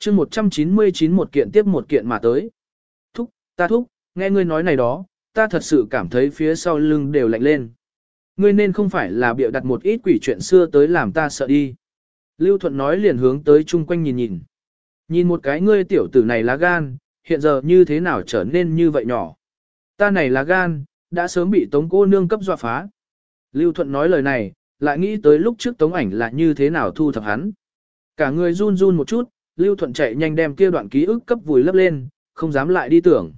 chương 199 một kiện tiếp một kiện mà tới. Thúc, ta thúc, nghe ngươi nói này đó, ta thật sự cảm thấy phía sau lưng đều lạnh lên. Ngươi nên không phải là bịa đặt một ít quỷ chuyện xưa tới làm ta sợ đi. Lưu Thuận nói liền hướng tới chung quanh nhìn nhìn. Nhìn một cái ngươi tiểu tử này lá gan, hiện giờ như thế nào trở nên như vậy nhỏ. Ta này lá gan, đã sớm bị tống cô nương cấp dọa phá. Lưu Thuận nói lời này, lại nghĩ tới lúc trước tống ảnh là như thế nào thu thập hắn. Cả người run run một chút, Lưu Thuận chạy nhanh đem kia đoạn ký ức cấp vùi lấp lên, không dám lại đi tưởng.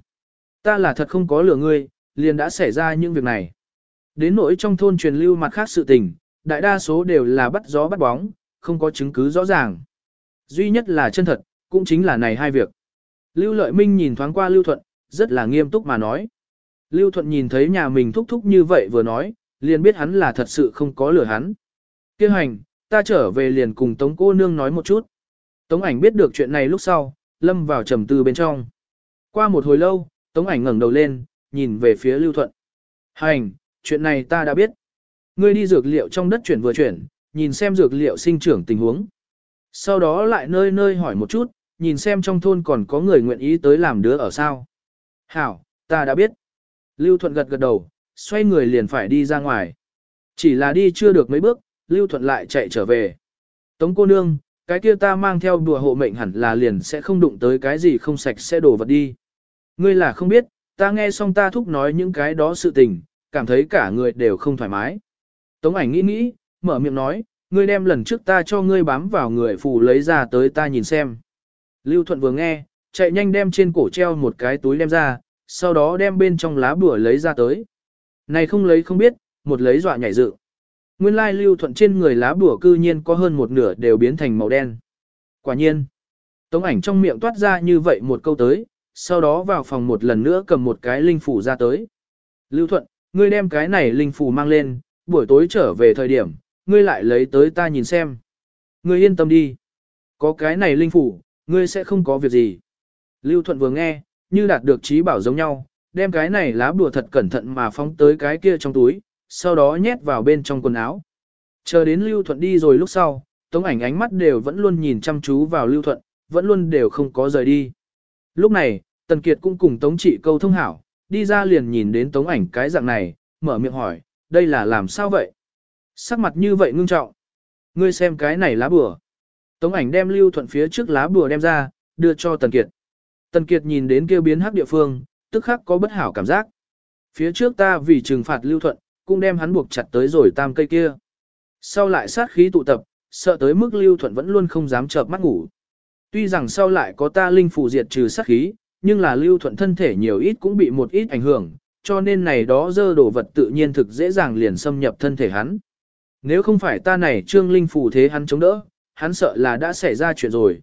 Ta là thật không có lửa ngươi, liền đã xảy ra những việc này. Đến nỗi trong thôn truyền lưu mặt khác sự tình, đại đa số đều là bắt gió bắt bóng, không có chứng cứ rõ ràng. Duy nhất là chân thật, cũng chính là này hai việc. Lưu Lợi Minh nhìn thoáng qua Lưu Thuận, rất là nghiêm túc mà nói. Lưu Thuận nhìn thấy nhà mình thúc thúc như vậy vừa nói, liền biết hắn là thật sự không có lửa hắn. Kêu hành, ta trở về liền cùng Tống cô nương nói một chút. Tống ảnh biết được chuyện này lúc sau, lâm vào trầm tư bên trong. Qua một hồi lâu, Tống ảnh ngẩng đầu lên, nhìn về phía Lưu Thuận. Hành, chuyện này ta đã biết. Ngươi đi dược liệu trong đất chuyển vừa chuyển, nhìn xem dược liệu sinh trưởng tình huống. Sau đó lại nơi nơi hỏi một chút, nhìn xem trong thôn còn có người nguyện ý tới làm đứa ở sao. Hảo, ta đã biết. Lưu Thuận gật gật đầu, xoay người liền phải đi ra ngoài. Chỉ là đi chưa được mấy bước, Lưu Thuận lại chạy trở về. Tống cô nương, cái kia ta mang theo đùa hộ mệnh hẳn là liền sẽ không đụng tới cái gì không sạch sẽ đổ vật đi. Ngươi là không biết, ta nghe xong ta thúc nói những cái đó sự tình, cảm thấy cả người đều không thoải mái. Tống ảnh nghĩ nghĩ, mở miệng nói, ngươi đem lần trước ta cho ngươi bám vào người phù lấy ra tới ta nhìn xem. Lưu Thuận vừa nghe, chạy nhanh đem trên cổ treo một cái túi đem ra, sau đó đem bên trong lá bùa lấy ra tới. Này không lấy không biết, một lấy dọa nhảy dựng. Nguyên lai Lưu Thuận trên người lá bùa cư nhiên có hơn một nửa đều biến thành màu đen. Quả nhiên, tống ảnh trong miệng toát ra như vậy một câu tới, sau đó vào phòng một lần nữa cầm một cái linh phủ ra tới. Lưu Thuận, ngươi đem cái này linh phủ mang lên, buổi tối trở về thời điểm, ngươi lại lấy tới ta nhìn xem. Ngươi yên tâm đi. Có cái này linh phủ, ngươi sẽ không có việc gì. Lưu Thuận vừa nghe, như đạt được trí bảo giống nhau, đem cái này lá bùa thật cẩn thận mà phóng tới cái kia trong túi, sau đó nhét vào bên trong quần áo. Chờ đến Lưu Thuận đi rồi lúc sau, Tống ảnh ánh mắt đều vẫn luôn nhìn chăm chú vào Lưu Thuận, vẫn luôn đều không có rời đi. Lúc này, Tần Kiệt cũng cùng Tống trị câu thông hảo, đi ra liền nhìn đến Tống ảnh cái dạng này, mở miệng hỏi, đây là làm sao vậy? Sắc mặt như vậy ngưng trọng. Ngươi xem cái này lá bùa. Tống ảnh đem Lưu Thuận phía trước lá bùa đem ra, đưa cho Tần Kiệt. Tần Kiệt nhìn đến kêu biến hắc địa phương, tức khắc có bất hảo cảm giác. Phía trước ta vì trừng phạt Lưu Thuận, cũng đem hắn buộc chặt tới rồi tam cây kia. Sau lại sát khí tụ tập, sợ tới mức Lưu Thuận vẫn luôn không dám chợp mắt ngủ. Tuy rằng sau lại có ta linh phù diệt trừ sát khí, nhưng là Lưu Thuận thân thể nhiều ít cũng bị một ít ảnh hưởng, cho nên này đó dơ đồ vật tự nhiên thực dễ dàng liền xâm nhập thân thể hắn. Nếu không phải ta này trương linh phù thế hắn chống đỡ, hắn sợ là đã xảy ra chuyện rồi.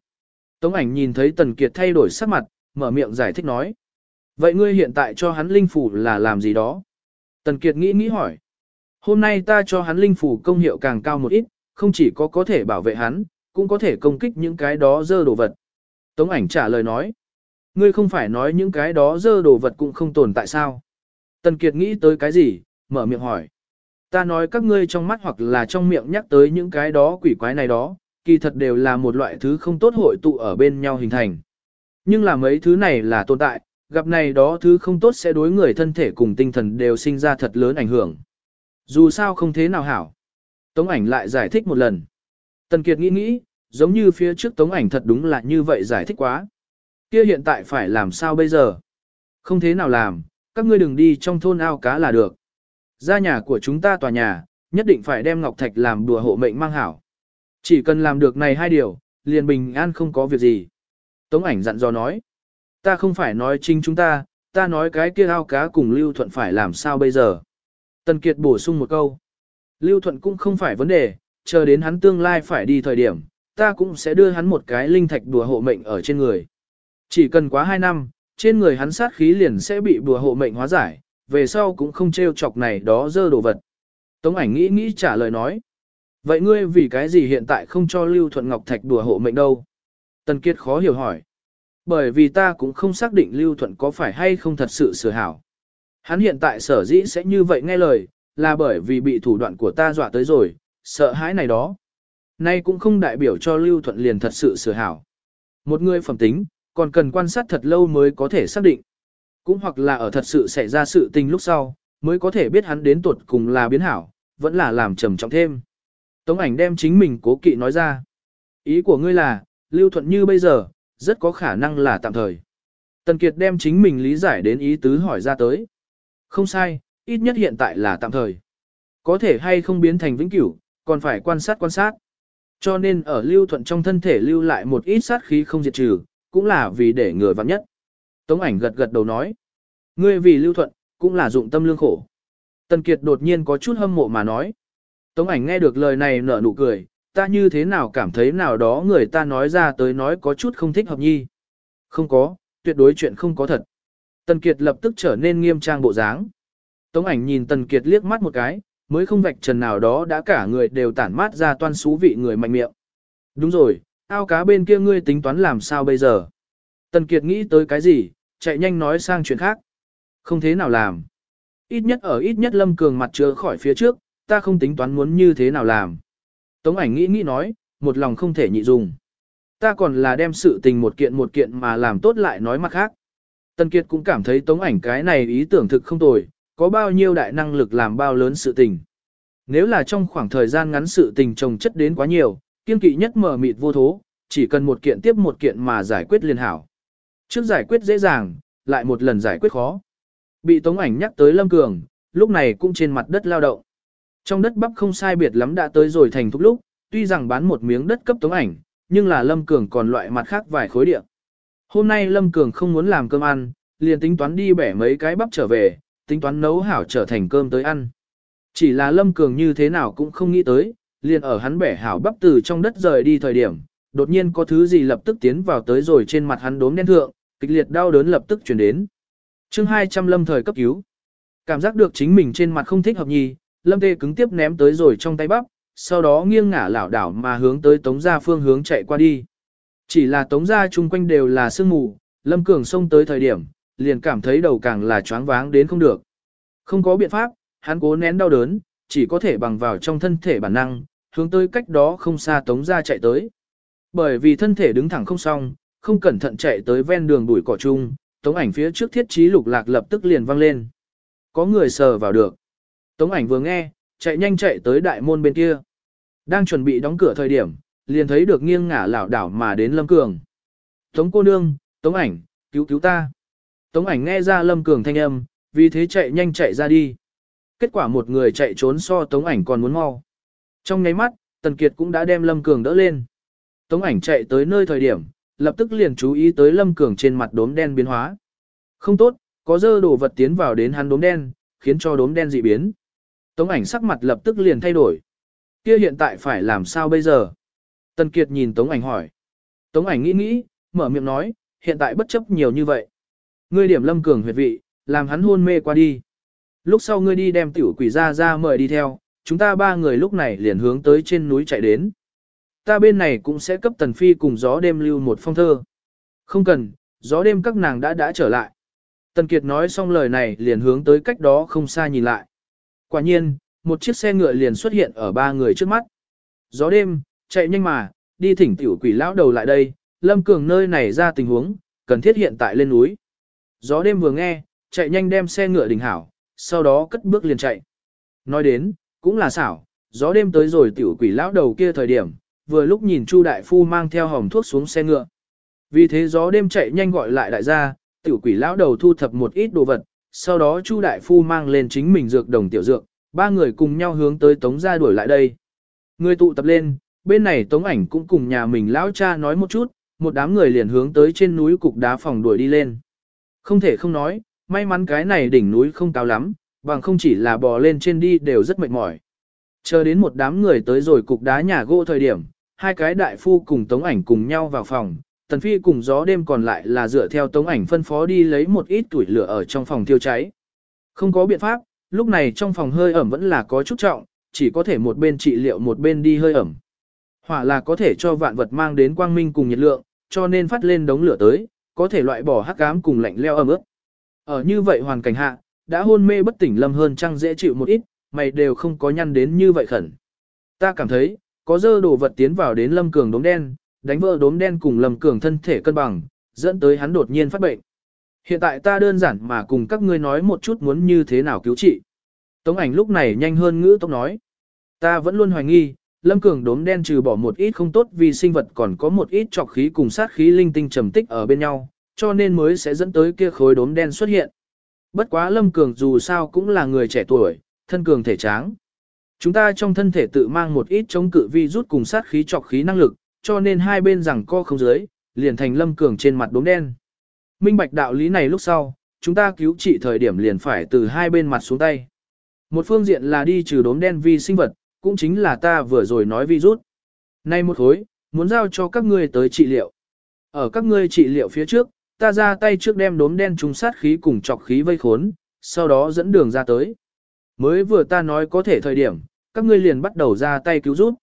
Tống ảnh nhìn thấy Tần Kiệt thay đổi sắc mặt, mở miệng giải thích nói. Vậy ngươi hiện tại cho hắn linh phủ là làm gì đó? Tần Kiệt nghĩ nghĩ hỏi. Hôm nay ta cho hắn linh phủ công hiệu càng cao một ít, không chỉ có có thể bảo vệ hắn, cũng có thể công kích những cái đó dơ đồ vật. Tống ảnh trả lời nói. Ngươi không phải nói những cái đó dơ đồ vật cũng không tồn tại sao? Tần Kiệt nghĩ tới cái gì, mở miệng hỏi. Ta nói các ngươi trong mắt hoặc là trong miệng nhắc tới những cái đó quỷ quái này đó, kỳ thật đều là một loại thứ không tốt hội tụ ở bên nhau hình thành. Nhưng là mấy thứ này là tồn tại, gặp này đó thứ không tốt sẽ đối người thân thể cùng tinh thần đều sinh ra thật lớn ảnh hưởng. Dù sao không thế nào hảo. Tống ảnh lại giải thích một lần. Tần Kiệt nghĩ nghĩ, giống như phía trước tống ảnh thật đúng là như vậy giải thích quá. Kia hiện tại phải làm sao bây giờ? Không thế nào làm, các ngươi đừng đi trong thôn ao cá là được. Ra nhà của chúng ta tòa nhà, nhất định phải đem Ngọc Thạch làm đùa hộ mệnh mang hảo. Chỉ cần làm được này hai điều, liền bình an không có việc gì. Tống ảnh dặn dò nói. Ta không phải nói chính chúng ta, ta nói cái kia ao cá cùng Lưu Thuận phải làm sao bây giờ. Tần Kiệt bổ sung một câu. Lưu Thuận cũng không phải vấn đề, chờ đến hắn tương lai phải đi thời điểm, ta cũng sẽ đưa hắn một cái linh thạch đùa hộ mệnh ở trên người. Chỉ cần quá 2 năm, trên người hắn sát khí liền sẽ bị đùa hộ mệnh hóa giải, về sau cũng không trêu chọc này đó dơ đồ vật. Tống ảnh nghĩ nghĩ trả lời nói. Vậy ngươi vì cái gì hiện tại không cho Lưu Thuận Ngọc Thạch đùa hộ mệnh đâu? Tần Kiệt khó hiểu hỏi. Bởi vì ta cũng không xác định Lưu Thuận có phải hay không thật sự sửa hảo. Hắn hiện tại sở dĩ sẽ như vậy nghe lời, là bởi vì bị thủ đoạn của ta dọa tới rồi, sợ hãi này đó. Nay cũng không đại biểu cho Lưu Thuận liền thật sự sửa hảo. Một người phẩm tính, còn cần quan sát thật lâu mới có thể xác định. Cũng hoặc là ở thật sự xảy ra sự tình lúc sau, mới có thể biết hắn đến tuột cùng là biến hảo, vẫn là làm trầm trọng thêm. Tống ảnh đem chính mình cố kỵ nói ra. Ý của ngươi là, lưu thuận như bây giờ, rất có khả năng là tạm thời. Tần Kiệt đem chính mình lý giải đến ý tứ hỏi ra tới. Không sai, ít nhất hiện tại là tạm thời. Có thể hay không biến thành vĩnh cửu, còn phải quan sát quan sát. Cho nên ở lưu thuận trong thân thể lưu lại một ít sát khí không diệt trừ, cũng là vì để người vặn nhất. Tống ảnh gật gật đầu nói. Ngươi vì lưu thuận, cũng là dụng tâm lương khổ. Tần Kiệt đột nhiên có chút hâm mộ mà nói. Tống ảnh nghe được lời này nở nụ cười, ta như thế nào cảm thấy nào đó người ta nói ra tới nói có chút không thích hợp nhi. Không có, tuyệt đối chuyện không có thật. Tần Kiệt lập tức trở nên nghiêm trang bộ dáng. Tống ảnh nhìn Tần Kiệt liếc mắt một cái, mới không vạch trần nào đó đã cả người đều tản mát ra toan xú vị người mạnh miệng. Đúng rồi, ao cá bên kia ngươi tính toán làm sao bây giờ? Tần Kiệt nghĩ tới cái gì, chạy nhanh nói sang chuyện khác. Không thế nào làm. Ít nhất ở ít nhất Lâm Cường mặt chưa khỏi phía trước, ta không tính toán muốn như thế nào làm. Tống ảnh nghĩ nghĩ nói, một lòng không thể nhị dùng. Ta còn là đem sự tình một kiện một kiện mà làm tốt lại nói mặt khác. Tân Kiệt cũng cảm thấy tống ảnh cái này ý tưởng thực không tồi, có bao nhiêu đại năng lực làm bao lớn sự tình. Nếu là trong khoảng thời gian ngắn sự tình trồng chất đến quá nhiều, kiên kỵ nhất mở mịt vô thố, chỉ cần một kiện tiếp một kiện mà giải quyết liền hảo. Trước giải quyết dễ dàng, lại một lần giải quyết khó. Bị tống ảnh nhắc tới Lâm Cường, lúc này cũng trên mặt đất lao động. Trong đất bắp không sai biệt lắm đã tới rồi thành thúc lúc, tuy rằng bán một miếng đất cấp tống ảnh, nhưng là Lâm Cường còn loại mặt khác vài khối địa. Hôm nay Lâm Cường không muốn làm cơm ăn, liền tính toán đi bẻ mấy cái bắp trở về, tính toán nấu hảo trở thành cơm tới ăn. Chỉ là Lâm Cường như thế nào cũng không nghĩ tới, liền ở hắn bẻ hảo bắp từ trong đất rời đi thời điểm, đột nhiên có thứ gì lập tức tiến vào tới rồi trên mặt hắn đốm đen thượng, kịch liệt đau đớn lập tức chuyển đến. chương 200 Lâm thời cấp cứu. Cảm giác được chính mình trên mặt không thích hợp nhì, Lâm Tê cứng tiếp ném tới rồi trong tay bắp, sau đó nghiêng ngả lảo đảo mà hướng tới Tống gia phương hướng chạy qua đi. Chỉ là Tống gia chung quanh đều là sương mù, Lâm Cường xông tới thời điểm, liền cảm thấy đầu càng là choáng váng đến không được. Không có biện pháp, hắn cố nén đau đớn, chỉ có thể bằng vào trong thân thể bản năng, hướng tới cách đó không xa Tống gia chạy tới. Bởi vì thân thể đứng thẳng không xong, không cẩn thận chạy tới ven đường bụi cỏ chung, Tống ảnh phía trước thiết trí lục lạc lập tức liền văng lên. Có người sờ vào được. Tống ảnh vừa nghe, chạy nhanh chạy tới đại môn bên kia. Đang chuẩn bị đóng cửa thời điểm, liền thấy được nghiêng ngả lảo đảo mà đến Lâm Cường. Tống cô nương, Tống ảnh, cứu cứu ta. Tống ảnh nghe ra Lâm Cường thanh âm, vì thế chạy nhanh chạy ra đi. Kết quả một người chạy trốn so Tống ảnh còn muốn mau. Trong nháy mắt, Tần Kiệt cũng đã đem Lâm Cường đỡ lên. Tống ảnh chạy tới nơi thời điểm, lập tức liền chú ý tới Lâm Cường trên mặt đốm đen biến hóa. Không tốt, có dơ đồ vật tiến vào đến hắn đốm đen, khiến cho đốm đen dị biến. Tống ảnh sắc mặt lập tức liền thay đổi. Kia hiện tại phải làm sao bây giờ? Tần Kiệt nhìn Tống ảnh hỏi. Tống ảnh nghĩ nghĩ, mở miệng nói, hiện tại bất chấp nhiều như vậy. Ngươi điểm lâm cường huyệt vị, làm hắn hôn mê qua đi. Lúc sau ngươi đi đem tiểu quỷ ra ra mời đi theo, chúng ta ba người lúc này liền hướng tới trên núi chạy đến. Ta bên này cũng sẽ cấp tần phi cùng gió đêm lưu một phong thơ. Không cần, gió đêm các nàng đã đã trở lại. Tần Kiệt nói xong lời này liền hướng tới cách đó không xa nhìn lại. Quả nhiên, một chiếc xe ngựa liền xuất hiện ở ba người trước mắt. Gió đêm, chạy nhanh mà, đi thỉnh tiểu quỷ lão đầu lại đây, Lâm Cường nơi này ra tình huống, cần thiết hiện tại lên núi. Gió đêm vừa nghe, chạy nhanh đem xe ngựa đình hảo, sau đó cất bước liền chạy. Nói đến, cũng là xảo, gió đêm tới rồi tiểu quỷ lão đầu kia thời điểm, vừa lúc nhìn Chu đại phu mang theo hòm thuốc xuống xe ngựa. Vì thế gió đêm chạy nhanh gọi lại đại gia, tiểu quỷ lão đầu thu thập một ít đồ vật, sau đó Chu đại phu mang lên chính mình dược đồng tiểu dược, ba người cùng nhau hướng tới Tống gia đuổi lại đây. Người tụ tập lên, bên này Tống ảnh cũng cùng nhà mình lão cha nói một chút, một đám người liền hướng tới trên núi cục đá phòng đuổi đi lên. Không thể không nói, may mắn cái này đỉnh núi không cao lắm, bằng không chỉ là bò lên trên đi đều rất mệt mỏi. Chờ đến một đám người tới rồi cục đá nhà gỗ thời điểm, hai cái đại phu cùng Tống ảnh cùng nhau vào phòng, Tần Phi cùng gió đêm còn lại là dựa theo Tống ảnh phân phó đi lấy một ít tuổi lửa ở trong phòng thiêu cháy. Không có biện pháp, lúc này trong phòng hơi ẩm vẫn là có chút trọng, chỉ có thể một bên trị liệu một bên đi hơi ẩm. Hỏa là có thể cho vạn vật mang đến quang minh cùng nhiệt lượng, cho nên phát lên đống lửa tới, có thể loại bỏ hắc ám cùng lạnh leo ẩm ướt. Ở như vậy hoàn cảnh hạ, đã hôn mê bất tỉnh lâm hơn trăng dễ chịu một ít, mày đều không có nhăn đến như vậy khẩn. Ta cảm thấy, có dơ đồ vật tiến vào đến lâm cường đống đen, đánh vỡ đốm đen cùng Lâm Cường thân thể cân bằng, dẫn tới hắn đột nhiên phát bệnh. Hiện tại ta đơn giản mà cùng các ngươi nói một chút muốn như thế nào cứu trị. Tống ảnh lúc này nhanh hơn ngữ tốc nói. Ta vẫn luôn hoài nghi, Lâm Cường đốm đen trừ bỏ một ít không tốt vì sinh vật còn có một ít trọc khí cùng sát khí linh tinh trầm tích ở bên nhau, cho nên mới sẽ dẫn tới kia khối đốm đen xuất hiện. Bất quá Lâm Cường dù sao cũng là người trẻ tuổi, thân cường thể tráng. Chúng ta trong thân thể tự mang một ít chống cự vi rút cùng sát khí trọc khí năng lực, cho nên hai bên rằng co không dưới, liền thành Lâm Cường trên mặt đốm đen. Minh bạch đạo lý này lúc sau, chúng ta cứu trị thời điểm liền phải từ hai bên mặt xuống tay. Một phương diện là đi trừ đốm đen vi sinh vật, cũng chính là ta vừa rồi nói virus. Nay một khối, muốn giao cho các ngươi tới trị liệu. Ở các ngươi trị liệu phía trước, ta ra tay trước đem đốm đen trùng sát khí cùng chọc khí vây khốn, sau đó dẫn đường ra tới. Mới vừa ta nói có thể thời điểm, các ngươi liền bắt đầu ra tay cứu giúp.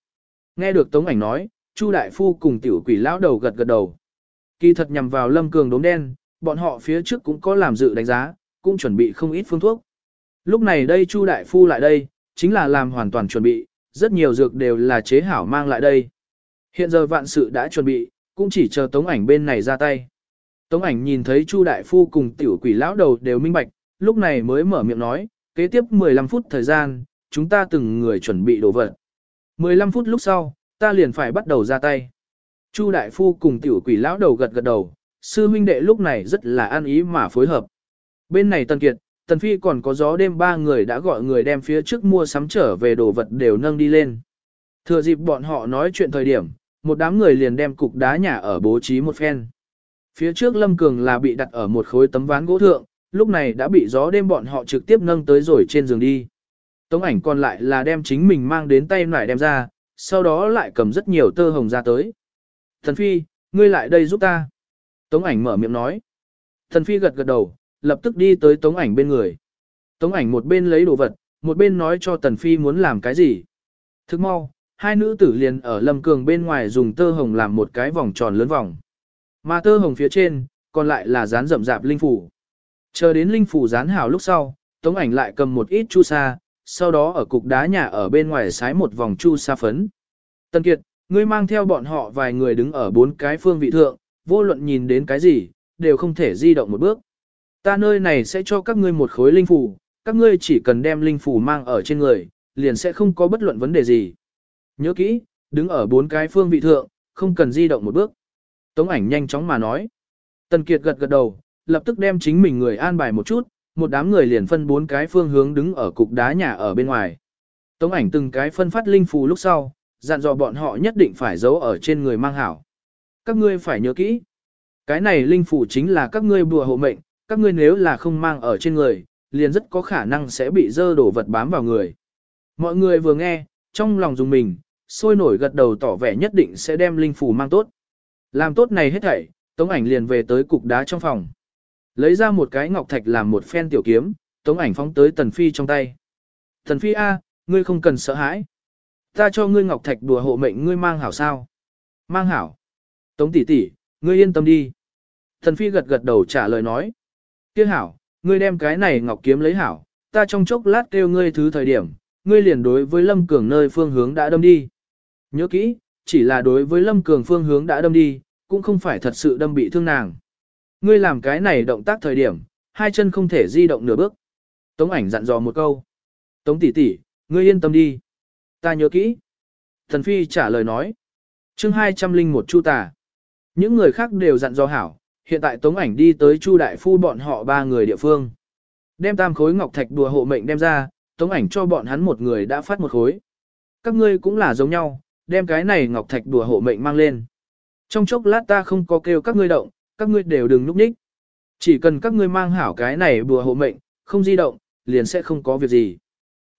Nghe được Tống Ảnh nói, Chu đại phu cùng tiểu quỷ lão đầu gật gật đầu. Kỳ thật nhằm vào Lâm Cường đốm đen, bọn họ phía trước cũng có làm dự đánh giá, cũng chuẩn bị không ít phương thuốc. Lúc này đây Chu đại phu lại đây, chính là làm hoàn toàn chuẩn bị, rất nhiều dược đều là chế hảo mang lại đây. Hiện giờ vạn sự đã chuẩn bị, cũng chỉ chờ Tống ảnh bên này ra tay. Tống ảnh nhìn thấy Chu đại phu cùng tiểu quỷ lão đầu đều minh bạch, lúc này mới mở miệng nói, kế tiếp 15 phút thời gian, chúng ta từng người chuẩn bị đồ vật. 15 phút lúc sau, ta liền phải bắt đầu ra tay. Chu đại phu cùng tiểu quỷ lão đầu gật gật đầu, sư huynh đệ lúc này rất là an ý mà phối hợp. Bên này Tần Kiệt, Tần Phi còn có gió đêm ba người đã gọi người đem phía trước mua sắm trở về đồ vật đều nâng đi lên. Thừa dịp bọn họ nói chuyện thời điểm, một đám người liền đem cục đá nhà ở bố trí một phen. Phía trước Lâm Cường là bị đặt ở một khối tấm ván gỗ thượng, lúc này đã bị gió đêm bọn họ trực tiếp nâng tới rồi trên giường đi. Tống ảnh còn lại là đem chính mình mang đến tay nải đem ra, sau đó lại cầm rất nhiều tơ hồng ra tới. Thần Phi, ngươi lại đây giúp ta. Tống ảnh mở miệng nói. Thần Phi gật gật đầu, lập tức đi tới Tống ảnh bên người. Tống ảnh một bên lấy đồ vật, một bên nói cho Tần Phi muốn làm cái gì. Thức mau, hai nữ tử liền ở Lâm Cường bên ngoài dùng tơ hồng làm một cái vòng tròn lớn vòng. Mà tơ hồng phía trên, còn lại là dán rậm rạp linh phủ. Chờ đến linh phủ dán hảo lúc sau, Tống ảnh lại cầm một ít chu sa, sau đó ở cục đá nhà ở bên ngoài sái một vòng chu sa phấn. Tân Kiệt, ngươi mang theo bọn họ vài người đứng ở bốn cái phương vị thượng, vô luận nhìn đến cái gì, đều không thể di động một bước. Ta nơi này sẽ cho các ngươi một khối linh phù, các ngươi chỉ cần đem linh phù mang ở trên người, liền sẽ không có bất luận vấn đề gì. Nhớ kỹ, đứng ở bốn cái phương vị thượng, không cần di động một bước. Tống ảnh nhanh chóng mà nói. Tần Kiệt gật gật đầu, lập tức đem chính mình người an bài một chút, một đám người liền phân bốn cái phương hướng đứng ở cục đá nhà ở bên ngoài. Tống ảnh từng cái phân phát linh phù lúc sau, dặn dò bọn họ nhất định phải giấu ở trên người mang hảo. Các ngươi phải nhớ kỹ. Cái này linh phù chính là các ngươi bùa hộ mệnh, các ngươi nếu là không mang ở trên người, liền rất có khả năng sẽ bị dơ đổ vật bám vào người. Mọi người vừa nghe, trong lòng dùng mình, sôi nổi gật đầu tỏ vẻ nhất định sẽ đem linh phù mang tốt. Làm tốt này hết thảy, Tống ảnh liền về tới cục đá trong phòng. Lấy ra một cái ngọc thạch làm một phen tiểu kiếm, Tống ảnh phóng tới Tần Phi trong tay. Tần Phi A, ngươi không cần sợ hãi. Ta cho ngươi ngọc thạch đùa hộ mệnh ngươi mang hảo sao? Mang hảo. Tống tỷ tỷ, ngươi yên tâm đi. Tần Phi gật gật đầu trả lời nói. Kia hảo, ngươi đem cái này ngọc kiếm lấy hảo, ta trong chốc lát kêu ngươi thứ thời điểm, ngươi liền đối với Lâm Cường nơi phương hướng đã đâm đi. Nhớ kỹ, chỉ là đối với Lâm Cường phương hướng đã đâm đi, cũng không phải thật sự đâm bị thương nàng. Ngươi làm cái này động tác thời điểm, hai chân không thể di động nửa bước. Tống ảnh dặn dò một câu. Tống tỷ tỷ, ngươi yên tâm đi. Ta nhớ kỹ. Thần Phi trả lời nói. chương 201 Chu Tà. Những người khác đều dặn dò hảo, hiện tại Tống ảnh đi tới Chu Đại Phu bọn họ ba người địa phương. Đem tam khối ngọc thạch đùa hộ mệnh đem ra, Tống ảnh cho bọn hắn một người đã phát một khối. Các ngươi cũng là giống nhau, đem cái này ngọc thạch đùa hộ mệnh mang lên. Trong chốc lát ta không có kêu các ngươi động, các ngươi đều đừng núp ních, Chỉ cần các ngươi mang hảo cái này bùa hộ mệnh, không di động, liền sẽ không có việc gì.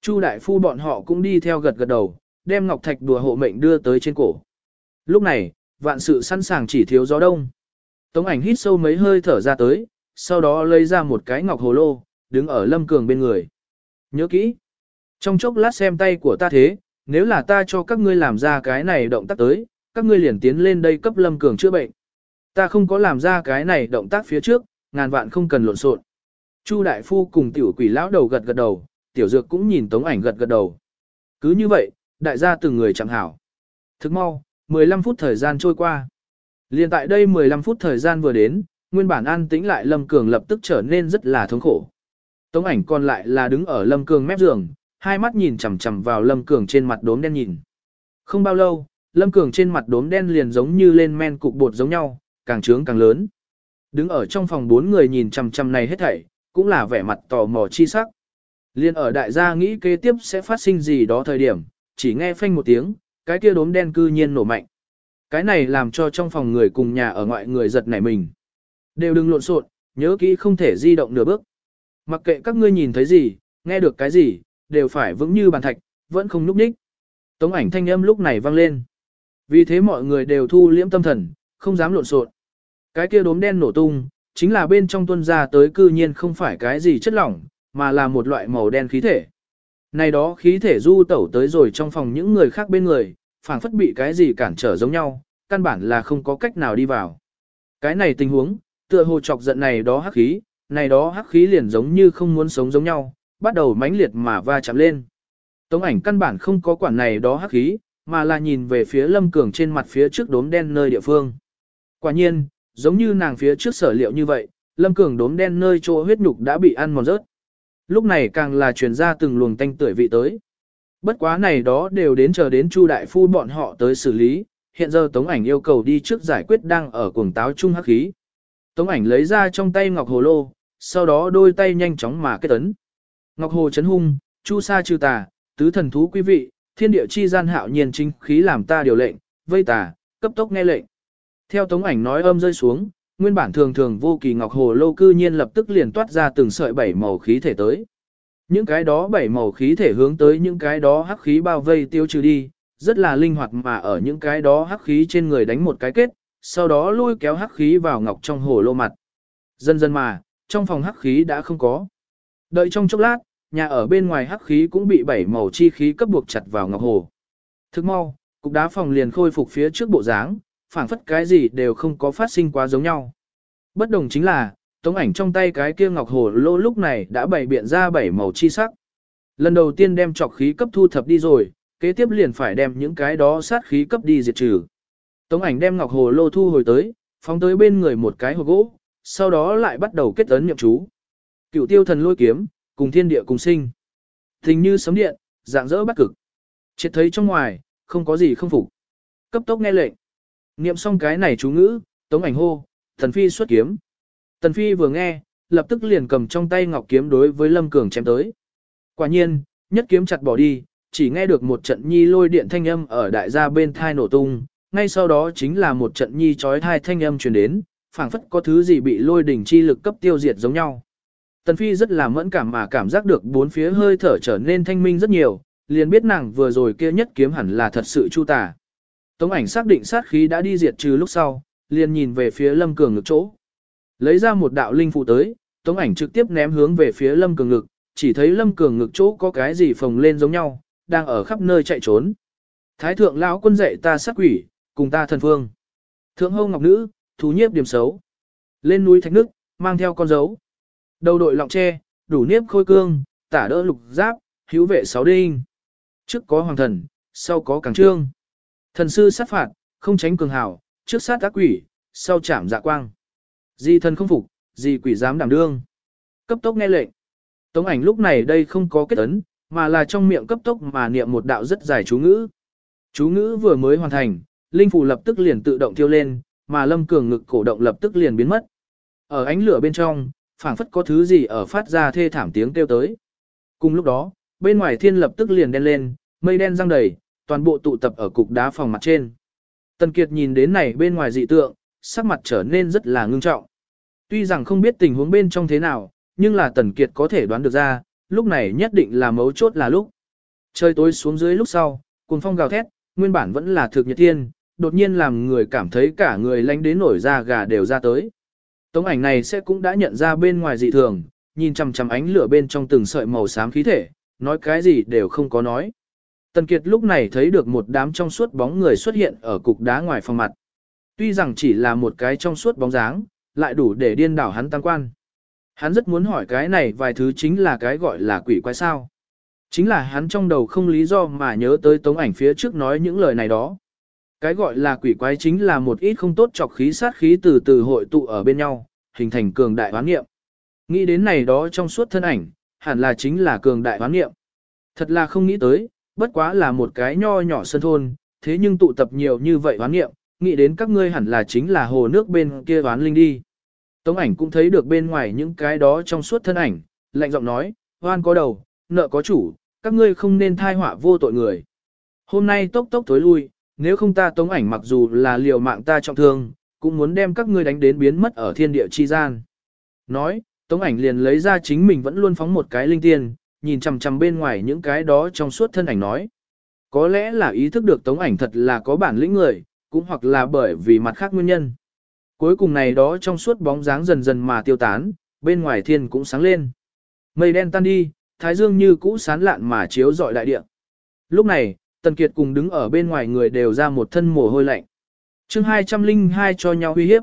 Chu đại phu bọn họ cũng đi theo gật gật đầu, đem ngọc thạch đùa hộ mệnh đưa tới trên cổ. Lúc này, vạn sự sẵn sàng chỉ thiếu gió đông. Tống ảnh hít sâu mấy hơi thở ra tới, sau đó lấy ra một cái ngọc hồ lô, đứng ở lâm cường bên người. Nhớ kỹ. Trong chốc lát xem tay của ta thế, nếu là ta cho các ngươi làm ra cái này động tác tới, các ngươi liền tiến lên đây cấp lâm cường chữa bệnh. Ta không có làm ra cái này động tác phía trước, ngàn vạn không cần lộn xộn. Chu đại phu cùng tiểu quỷ lão đầu gật gật đầu, tiểu dược cũng nhìn tống ảnh gật gật đầu. Cứ như vậy, đại gia từng người chẳng hảo. Thức mau, 15 phút thời gian trôi qua. Liên tại đây 15 phút thời gian vừa đến, nguyên bản an tĩnh lại Lâm Cường lập tức trở nên rất là thống khổ. Tống ảnh còn lại là đứng ở Lâm Cường mép giường, hai mắt nhìn chằm chằm vào Lâm Cường trên mặt đốm đen nhìn. Không bao lâu, Lâm Cường trên mặt đốm đen liền giống như lên men cục bột giống nhau, càng trướng càng lớn. Đứng ở trong phòng bốn người nhìn chằm chằm này hết thảy, cũng là vẻ mặt tò mò chi sắc. Liên ở đại gia nghĩ kế tiếp sẽ phát sinh gì đó thời điểm, chỉ nghe phanh một tiếng, cái kia đốm đen cư nhiên nổ mạnh. Cái này làm cho trong phòng người cùng nhà ở ngoại người giật nảy mình. Đều đừng lộn xộn, nhớ kỹ không thể di động nửa bước. Mặc kệ các ngươi nhìn thấy gì, nghe được cái gì, đều phải vững như bàn thạch, vẫn không núp ních. Tống ảnh thanh âm lúc này vang lên. Vì thế mọi người đều thu liễm tâm thần, không dám lộn xộn. Cái kia đốm đen nổ tung, chính là bên trong tuân ra tới cư nhiên không phải cái gì chất lỏng, mà là một loại màu đen khí thể. Này đó khí thể du tẩu tới rồi trong phòng những người khác bên người, phảng phất bị cái gì cản trở giống nhau, căn bản là không có cách nào đi vào. Cái này tình huống, tựa hồ chọc giận này đó hắc khí, này đó hắc khí liền giống như không muốn sống giống nhau, bắt đầu mãnh liệt mà va chạm lên. Tống ảnh căn bản không có quản này đó hắc khí, mà là nhìn về phía Lâm Cường trên mặt phía trước đốm đen nơi địa phương. Quả nhiên, giống như nàng phía trước sở liệu như vậy, Lâm Cường đốm đen nơi chỗ huyết nhục đã bị ăn mòn rớt. Lúc này càng là truyền ra từng luồng tanh tuổi vị tới. Bất quá này đó đều đến chờ đến Chu đại phu bọn họ tới xử lý, hiện giờ Tống ảnh yêu cầu đi trước giải quyết đang ở cuồng táo trung hắc khí. Tống ảnh lấy ra trong tay ngọc hồ lô, sau đó đôi tay nhanh chóng mà kết ấn. Ngọc hồ chấn hung, chu sa trừ tà, tứ thần thú quý vị, thiên địa chi gian hạo nhiên chính khí làm ta điều lệnh, vây tà, cấp tốc nghe lệnh. Theo tống ảnh nói âm rơi xuống, nguyên bản thường thường vô kỳ ngọc hồ lô cư nhiên lập tức liền toát ra từng sợi bảy màu khí thể tới. Những cái đó bảy màu khí thể hướng tới những cái đó hắc khí bao vây tiêu trừ đi, rất là linh hoạt mà ở những cái đó hắc khí trên người đánh một cái kết, sau đó lôi kéo hắc khí vào ngọc trong hồ lô mặt. Dần dần mà, trong phòng hắc khí đã không có. Đợi trong chốc lát, nhà ở bên ngoài hắc khí cũng bị bảy màu chi khí cấp buộc chặt vào ngọc hồ. Thức mau, cục đá phòng liền khôi phục phía trước bộ dáng, phảng phất cái gì đều không có phát sinh quá giống nhau. Bất đồng chính là, tống ảnh trong tay cái kia ngọc hồ lô lúc này đã bày biện ra bảy màu chi sắc. Lần đầu tiên đem trọc khí cấp thu thập đi rồi, kế tiếp liền phải đem những cái đó sát khí cấp đi diệt trừ. Tống ảnh đem ngọc hồ lô thu hồi tới, phóng tới bên người một cái hộp gỗ, sau đó lại bắt đầu kết ấn nhậm chú. Cựu tiêu thần lôi kiếm, cùng thiên địa cùng sinh. Tình như sấm điện, dạng dỡ bắt cực. Chết thấy trong ngoài, không có gì không phục. Cấp tốc nghe lệnh. Niệm xong cái này chú ngữ, tống ảnh hô, thần phi xuất kiếm. Tần phi vừa nghe, lập tức liền cầm trong tay ngọc kiếm đối với lâm cường chém tới. Quả nhiên, nhất kiếm chặt bỏ đi, chỉ nghe được một trận nhi lôi điện thanh âm ở đại gia bên thai nổ tung, ngay sau đó chính là một trận nhi chói thai thanh âm truyền đến, phảng phất có thứ gì bị lôi đỉnh chi lực cấp tiêu diệt giống nhau. Tần Phi rất là mẫn cảm mà cảm giác được bốn phía hơi thở trở nên thanh minh rất nhiều, liền biết nàng vừa rồi kia nhất kiếm hẳn là thật sự chu tà. Tống ảnh xác định sát khí đã đi diệt trừ lúc sau, liền nhìn về phía Lâm Cường ngực chỗ. Lấy ra một đạo linh phụ tới, Tống ảnh trực tiếp ném hướng về phía Lâm Cường ngực, chỉ thấy Lâm Cường ngực chỗ có cái gì phồng lên giống nhau, đang ở khắp nơi chạy trốn. Thái thượng lão quân dạy ta sát quỷ, cùng ta thần phương. Thượng hâu ngọc nữ, thú nhiếp điểm xấu. Lên núi thạch nước, mang theo con dấu. Đầu đội lọng tre, đủ niếp khôi cương, tả đỡ lục giáp, hữu vệ sáu đinh. Trước có hoàng thần, sau có càng trương. Thần sư sát phạt, không tránh cường hảo, trước sát ác quỷ, sau chạm dạ quang. Di thần không phục, di quỷ dám đảm đương. Cấp tốc nghe lệnh. Tống ảnh lúc này đây không có kết ấn, mà là trong miệng cấp tốc mà niệm một đạo rất dài chú ngữ. Chú ngữ vừa mới hoàn thành, linh phù lập tức liền tự động thiêu lên, mà lâm cường ngực cổ động lập tức liền biến mất. Ở ánh lửa bên trong, phảng phất có thứ gì ở phát ra thê thảm tiếng kêu tới. Cùng lúc đó, bên ngoài thiên lập tức liền đen lên, mây đen răng đầy, toàn bộ tụ tập ở cục đá phòng mặt trên. Tần Kiệt nhìn đến này bên ngoài dị tượng, sắc mặt trở nên rất là ngưng trọng. Tuy rằng không biết tình huống bên trong thế nào, nhưng là Tần Kiệt có thể đoán được ra, lúc này nhất định là mấu chốt là lúc. Trời tối xuống dưới lúc sau, cuồng phong gào thét, nguyên bản vẫn là thực nhật thiên, đột nhiên làm người cảm thấy cả người lánh đến nổi da gà đều ra tới. Tống ảnh này sẽ cũng đã nhận ra bên ngoài dị thường, nhìn chằm chằm ánh lửa bên trong từng sợi màu xám khí thể, nói cái gì đều không có nói. Tần Kiệt lúc này thấy được một đám trong suốt bóng người xuất hiện ở cục đá ngoài phòng mặt. Tuy rằng chỉ là một cái trong suốt bóng dáng, lại đủ để điên đảo hắn tăng quan. Hắn rất muốn hỏi cái này vài thứ chính là cái gọi là quỷ quái sao. Chính là hắn trong đầu không lý do mà nhớ tới tống ảnh phía trước nói những lời này đó. Cái gọi là quỷ quái chính là một ít không tốt chọc khí sát khí từ từ hội tụ ở bên nhau, hình thành cường đại hoán nghiệm. Nghĩ đến này đó trong suốt thân ảnh, hẳn là chính là cường đại hoán nghiệm. Thật là không nghĩ tới, bất quá là một cái nho nhỏ sân thôn, thế nhưng tụ tập nhiều như vậy hoán nghiệm, nghĩ đến các ngươi hẳn là chính là hồ nước bên kia hoán linh đi. Tống ảnh cũng thấy được bên ngoài những cái đó trong suốt thân ảnh, lạnh giọng nói, hoan có đầu, nợ có chủ, các ngươi không nên thai họa vô tội người. Hôm nay tốc tốc tối lui, nếu không ta tống ảnh mặc dù là liều mạng ta trọng thương, cũng muốn đem các ngươi đánh đến biến mất ở thiên địa chi gian. Nói, tống ảnh liền lấy ra chính mình vẫn luôn phóng một cái linh tiên, nhìn chằm chằm bên ngoài những cái đó trong suốt thân ảnh nói. Có lẽ là ý thức được tống ảnh thật là có bản lĩnh người, cũng hoặc là bởi vì mặt khác nguyên nhân. Cuối cùng này đó trong suốt bóng dáng dần dần mà tiêu tán, bên ngoài thiên cũng sáng lên. Mây đen tan đi, thái dương như cũ sán lạn mà chiếu rọi đại địa. Lúc này, Tần Kiệt cùng đứng ở bên ngoài người đều ra một thân mồ hôi lạnh. chương 202 cho nhau uy hiếp.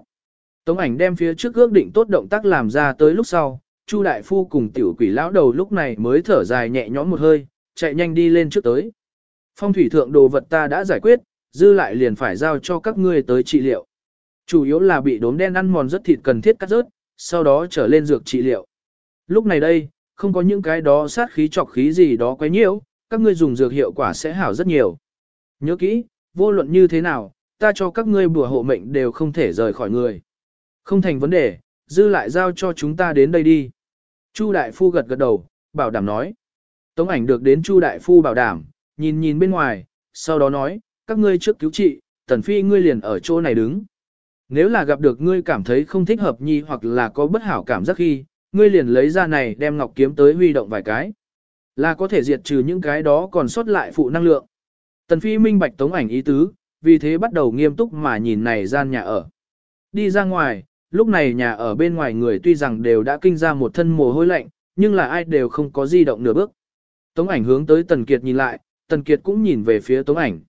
Tống ảnh đem phía trước ước định tốt động tác làm ra tới lúc sau, Chu đại phu cùng tiểu quỷ lão đầu lúc này mới thở dài nhẹ nhõm một hơi, chạy nhanh đi lên trước tới. Phong thủy thượng đồ vật ta đã giải quyết, dư lại liền phải giao cho các ngươi tới trị liệu. Chủ yếu là bị đốm đen ăn mòn rất thịt cần thiết cắt rớt, sau đó trở lên dược trị liệu. Lúc này đây, không có những cái đó sát khí trọc khí gì đó quá nhiễu, các ngươi dùng dược hiệu quả sẽ hảo rất nhiều. Nhớ kỹ, vô luận như thế nào, ta cho các ngươi bùa hộ mệnh đều không thể rời khỏi người. Không thành vấn đề, dư lại giao cho chúng ta đến đây đi. Chu đại phu gật gật đầu, bảo đảm nói. Tống ảnh được đến Chu đại phu bảo đảm, nhìn nhìn bên ngoài, sau đó nói, các ngươi trước cứu trị, tần phi ngươi liền ở chỗ này đứng. Nếu là gặp được ngươi cảm thấy không thích hợp nhi hoặc là có bất hảo cảm giác khi, ngươi liền lấy ra này đem ngọc kiếm tới huy động vài cái. Là có thể diệt trừ những cái đó còn sót lại phụ năng lượng. Tần phi minh bạch tống ảnh ý tứ, vì thế bắt đầu nghiêm túc mà nhìn này gian nhà ở. Đi ra ngoài, lúc này nhà ở bên ngoài người tuy rằng đều đã kinh ra một thân mồ hôi lạnh, nhưng là ai đều không có di động nửa bước. Tống ảnh hướng tới Tần Kiệt nhìn lại, Tần Kiệt cũng nhìn về phía Tống ảnh.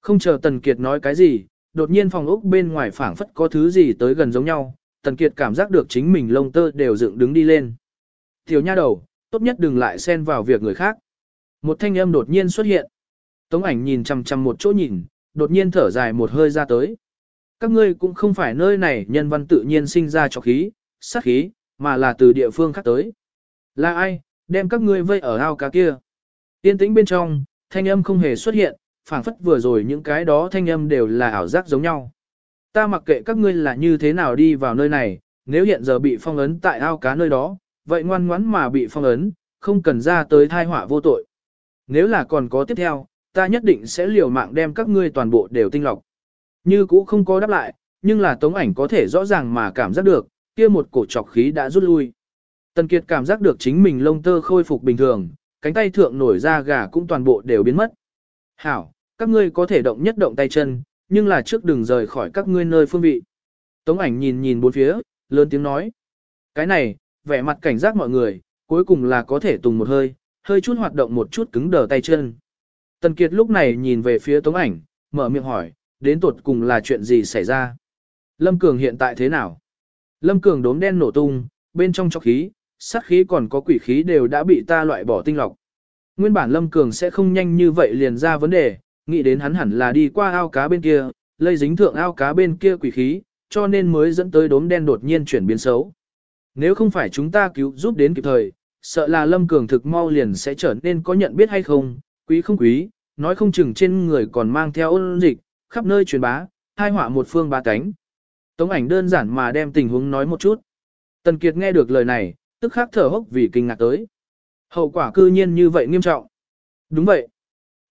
Không chờ Tần Kiệt nói cái gì, đột nhiên phòng ốc bên ngoài phảng phất có thứ gì tới gần giống nhau, Tần Kiệt cảm giác được chính mình lông tơ đều dựng đứng đi lên. Tiểu nha đầu, tốt nhất đừng lại xen vào việc người khác. Một thanh âm đột nhiên xuất hiện. Tống ảnh nhìn chằm chằm một chỗ nhìn, đột nhiên thở dài một hơi ra tới. Các ngươi cũng không phải nơi này nhân văn tự nhiên sinh ra cho khí, sát khí, mà là từ địa phương khác tới. Là ai, đem các ngươi vây ở ao cá kia. Tiên tĩnh bên trong, thanh âm không hề xuất hiện, phảng phất vừa rồi những cái đó thanh âm đều là ảo giác giống nhau. Ta mặc kệ các ngươi là như thế nào đi vào nơi này, nếu hiện giờ bị phong ấn tại ao cá nơi đó, vậy ngoan ngoãn mà bị phong ấn, không cần ra tới thai họa vô tội. Nếu là còn có tiếp theo, ta nhất định sẽ liều mạng đem các ngươi toàn bộ đều tinh lọc. Như cũ không có đáp lại, nhưng là tống ảnh có thể rõ ràng mà cảm giác được, kia một cổ trọc khí đã rút lui. Tần Kiệt cảm giác được chính mình lông tơ khôi phục bình thường, cánh tay thượng nổi ra gà cũng toàn bộ đều biến mất. Hảo, các ngươi có thể động nhất động tay chân, nhưng là trước đừng rời khỏi các ngươi nơi phương vị. Tống ảnh nhìn nhìn bốn phía, lớn tiếng nói. Cái này, vẻ mặt cảnh giác mọi người, cuối cùng là có thể tùng một hơi, hơi chút hoạt động một chút cứng đờ tay chân. Tần Kiệt lúc này nhìn về phía Tống ảnh, mở miệng hỏi, đến tột cùng là chuyện gì xảy ra? Lâm Cường hiện tại thế nào? Lâm Cường đốm đen nổ tung, bên trong cho khí, sát khí còn có quỷ khí đều đã bị ta loại bỏ tinh lọc. Nguyên bản Lâm Cường sẽ không nhanh như vậy liền ra vấn đề, nghĩ đến hắn hẳn là đi qua ao cá bên kia, lây dính thượng ao cá bên kia quỷ khí, cho nên mới dẫn tới đốm đen đột nhiên chuyển biến xấu. Nếu không phải chúng ta cứu giúp đến kịp thời, sợ là Lâm Cường thực mau liền sẽ trở nên có nhận biết hay không, quý không quý, nói không chừng trên người còn mang theo ôn dịch, khắp nơi truyền bá, hai họa một phương ba cánh. Tống ảnh đơn giản mà đem tình huống nói một chút. Tần Kiệt nghe được lời này, tức khắc thở hốc vì kinh ngạc tới. Hậu quả cư nhiên như vậy nghiêm trọng. Đúng vậy.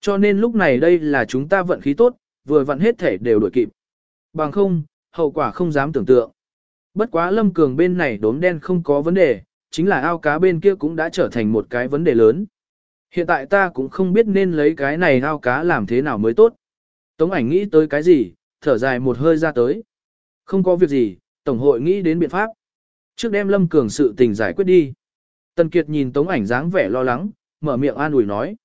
Cho nên lúc này đây là chúng ta vận khí tốt, vừa vận hết thể đều đuổi kịp. Bằng không, hậu quả không dám tưởng tượng. Bất quá lâm cường bên này đốm đen không có vấn đề, chính là ao cá bên kia cũng đã trở thành một cái vấn đề lớn. Hiện tại ta cũng không biết nên lấy cái này ao cá làm thế nào mới tốt. Tống ảnh nghĩ tới cái gì, thở dài một hơi ra tới. Không có việc gì, Tổng hội nghĩ đến biện pháp. Trước đem Lâm Cường sự tình giải quyết đi. Tần Kiệt nhìn Tống ảnh dáng vẻ lo lắng, mở miệng an ủi nói.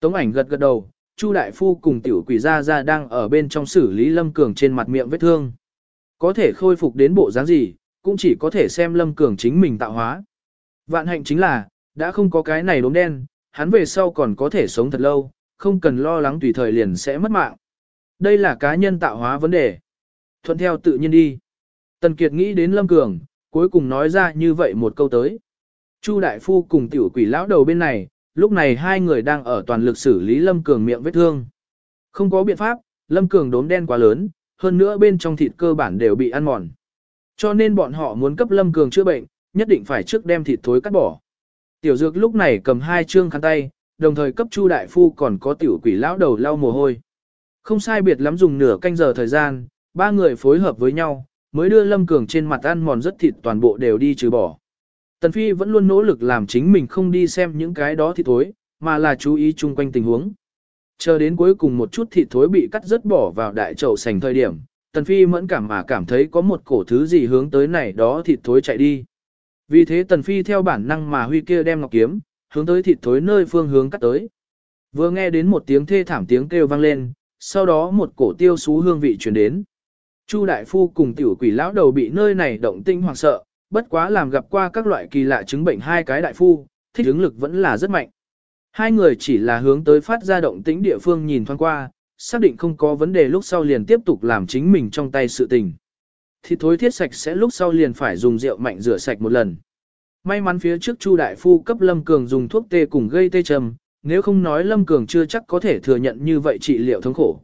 Tống ảnh gật gật đầu, Chu đại phu cùng tiểu quỷ gia gia đang ở bên trong xử lý Lâm Cường trên mặt miệng vết thương. Có thể khôi phục đến bộ dáng gì, cũng chỉ có thể xem Lâm Cường chính mình tạo hóa. Vạn hạnh chính là, đã không có cái này đốm đen, hắn về sau còn có thể sống thật lâu, không cần lo lắng tùy thời liền sẽ mất mạng đây là cá nhân tạo hóa vấn đề. Thuận theo tự nhiên đi. Tần Kiệt nghĩ đến Lâm Cường, cuối cùng nói ra như vậy một câu tới. Chu Đại Phu cùng tiểu quỷ lão đầu bên này, lúc này hai người đang ở toàn lực xử lý Lâm Cường miệng vết thương. Không có biện pháp, Lâm Cường đốm đen quá lớn, hơn nữa bên trong thịt cơ bản đều bị ăn mòn. Cho nên bọn họ muốn cấp Lâm Cường chữa bệnh, nhất định phải trước đem thịt thối cắt bỏ. Tiểu Dược lúc này cầm hai chương khăn tay, đồng thời cấp Chu đại phu còn có tiểu quỷ lão đầu lau mồ hôi. Không sai biệt lắm dùng nửa canh giờ thời gian, ba người phối hợp với nhau, mới đưa Lâm Cường trên mặt ăn mòn rất thịt toàn bộ đều đi trừ bỏ. Tần Phi vẫn luôn nỗ lực làm chính mình không đi xem những cái đó thịt thối, mà là chú ý chung quanh tình huống. Chờ đến cuối cùng một chút thịt thối bị cắt rất bỏ vào đại chậu sành thời điểm, Tần Phi mẫn cảm mà cảm thấy có một cổ thứ gì hướng tới này đó thịt thối chạy đi. Vì thế Tần Phi theo bản năng mà huy kia đem ngọc kiếm, hướng tới thịt thối nơi phương hướng cắt tới. Vừa nghe đến một tiếng thê thảm tiếng kêu vang lên, sau đó một cổ tiêu xú hương vị truyền đến. Chu đại phu cùng tiểu quỷ lão đầu bị nơi này động tinh hoảng sợ, bất quá làm gặp qua các loại kỳ lạ chứng bệnh hai cái đại phu, thích ứng lực vẫn là rất mạnh. Hai người chỉ là hướng tới phát ra động tĩnh địa phương nhìn thoáng qua, xác định không có vấn đề lúc sau liền tiếp tục làm chính mình trong tay sự tình. Thịt thối thiết sạch sẽ lúc sau liền phải dùng rượu mạnh rửa sạch một lần. May mắn phía trước Chu đại phu cấp Lâm Cường dùng thuốc tê cùng gây tê trầm, nếu không nói Lâm Cường chưa chắc có thể thừa nhận như vậy trị liệu thống khổ.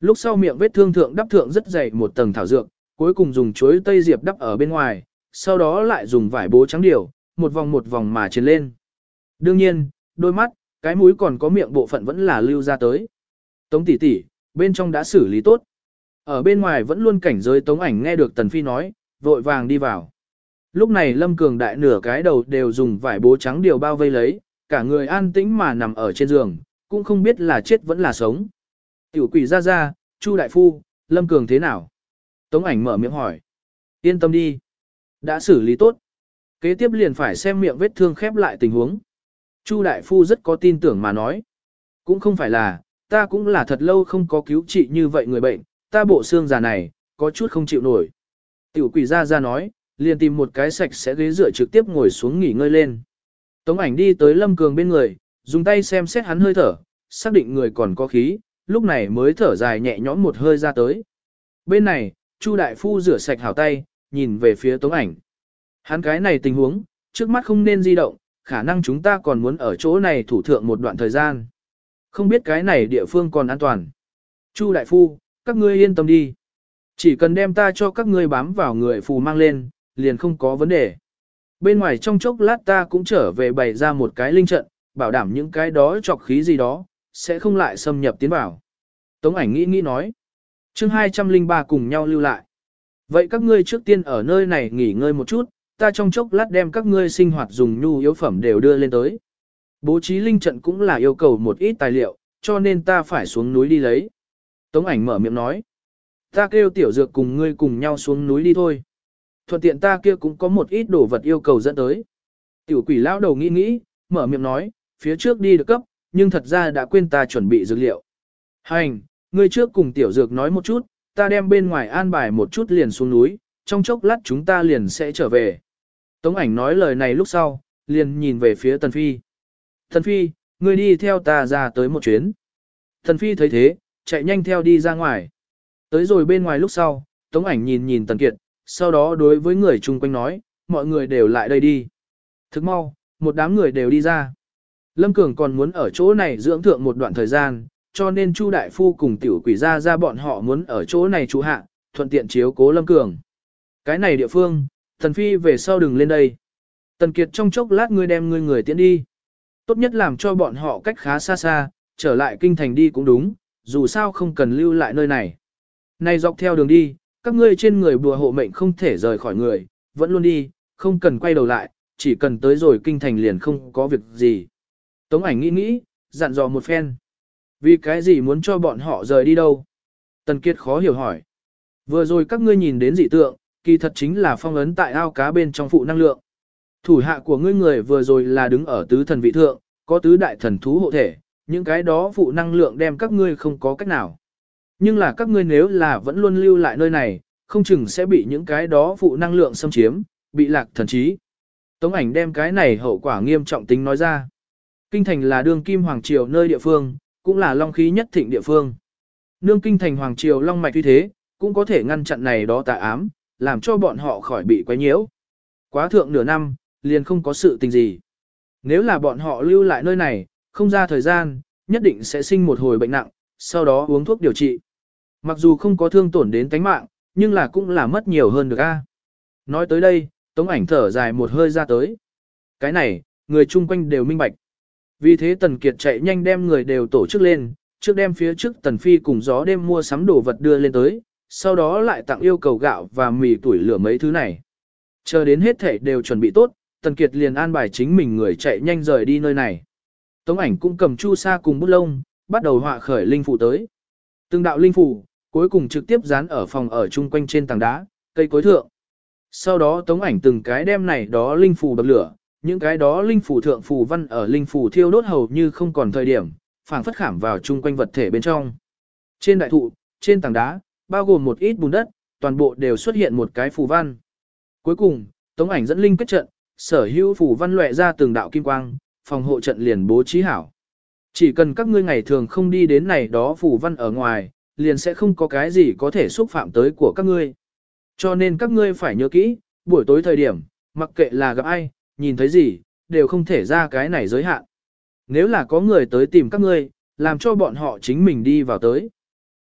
Lúc sau miệng vết thương thượng đắp thượng rất dày một tầng thảo dược, cuối cùng dùng chuối tây diệp đắp ở bên ngoài, sau đó lại dùng vải bố trắng điều, một vòng một vòng mà trên lên. Đương nhiên, đôi mắt, cái mũi còn có miệng bộ phận vẫn là lưu ra tới. Tống tỷ tỷ, bên trong đã xử lý tốt. Ở bên ngoài vẫn luôn cảnh giới tống ảnh nghe được Tần Phi nói, vội vàng đi vào. Lúc này Lâm Cường đại nửa cái đầu đều dùng vải bố trắng điều bao vây lấy, cả người an tĩnh mà nằm ở trên giường, cũng không biết là chết vẫn là sống. Tiểu quỷ ra ra, Chu đại phu, Lâm Cường thế nào? Tống ảnh mở miệng hỏi. Yên tâm đi. Đã xử lý tốt. Kế tiếp liền phải xem miệng vết thương khép lại tình huống. Chu đại phu rất có tin tưởng mà nói. Cũng không phải là, ta cũng là thật lâu không có cứu trị như vậy người bệnh, ta bộ xương già này, có chút không chịu nổi. Tiểu quỷ ra ra nói, liền tìm một cái sạch sẽ ghế dựa trực tiếp ngồi xuống nghỉ ngơi lên. Tống ảnh đi tới Lâm Cường bên người, dùng tay xem xét hắn hơi thở, xác định người còn có khí, lúc này mới thở dài nhẹ nhõm một hơi ra tới. Bên này, Chu đại phu rửa sạch hảo tay, nhìn về phía Tống ảnh. Hắn cái này tình huống, trước mắt không nên di động, khả năng chúng ta còn muốn ở chỗ này thủ thượng một đoạn thời gian. Không biết cái này địa phương còn an toàn. Chu đại phu, các ngươi yên tâm đi. Chỉ cần đem ta cho các ngươi bám vào người phù mang lên, liền không có vấn đề. Bên ngoài trong chốc lát ta cũng trở về bày ra một cái linh trận, bảo đảm những cái đó chọc khí gì đó, sẽ không lại xâm nhập tiến vào. Tống ảnh nghĩ nghĩ nói. chương 203 cùng nhau lưu lại. Vậy các ngươi trước tiên ở nơi này nghỉ ngơi một chút, ta trong chốc lát đem các ngươi sinh hoạt dùng nhu yếu phẩm đều đưa lên tới. Bố trí linh trận cũng là yêu cầu một ít tài liệu, cho nên ta phải xuống núi đi lấy. Tống ảnh mở miệng nói. Ta kêu tiểu dược cùng ngươi cùng nhau xuống núi đi thôi. Thuận tiện ta kia cũng có một ít đồ vật yêu cầu dẫn tới. Tiểu quỷ lão đầu nghĩ nghĩ, mở miệng nói, phía trước đi được cấp, nhưng thật ra đã quên ta chuẩn bị dược liệu. Hành, ngươi trước cùng tiểu dược nói một chút, ta đem bên ngoài an bài một chút liền xuống núi, trong chốc lát chúng ta liền sẽ trở về. Tống ảnh nói lời này lúc sau, liền nhìn về phía Tần Phi. Tần Phi, ngươi đi theo ta ra tới một chuyến. Tần Phi thấy thế, chạy nhanh theo đi ra ngoài. Tới rồi bên ngoài lúc sau, Tống ảnh nhìn nhìn Tần Kiệt, sau đó đối với người chung quanh nói, mọi người đều lại đây đi. Thức mau, một đám người đều đi ra. Lâm Cường còn muốn ở chỗ này dưỡng thượng một đoạn thời gian, cho nên Chu Đại Phu cùng tiểu quỷ ra ra bọn họ muốn ở chỗ này trú hạ, thuận tiện chiếu cố Lâm Cường. Cái này địa phương, thần phi về sau đừng lên đây. Tần Kiệt trong chốc lát ngươi đem ngươi người tiễn đi. Tốt nhất làm cho bọn họ cách khá xa xa, trở lại kinh thành đi cũng đúng, dù sao không cần lưu lại nơi này. Này dọc theo đường đi, các ngươi trên người bùa hộ mệnh không thể rời khỏi người, vẫn luôn đi, không cần quay đầu lại, chỉ cần tới rồi kinh thành liền không có việc gì. Tống ảnh nghĩ nghĩ, dặn dò một phen. Vì cái gì muốn cho bọn họ rời đi đâu? Tần Kiệt khó hiểu hỏi. Vừa rồi các ngươi nhìn đến dị tượng, kỳ thật chính là phong ấn tại ao cá bên trong phụ năng lượng. Thủ hạ của ngươi người vừa rồi là đứng ở tứ thần vị thượng, có tứ đại thần thú hộ thể, những cái đó phụ năng lượng đem các ngươi không có cách nào. Nhưng là các ngươi nếu là vẫn luôn lưu lại nơi này, không chừng sẽ bị những cái đó phụ năng lượng xâm chiếm, bị lạc thần trí. Tống ảnh đem cái này hậu quả nghiêm trọng tính nói ra. Kinh thành là đường kim hoàng triều nơi địa phương, cũng là long khí nhất thịnh địa phương. Nương kinh thành hoàng triều long mạch như thế, cũng có thể ngăn chặn này đó tà ám, làm cho bọn họ khỏi bị quấy nhiễu. Quá thượng nửa năm, liền không có sự tình gì. Nếu là bọn họ lưu lại nơi này, không ra thời gian, nhất định sẽ sinh một hồi bệnh nặng, sau đó uống thuốc điều trị. Mặc dù không có thương tổn đến tánh mạng, nhưng là cũng là mất nhiều hơn được a. Nói tới đây, Tống ảnh thở dài một hơi ra tới. Cái này, người chung quanh đều minh bạch. Vì thế Tần Kiệt chạy nhanh đem người đều tổ chức lên, trước đem phía trước Tần Phi cùng gió đêm mua sắm đồ vật đưa lên tới, sau đó lại tặng yêu cầu gạo và mì tuổi lửa mấy thứ này. Chờ đến hết thể đều chuẩn bị tốt, Tần Kiệt liền an bài chính mình người chạy nhanh rời đi nơi này. Tống ảnh cũng cầm chu sa cùng bút lông, bắt đầu họa khởi linh phù tới. Từng đạo linh phù, cuối cùng trực tiếp dán ở phòng ở chung quanh trên tảng đá, cây cối thượng. Sau đó tống ảnh từng cái đem này đó linh phù bập lửa, những cái đó linh phù thượng phù văn ở linh phù thiêu đốt hầu như không còn thời điểm, phảng phất khảm vào chung quanh vật thể bên trong. Trên đại thụ, trên tảng đá, bao gồm một ít bùn đất, toàn bộ đều xuất hiện một cái phù văn. Cuối cùng, tống ảnh dẫn linh kết trận, sở hữu phù văn lệ ra từng đạo kim quang, phòng hộ trận liền bố trí hảo. Chỉ cần các ngươi ngày thường không đi đến này đó phù văn ở ngoài, liền sẽ không có cái gì có thể xúc phạm tới của các ngươi. Cho nên các ngươi phải nhớ kỹ, buổi tối thời điểm, mặc kệ là gặp ai, nhìn thấy gì, đều không thể ra cái này giới hạn. Nếu là có người tới tìm các ngươi, làm cho bọn họ chính mình đi vào tới.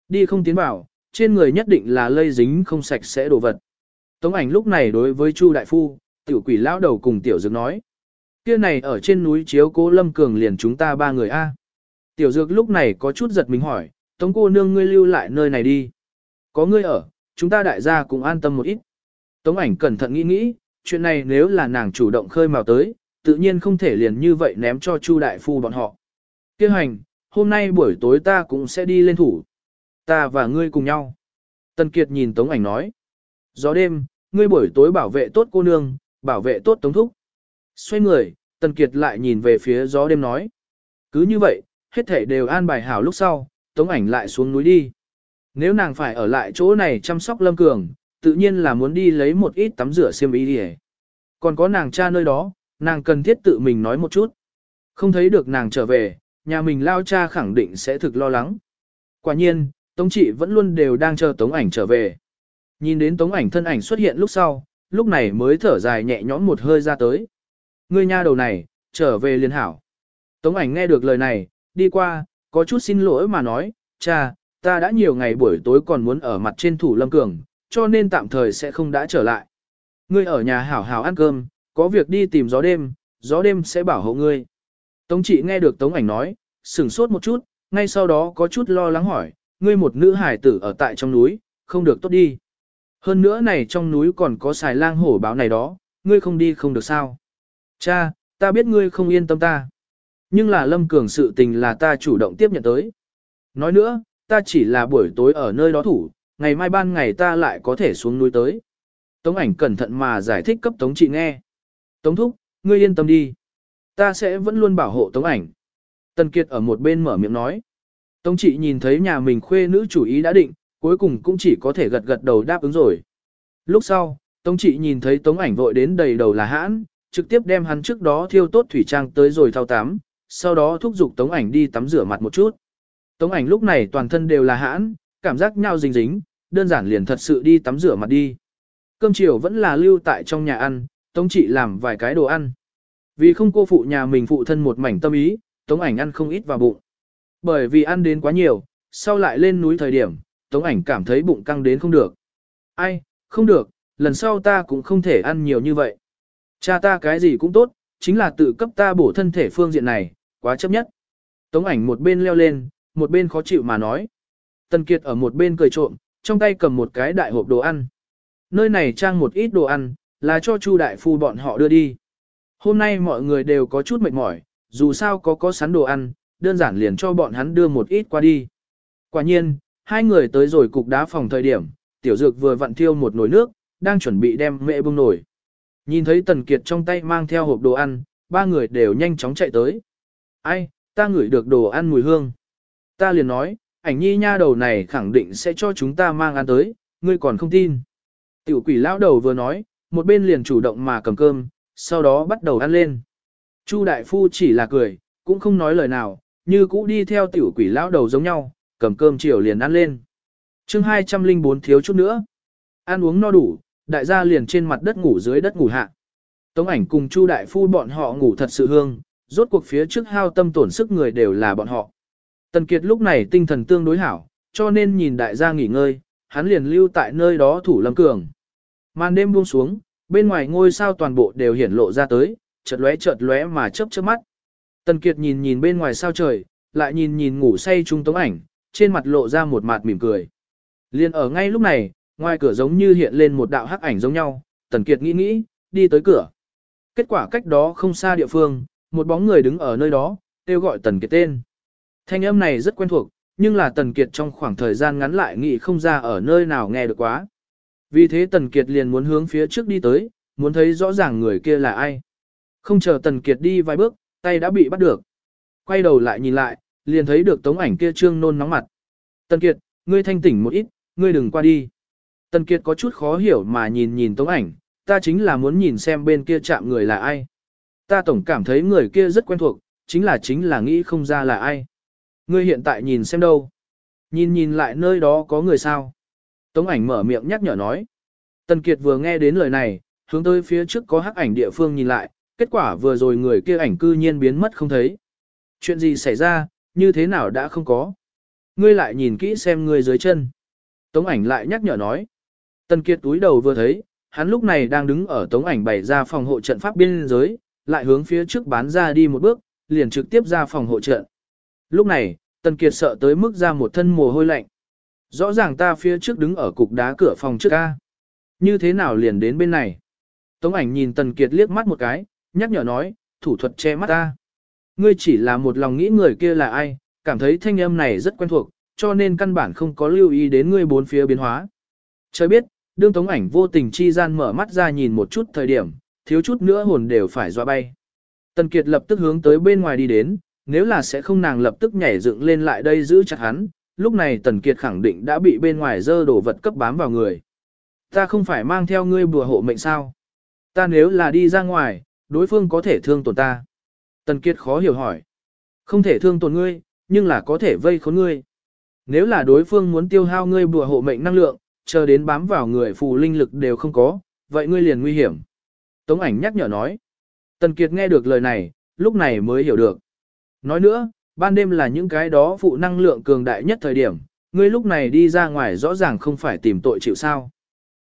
Đi không tiến vào, trên người nhất định là lây dính không sạch sẽ đồ vật. Tống ảnh lúc này đối với Chu Đại Phu, tiểu quỷ lão đầu cùng tiểu dược nói. Kia này ở trên núi chiếu cố lâm cường liền chúng ta ba người A. Tiểu dược lúc này có chút giật mình hỏi, Tống cô nương ngươi lưu lại nơi này đi. Có ngươi ở, chúng ta đại gia cũng an tâm một ít. Tống ảnh cẩn thận nghĩ nghĩ, chuyện này nếu là nàng chủ động khơi mào tới, tự nhiên không thể liền như vậy ném cho Chu đại phu bọn họ. Kêu hành, hôm nay buổi tối ta cũng sẽ đi lên thủ. Ta và ngươi cùng nhau. Tần Kiệt nhìn Tống ảnh nói. Gió đêm, ngươi buổi tối bảo vệ tốt cô nương, bảo vệ tốt Tống Thúc. Xoay người, Tần Kiệt lại nhìn về phía gió đêm nói. Cứ như vậy, hết thể đều an bài hảo lúc sau, Tống ảnh lại xuống núi đi. Nếu nàng phải ở lại chỗ này chăm sóc Lâm Cường, tự nhiên là muốn đi lấy một ít tắm rửa xiêm y đi Còn có nàng cha nơi đó, nàng cần thiết tự mình nói một chút. Không thấy được nàng trở về, nhà mình lao cha khẳng định sẽ thực lo lắng. Quả nhiên, Tống trị vẫn luôn đều đang chờ Tống ảnh trở về. Nhìn đến Tống ảnh thân ảnh xuất hiện lúc sau, lúc này mới thở dài nhẹ nhõm một hơi ra tới. Ngươi nha đầu này, trở về liền hảo. Tống ảnh nghe được lời này, đi qua, có chút xin lỗi mà nói, cha, ta đã nhiều ngày buổi tối còn muốn ở mặt trên thủ lâm cường, cho nên tạm thời sẽ không đã trở lại. Ngươi ở nhà hảo hảo ăn cơm, có việc đi tìm gió đêm, gió đêm sẽ bảo hộ ngươi. Tống trị nghe được Tống ảnh nói, sửng sốt một chút, ngay sau đó có chút lo lắng hỏi, ngươi một nữ hải tử ở tại trong núi, không được tốt đi. Hơn nữa này trong núi còn có xài lang hổ báo này đó, ngươi không đi không được sao. Cha, ta biết ngươi không yên tâm ta. Nhưng là Lâm Cường sự tình là ta chủ động tiếp nhận tới. Nói nữa, ta chỉ là buổi tối ở nơi đó thủ, ngày mai ban ngày ta lại có thể xuống núi tới. Tống ảnh cẩn thận mà giải thích cấp Tống chị nghe. Tống thúc, ngươi yên tâm đi. Ta sẽ vẫn luôn bảo hộ Tống ảnh. Tần Kiệt ở một bên mở miệng nói. Tống chị nhìn thấy nhà mình khuê nữ chủ ý đã định, cuối cùng cũng chỉ có thể gật gật đầu đáp ứng rồi. Lúc sau, Tống chị nhìn thấy Tống ảnh vội đến đầy đầu là hãn, trực tiếp đem hắn trước đó thiêu tốt thủy trang tới rồi thao tắm, sau đó thúc giục Tống ảnh đi tắm rửa mặt một chút. Tống ảnh lúc này toàn thân đều là hãn, cảm giác nhau dính dính, đơn giản liền thật sự đi tắm rửa mặt đi. Cơm chiều vẫn là lưu tại trong nhà ăn, Tống chị làm vài cái đồ ăn. Vì không cô phụ nhà mình phụ thân một mảnh tâm ý, Tống ảnh ăn không ít vào bụng. Bởi vì ăn đến quá nhiều, sau lại lên núi thời điểm, Tống ảnh cảm thấy bụng căng đến không được. Ai, không được, lần sau ta cũng không thể ăn nhiều như vậy. Cha ta cái gì cũng tốt, chính là tự cấp ta bổ thân thể phương diện này, quá chấp nhất. Tống ảnh một bên leo lên, một bên khó chịu mà nói. Tần Kiệt ở một bên cười trộm, trong tay cầm một cái đại hộp đồ ăn. Nơi này trang một ít đồ ăn, là cho Chu đại phu bọn họ đưa đi. Hôm nay mọi người đều có chút mệt mỏi, dù sao có có sẵn đồ ăn, đơn giản liền cho bọn hắn đưa một ít qua đi. Quả nhiên, hai người tới rồi cục đá phòng thời điểm, tiểu dược vừa vặn thiêu một nồi nước, đang chuẩn bị đem mẹ bưng nổi. Nhìn thấy Tần Kiệt trong tay mang theo hộp đồ ăn, ba người đều nhanh chóng chạy tới. Ai, ta ngửi được đồ ăn mùi hương. Ta liền nói, ảnh nhi nha đầu này khẳng định sẽ cho chúng ta mang ăn tới, ngươi còn không tin. Tiểu quỷ lão đầu vừa nói, một bên liền chủ động mà cầm cơm, sau đó bắt đầu ăn lên. Chu đại phu chỉ là cười, cũng không nói lời nào, như cũ đi theo tiểu quỷ lão đầu giống nhau, cầm cơm chiều liền ăn lên. chương 204 thiếu chút nữa. Ăn uống no đủ, đại gia liền trên mặt đất ngủ dưới đất ngủ hạ. Tống ảnh cùng Chu đại phu bọn họ ngủ thật sự hương, rốt cuộc phía trước hao tâm tổn sức người đều là bọn họ. Tần Kiệt lúc này tinh thần tương đối hảo, cho nên nhìn đại gia nghỉ ngơi, hắn liền lưu tại nơi đó thủ lâm cường. Màn đêm buông xuống, bên ngoài ngôi sao toàn bộ đều hiển lộ ra tới, chợt lóe chợt lóe mà chớp chớp mắt. Tần Kiệt nhìn nhìn bên ngoài sao trời, lại nhìn nhìn ngủ say trung tống ảnh, trên mặt lộ ra một mặt mỉm cười. Liên ở ngay lúc này, ngoài cửa giống như hiện lên một đạo hắc ảnh giống nhau, Tần Kiệt nghĩ nghĩ, đi tới cửa. Kết quả cách đó không xa địa phương, một bóng người đứng ở nơi đó, kêu gọi Tần Kiệt tên. Thanh âm này rất quen thuộc, nhưng là Tần Kiệt trong khoảng thời gian ngắn lại nghĩ không ra ở nơi nào nghe được quá. Vì thế Tần Kiệt liền muốn hướng phía trước đi tới, muốn thấy rõ ràng người kia là ai. Không chờ Tần Kiệt đi vài bước, tay đã bị bắt được. Quay đầu lại nhìn lại, liền thấy được tống ảnh kia trương nôn nóng mặt. Tần Kiệt, ngươi thanh tỉnh một ít, ngươi đừng qua đi. Tần Kiệt có chút khó hiểu mà nhìn nhìn tống ảnh, ta chính là muốn nhìn xem bên kia chạm người là ai. Ta tổng cảm thấy người kia rất quen thuộc, chính là chính là nghĩ không ra là ai. Ngươi hiện tại nhìn xem đâu. Nhìn nhìn lại nơi đó có người sao. Tống ảnh mở miệng nhắc nhở nói. Tần Kiệt vừa nghe đến lời này, hướng tới phía trước có hắc ảnh địa phương nhìn lại, kết quả vừa rồi người kia ảnh cư nhiên biến mất không thấy. Chuyện gì xảy ra, như thế nào đã không có. Ngươi lại nhìn kỹ xem ngươi dưới chân. Tống ảnh lại nhắc nhở nói. Tần Kiệt túi đầu vừa thấy, hắn lúc này đang đứng ở tống ảnh bày ra phòng hộ trận pháp biên giới, lại hướng phía trước bán ra đi một bước, liền trực tiếp ra phòng hộ trận. Lúc này, Tần Kiệt sợ tới mức ra một thân mồ hôi lạnh. Rõ ràng ta phía trước đứng ở cục đá cửa phòng trước ca. Như thế nào liền đến bên này? Tống ảnh nhìn Tần Kiệt liếc mắt một cái, nhắc nhở nói, thủ thuật che mắt ta. Ngươi chỉ là một lòng nghĩ người kia là ai, cảm thấy thanh âm này rất quen thuộc, cho nên căn bản không có lưu ý đến ngươi bốn phía biến hóa. Trời biết, đương tống ảnh vô tình chi gian mở mắt ra nhìn một chút thời điểm, thiếu chút nữa hồn đều phải dọa bay. Tần Kiệt lập tức hướng tới bên ngoài đi đến, nếu là sẽ không nàng lập tức nhảy dựng lên lại đây giữ chặt hắn, lúc này Tần Kiệt khẳng định đã bị bên ngoài dơ đổ vật cấp bám vào người. Ta không phải mang theo ngươi bùa hộ mệnh sao? Ta nếu là đi ra ngoài, đối phương có thể thương tổn ta. Tần Kiệt khó hiểu hỏi. Không thể thương tổn ngươi, nhưng là có thể vây khốn ngươi. Nếu là đối phương muốn tiêu hao ngươi bùa hộ mệnh năng lượng, chờ đến bám vào người phù linh lực đều không có, vậy ngươi liền nguy hiểm. Tống ảnh nhắc nhở nói. Tần Kiệt nghe được lời này, lúc này mới hiểu được. Nói nữa, ban đêm là những cái đó phụ năng lượng cường đại nhất thời điểm, ngươi lúc này đi ra ngoài rõ ràng không phải tìm tội chịu sao.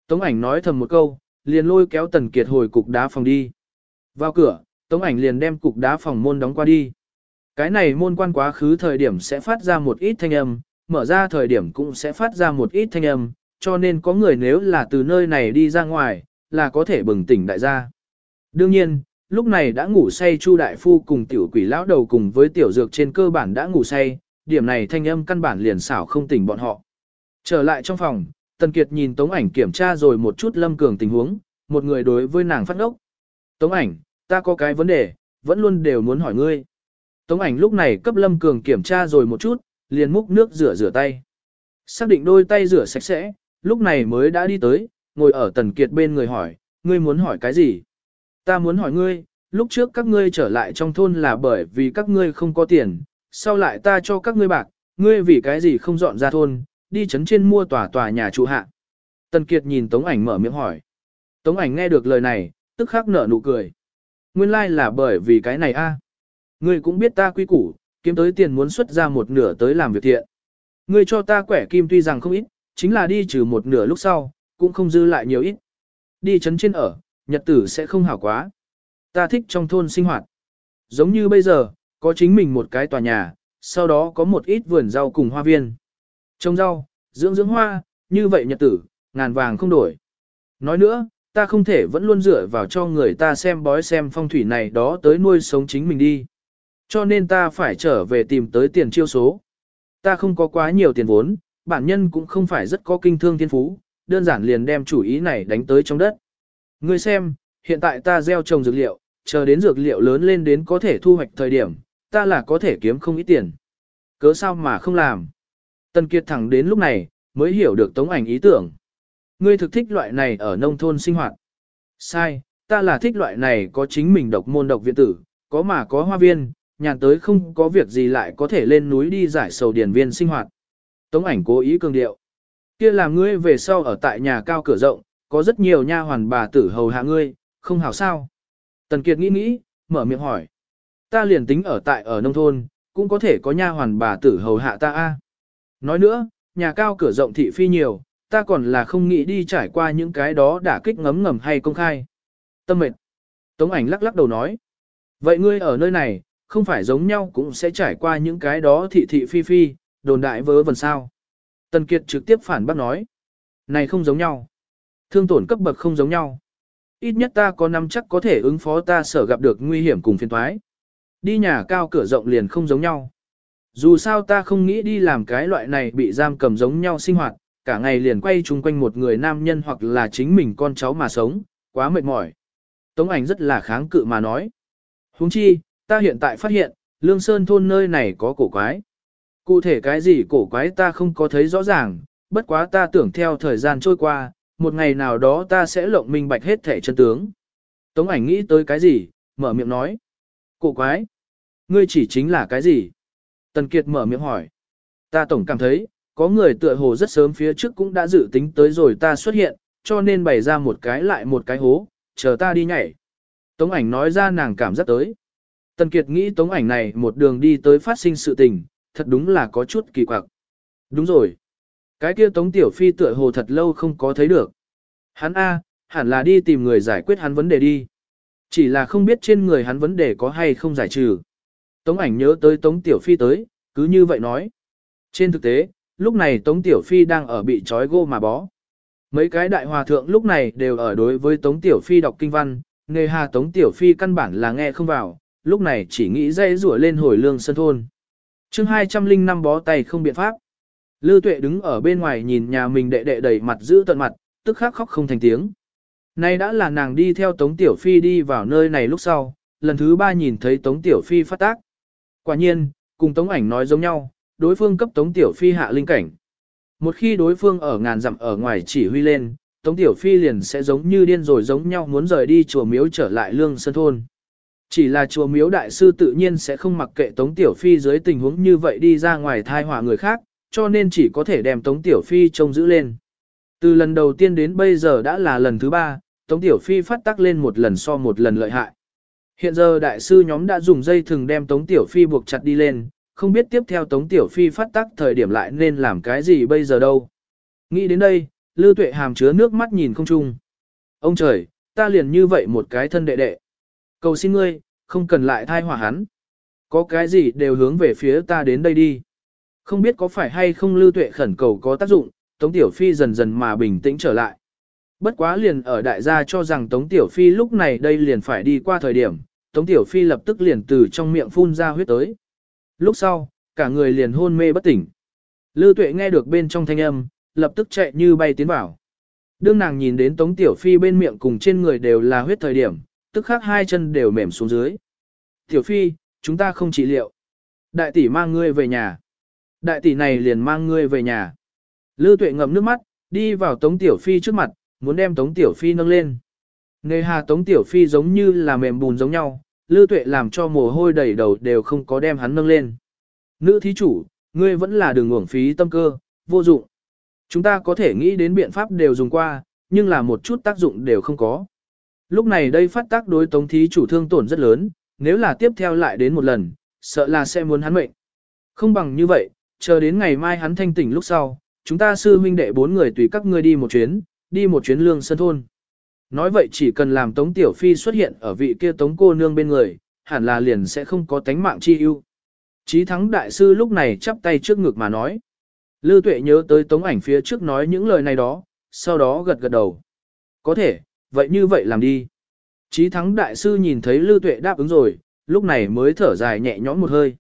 Tống ảnh nói thầm một câu, liền lôi kéo Tần Kiệt hồi cục đá phòng đi. Vào cửa, Tống ảnh liền đem cục đá phòng môn đóng qua đi. Cái này môn quan quá khứ thời điểm sẽ phát ra một ít thanh âm, mở ra thời điểm cũng sẽ phát ra một ít thanh âm, cho nên có người nếu là từ nơi này đi ra ngoài, là có thể bừng tỉnh đại gia. Đương nhiên, lúc này đã ngủ say Chu đại phu cùng tiểu quỷ lão đầu cùng với tiểu dược trên cơ bản đã ngủ say, điểm này thanh âm căn bản liền xảo không tỉnh bọn họ. Trở lại trong phòng, Tần Kiệt nhìn Tống ảnh kiểm tra rồi một chút Lâm Cường tình huống, một người đối với nàng phát ngốc. Tống ảnh, ta có cái vấn đề, vẫn luôn đều muốn hỏi ngươi. Tống ảnh lúc này cấp Lâm Cường kiểm tra rồi một chút, liền múc nước rửa rửa tay. Xác định đôi tay rửa sạch sẽ, lúc này mới đã đi tới, ngồi ở Tần Kiệt bên người hỏi, ngươi muốn hỏi cái gì? Ta muốn hỏi ngươi, lúc trước các ngươi trở lại trong thôn là bởi vì các ngươi không có tiền, sau lại ta cho các ngươi bạc, ngươi vì cái gì không dọn ra thôn, đi chấn trên mua tòa tòa nhà trụ hạ. Tần Kiệt nhìn Tống ảnh mở miệng hỏi. Tống ảnh nghe được lời này, tức khắc nở nụ cười. Nguyên lai like là bởi vì cái này a. À? Ngươi cũng biết ta quy củ, kiếm tới tiền muốn xuất ra một nửa tới làm việc thiện. Ngươi cho ta quẻ kim tuy rằng không ít, chính là đi trừ một nửa lúc sau, cũng không dư lại nhiều ít. Đi chấn trên ở, nhật tử sẽ không hảo quá. Ta thích trong thôn sinh hoạt. Giống như bây giờ, có chính mình một cái tòa nhà, sau đó có một ít vườn rau cùng hoa viên. Trồng rau, dưỡng dưỡng hoa, như vậy nhật tử, ngàn vàng không đổi. Nói nữa, ta không thể vẫn luôn dựa vào cho người ta xem bói xem phong thủy này đó tới nuôi sống chính mình đi. Cho nên ta phải trở về tìm tới tiền chiêu số. Ta không có quá nhiều tiền vốn, bản nhân cũng không phải rất có kinh thương thiên phú, đơn giản liền đem chủ ý này đánh tới trong đất. Ngươi xem, hiện tại ta gieo trồng dược liệu, chờ đến dược liệu lớn lên đến có thể thu hoạch thời điểm, ta là có thể kiếm không ít tiền. Cớ sao mà không làm? Tần Kiệt thẳng đến lúc này, mới hiểu được tống ảnh ý tưởng. Ngươi thực thích loại này ở nông thôn sinh hoạt. Sai, ta là thích loại này có chính mình độc môn độc viện tử, có mà có hoa viên, nhàn tới không có việc gì lại có thể lên núi đi giải sầu điển viên sinh hoạt. Tống ảnh cố ý cường điệu. Kia làm ngươi về sau ở tại nhà cao cửa rộng, có rất nhiều nha hoàn bà tử hầu hạ ngươi, không hảo sao. Tần Kiệt nghĩ nghĩ, mở miệng hỏi. Ta liền tính ở tại ở nông thôn, cũng có thể có nha hoàn bà tử hầu hạ ta a. Nói nữa, nhà cao cửa rộng thị phi nhiều, ta còn là không nghĩ đi trải qua những cái đó đả kích ngấm ngầm hay công khai. Tâm mệt. Tống ảnh lắc lắc đầu nói. Vậy ngươi ở nơi này, không phải giống nhau cũng sẽ trải qua những cái đó thị thị phi phi, đồn đại vớ vẩn sao. Tần Kiệt trực tiếp phản bác nói. Này không giống nhau. Thương tổn cấp bậc không giống nhau. Ít nhất ta có năm chắc có thể ứng phó ta sở gặp được nguy hiểm cùng phiền toái. Đi nhà cao cửa rộng liền không giống nhau. Dù sao ta không nghĩ đi làm cái loại này bị giam cầm giống nhau sinh hoạt, cả ngày liền quay chung quanh một người nam nhân hoặc là chính mình con cháu mà sống, quá mệt mỏi. Tống ảnh rất là kháng cự mà nói. huống chi, ta hiện tại phát hiện, Lương Sơn thôn nơi này có cổ quái. Cụ thể cái gì cổ quái ta không có thấy rõ ràng, bất quá ta tưởng theo thời gian trôi qua, một ngày nào đó ta sẽ lộng minh bạch hết thể chân tướng. Tống ảnh nghĩ tới cái gì, mở miệng nói. Cổ quái. Ngươi chỉ chính là cái gì? Tần Kiệt mở miệng hỏi. Ta tổng cảm thấy, có người tựa hồ rất sớm phía trước cũng đã dự tính tới rồi ta xuất hiện, cho nên bày ra một cái lại một cái hố, chờ ta đi nhảy. Tống ảnh nói ra nàng cảm giác tới. Tần Kiệt nghĩ tống ảnh này một đường đi tới phát sinh sự tình, thật đúng là có chút kỳ quặc. Đúng rồi. Cái kia tống tiểu phi tựa hồ thật lâu không có thấy được. Hắn A, hẳn là đi tìm người giải quyết hắn vấn đề đi. Chỉ là không biết trên người hắn vấn đề có hay không giải trừ. Tống ảnh nhớ tới Tống Tiểu Phi tới, cứ như vậy nói. Trên thực tế, lúc này Tống Tiểu Phi đang ở bị trói gô mà bó. Mấy cái đại hòa thượng lúc này đều ở đối với Tống Tiểu Phi đọc kinh văn, nghề hà Tống Tiểu Phi căn bản là nghe không vào, lúc này chỉ nghĩ dây rủa lên hồi lương sân thôn chương 205 bó tay không biện pháp. Lư Tuệ đứng ở bên ngoài nhìn nhà mình đệ đệ đầy mặt giữ tận mặt, tức khắc khóc không thành tiếng. Nay đã là nàng đi theo Tống Tiểu Phi đi vào nơi này lúc sau, lần thứ ba nhìn thấy Tống Tiểu Phi phát tác. Quả nhiên, cùng Tống ảnh nói giống nhau, đối phương cấp Tống Tiểu Phi hạ linh cảnh. Một khi đối phương ở ngàn dặm ở ngoài chỉ huy lên, Tống Tiểu Phi liền sẽ giống như điên rồi giống nhau muốn rời đi chùa miếu trở lại lương sơn thôn. Chỉ là chùa miếu đại sư tự nhiên sẽ không mặc kệ Tống Tiểu Phi dưới tình huống như vậy đi ra ngoài thai họa người khác, cho nên chỉ có thể đem Tống Tiểu Phi trông giữ lên. Từ lần đầu tiên đến bây giờ đã là lần thứ ba, Tống Tiểu Phi phát tác lên một lần so một lần lợi hại. Hiện giờ đại sư nhóm đã dùng dây thừng đem Tống Tiểu Phi buộc chặt đi lên, không biết tiếp theo Tống Tiểu Phi phát tác thời điểm lại nên làm cái gì bây giờ đâu. Nghĩ đến đây, Lư Tuệ hàm chứa nước mắt nhìn không chung. Ông trời, ta liền như vậy một cái thân đệ đệ. Cầu xin ngươi, không cần lại thai hỏa hắn. Có cái gì đều hướng về phía ta đến đây đi. Không biết có phải hay không Lưu Tuệ khẩn cầu có tác dụng, Tống Tiểu Phi dần dần mà bình tĩnh trở lại. Bất quá liền ở đại gia cho rằng Tống Tiểu Phi lúc này đây liền phải đi qua thời điểm, Tống Tiểu Phi lập tức liền từ trong miệng phun ra huyết tới. Lúc sau, cả người liền hôn mê bất tỉnh. Lưu Tuệ nghe được bên trong thanh âm, lập tức chạy như bay tiến vào. Đương nàng nhìn đến Tống Tiểu Phi bên miệng cùng trên người đều là huyết thời điểm, tức khắc hai chân đều mềm xuống dưới. Tiểu Phi, chúng ta không trị liệu. Đại tỷ mang ngươi về nhà. Đại tỷ này liền mang ngươi về nhà. Lư Tuệ ngậm nước mắt, đi vào Tống Tiểu Phi trước mặt, muốn đem Tống Tiểu Phi nâng lên. Nghề hà Tống Tiểu Phi giống như là mềm bùn giống nhau, Lư Tuệ làm cho mồ hôi đầy đầu đều không có đem hắn nâng lên. Nữ thí chủ, ngươi vẫn là đường uổng phí tâm cơ, vô dụng. Chúng ta có thể nghĩ đến biện pháp đều dùng qua, nhưng là một chút tác dụng đều không có. Lúc này đây phát tác đối Tống thí chủ thương tổn rất lớn, nếu là tiếp theo lại đến một lần, sợ là sẽ muốn hắn mệnh. Không bằng như vậy, chờ đến ngày mai hắn thanh tỉnh lúc sau, chúng ta sư huynh đệ bốn người tùy các ngươi đi một chuyến, đi một chuyến lương sân thôn. Nói vậy chỉ cần làm Tống Tiểu Phi xuất hiện ở vị kia Tống cô nương bên người, hẳn là liền sẽ không có tánh mạng chi ưu. Chí thắng đại sư lúc này chắp tay trước ngực mà nói. Lư tuệ nhớ tới Tống ảnh phía trước nói những lời này đó, sau đó gật gật đầu. Có thể, vậy như vậy làm đi. Chí thắng đại sư nhìn thấy Lưu tuệ đáp ứng rồi, lúc này mới thở dài nhẹ nhõm một hơi.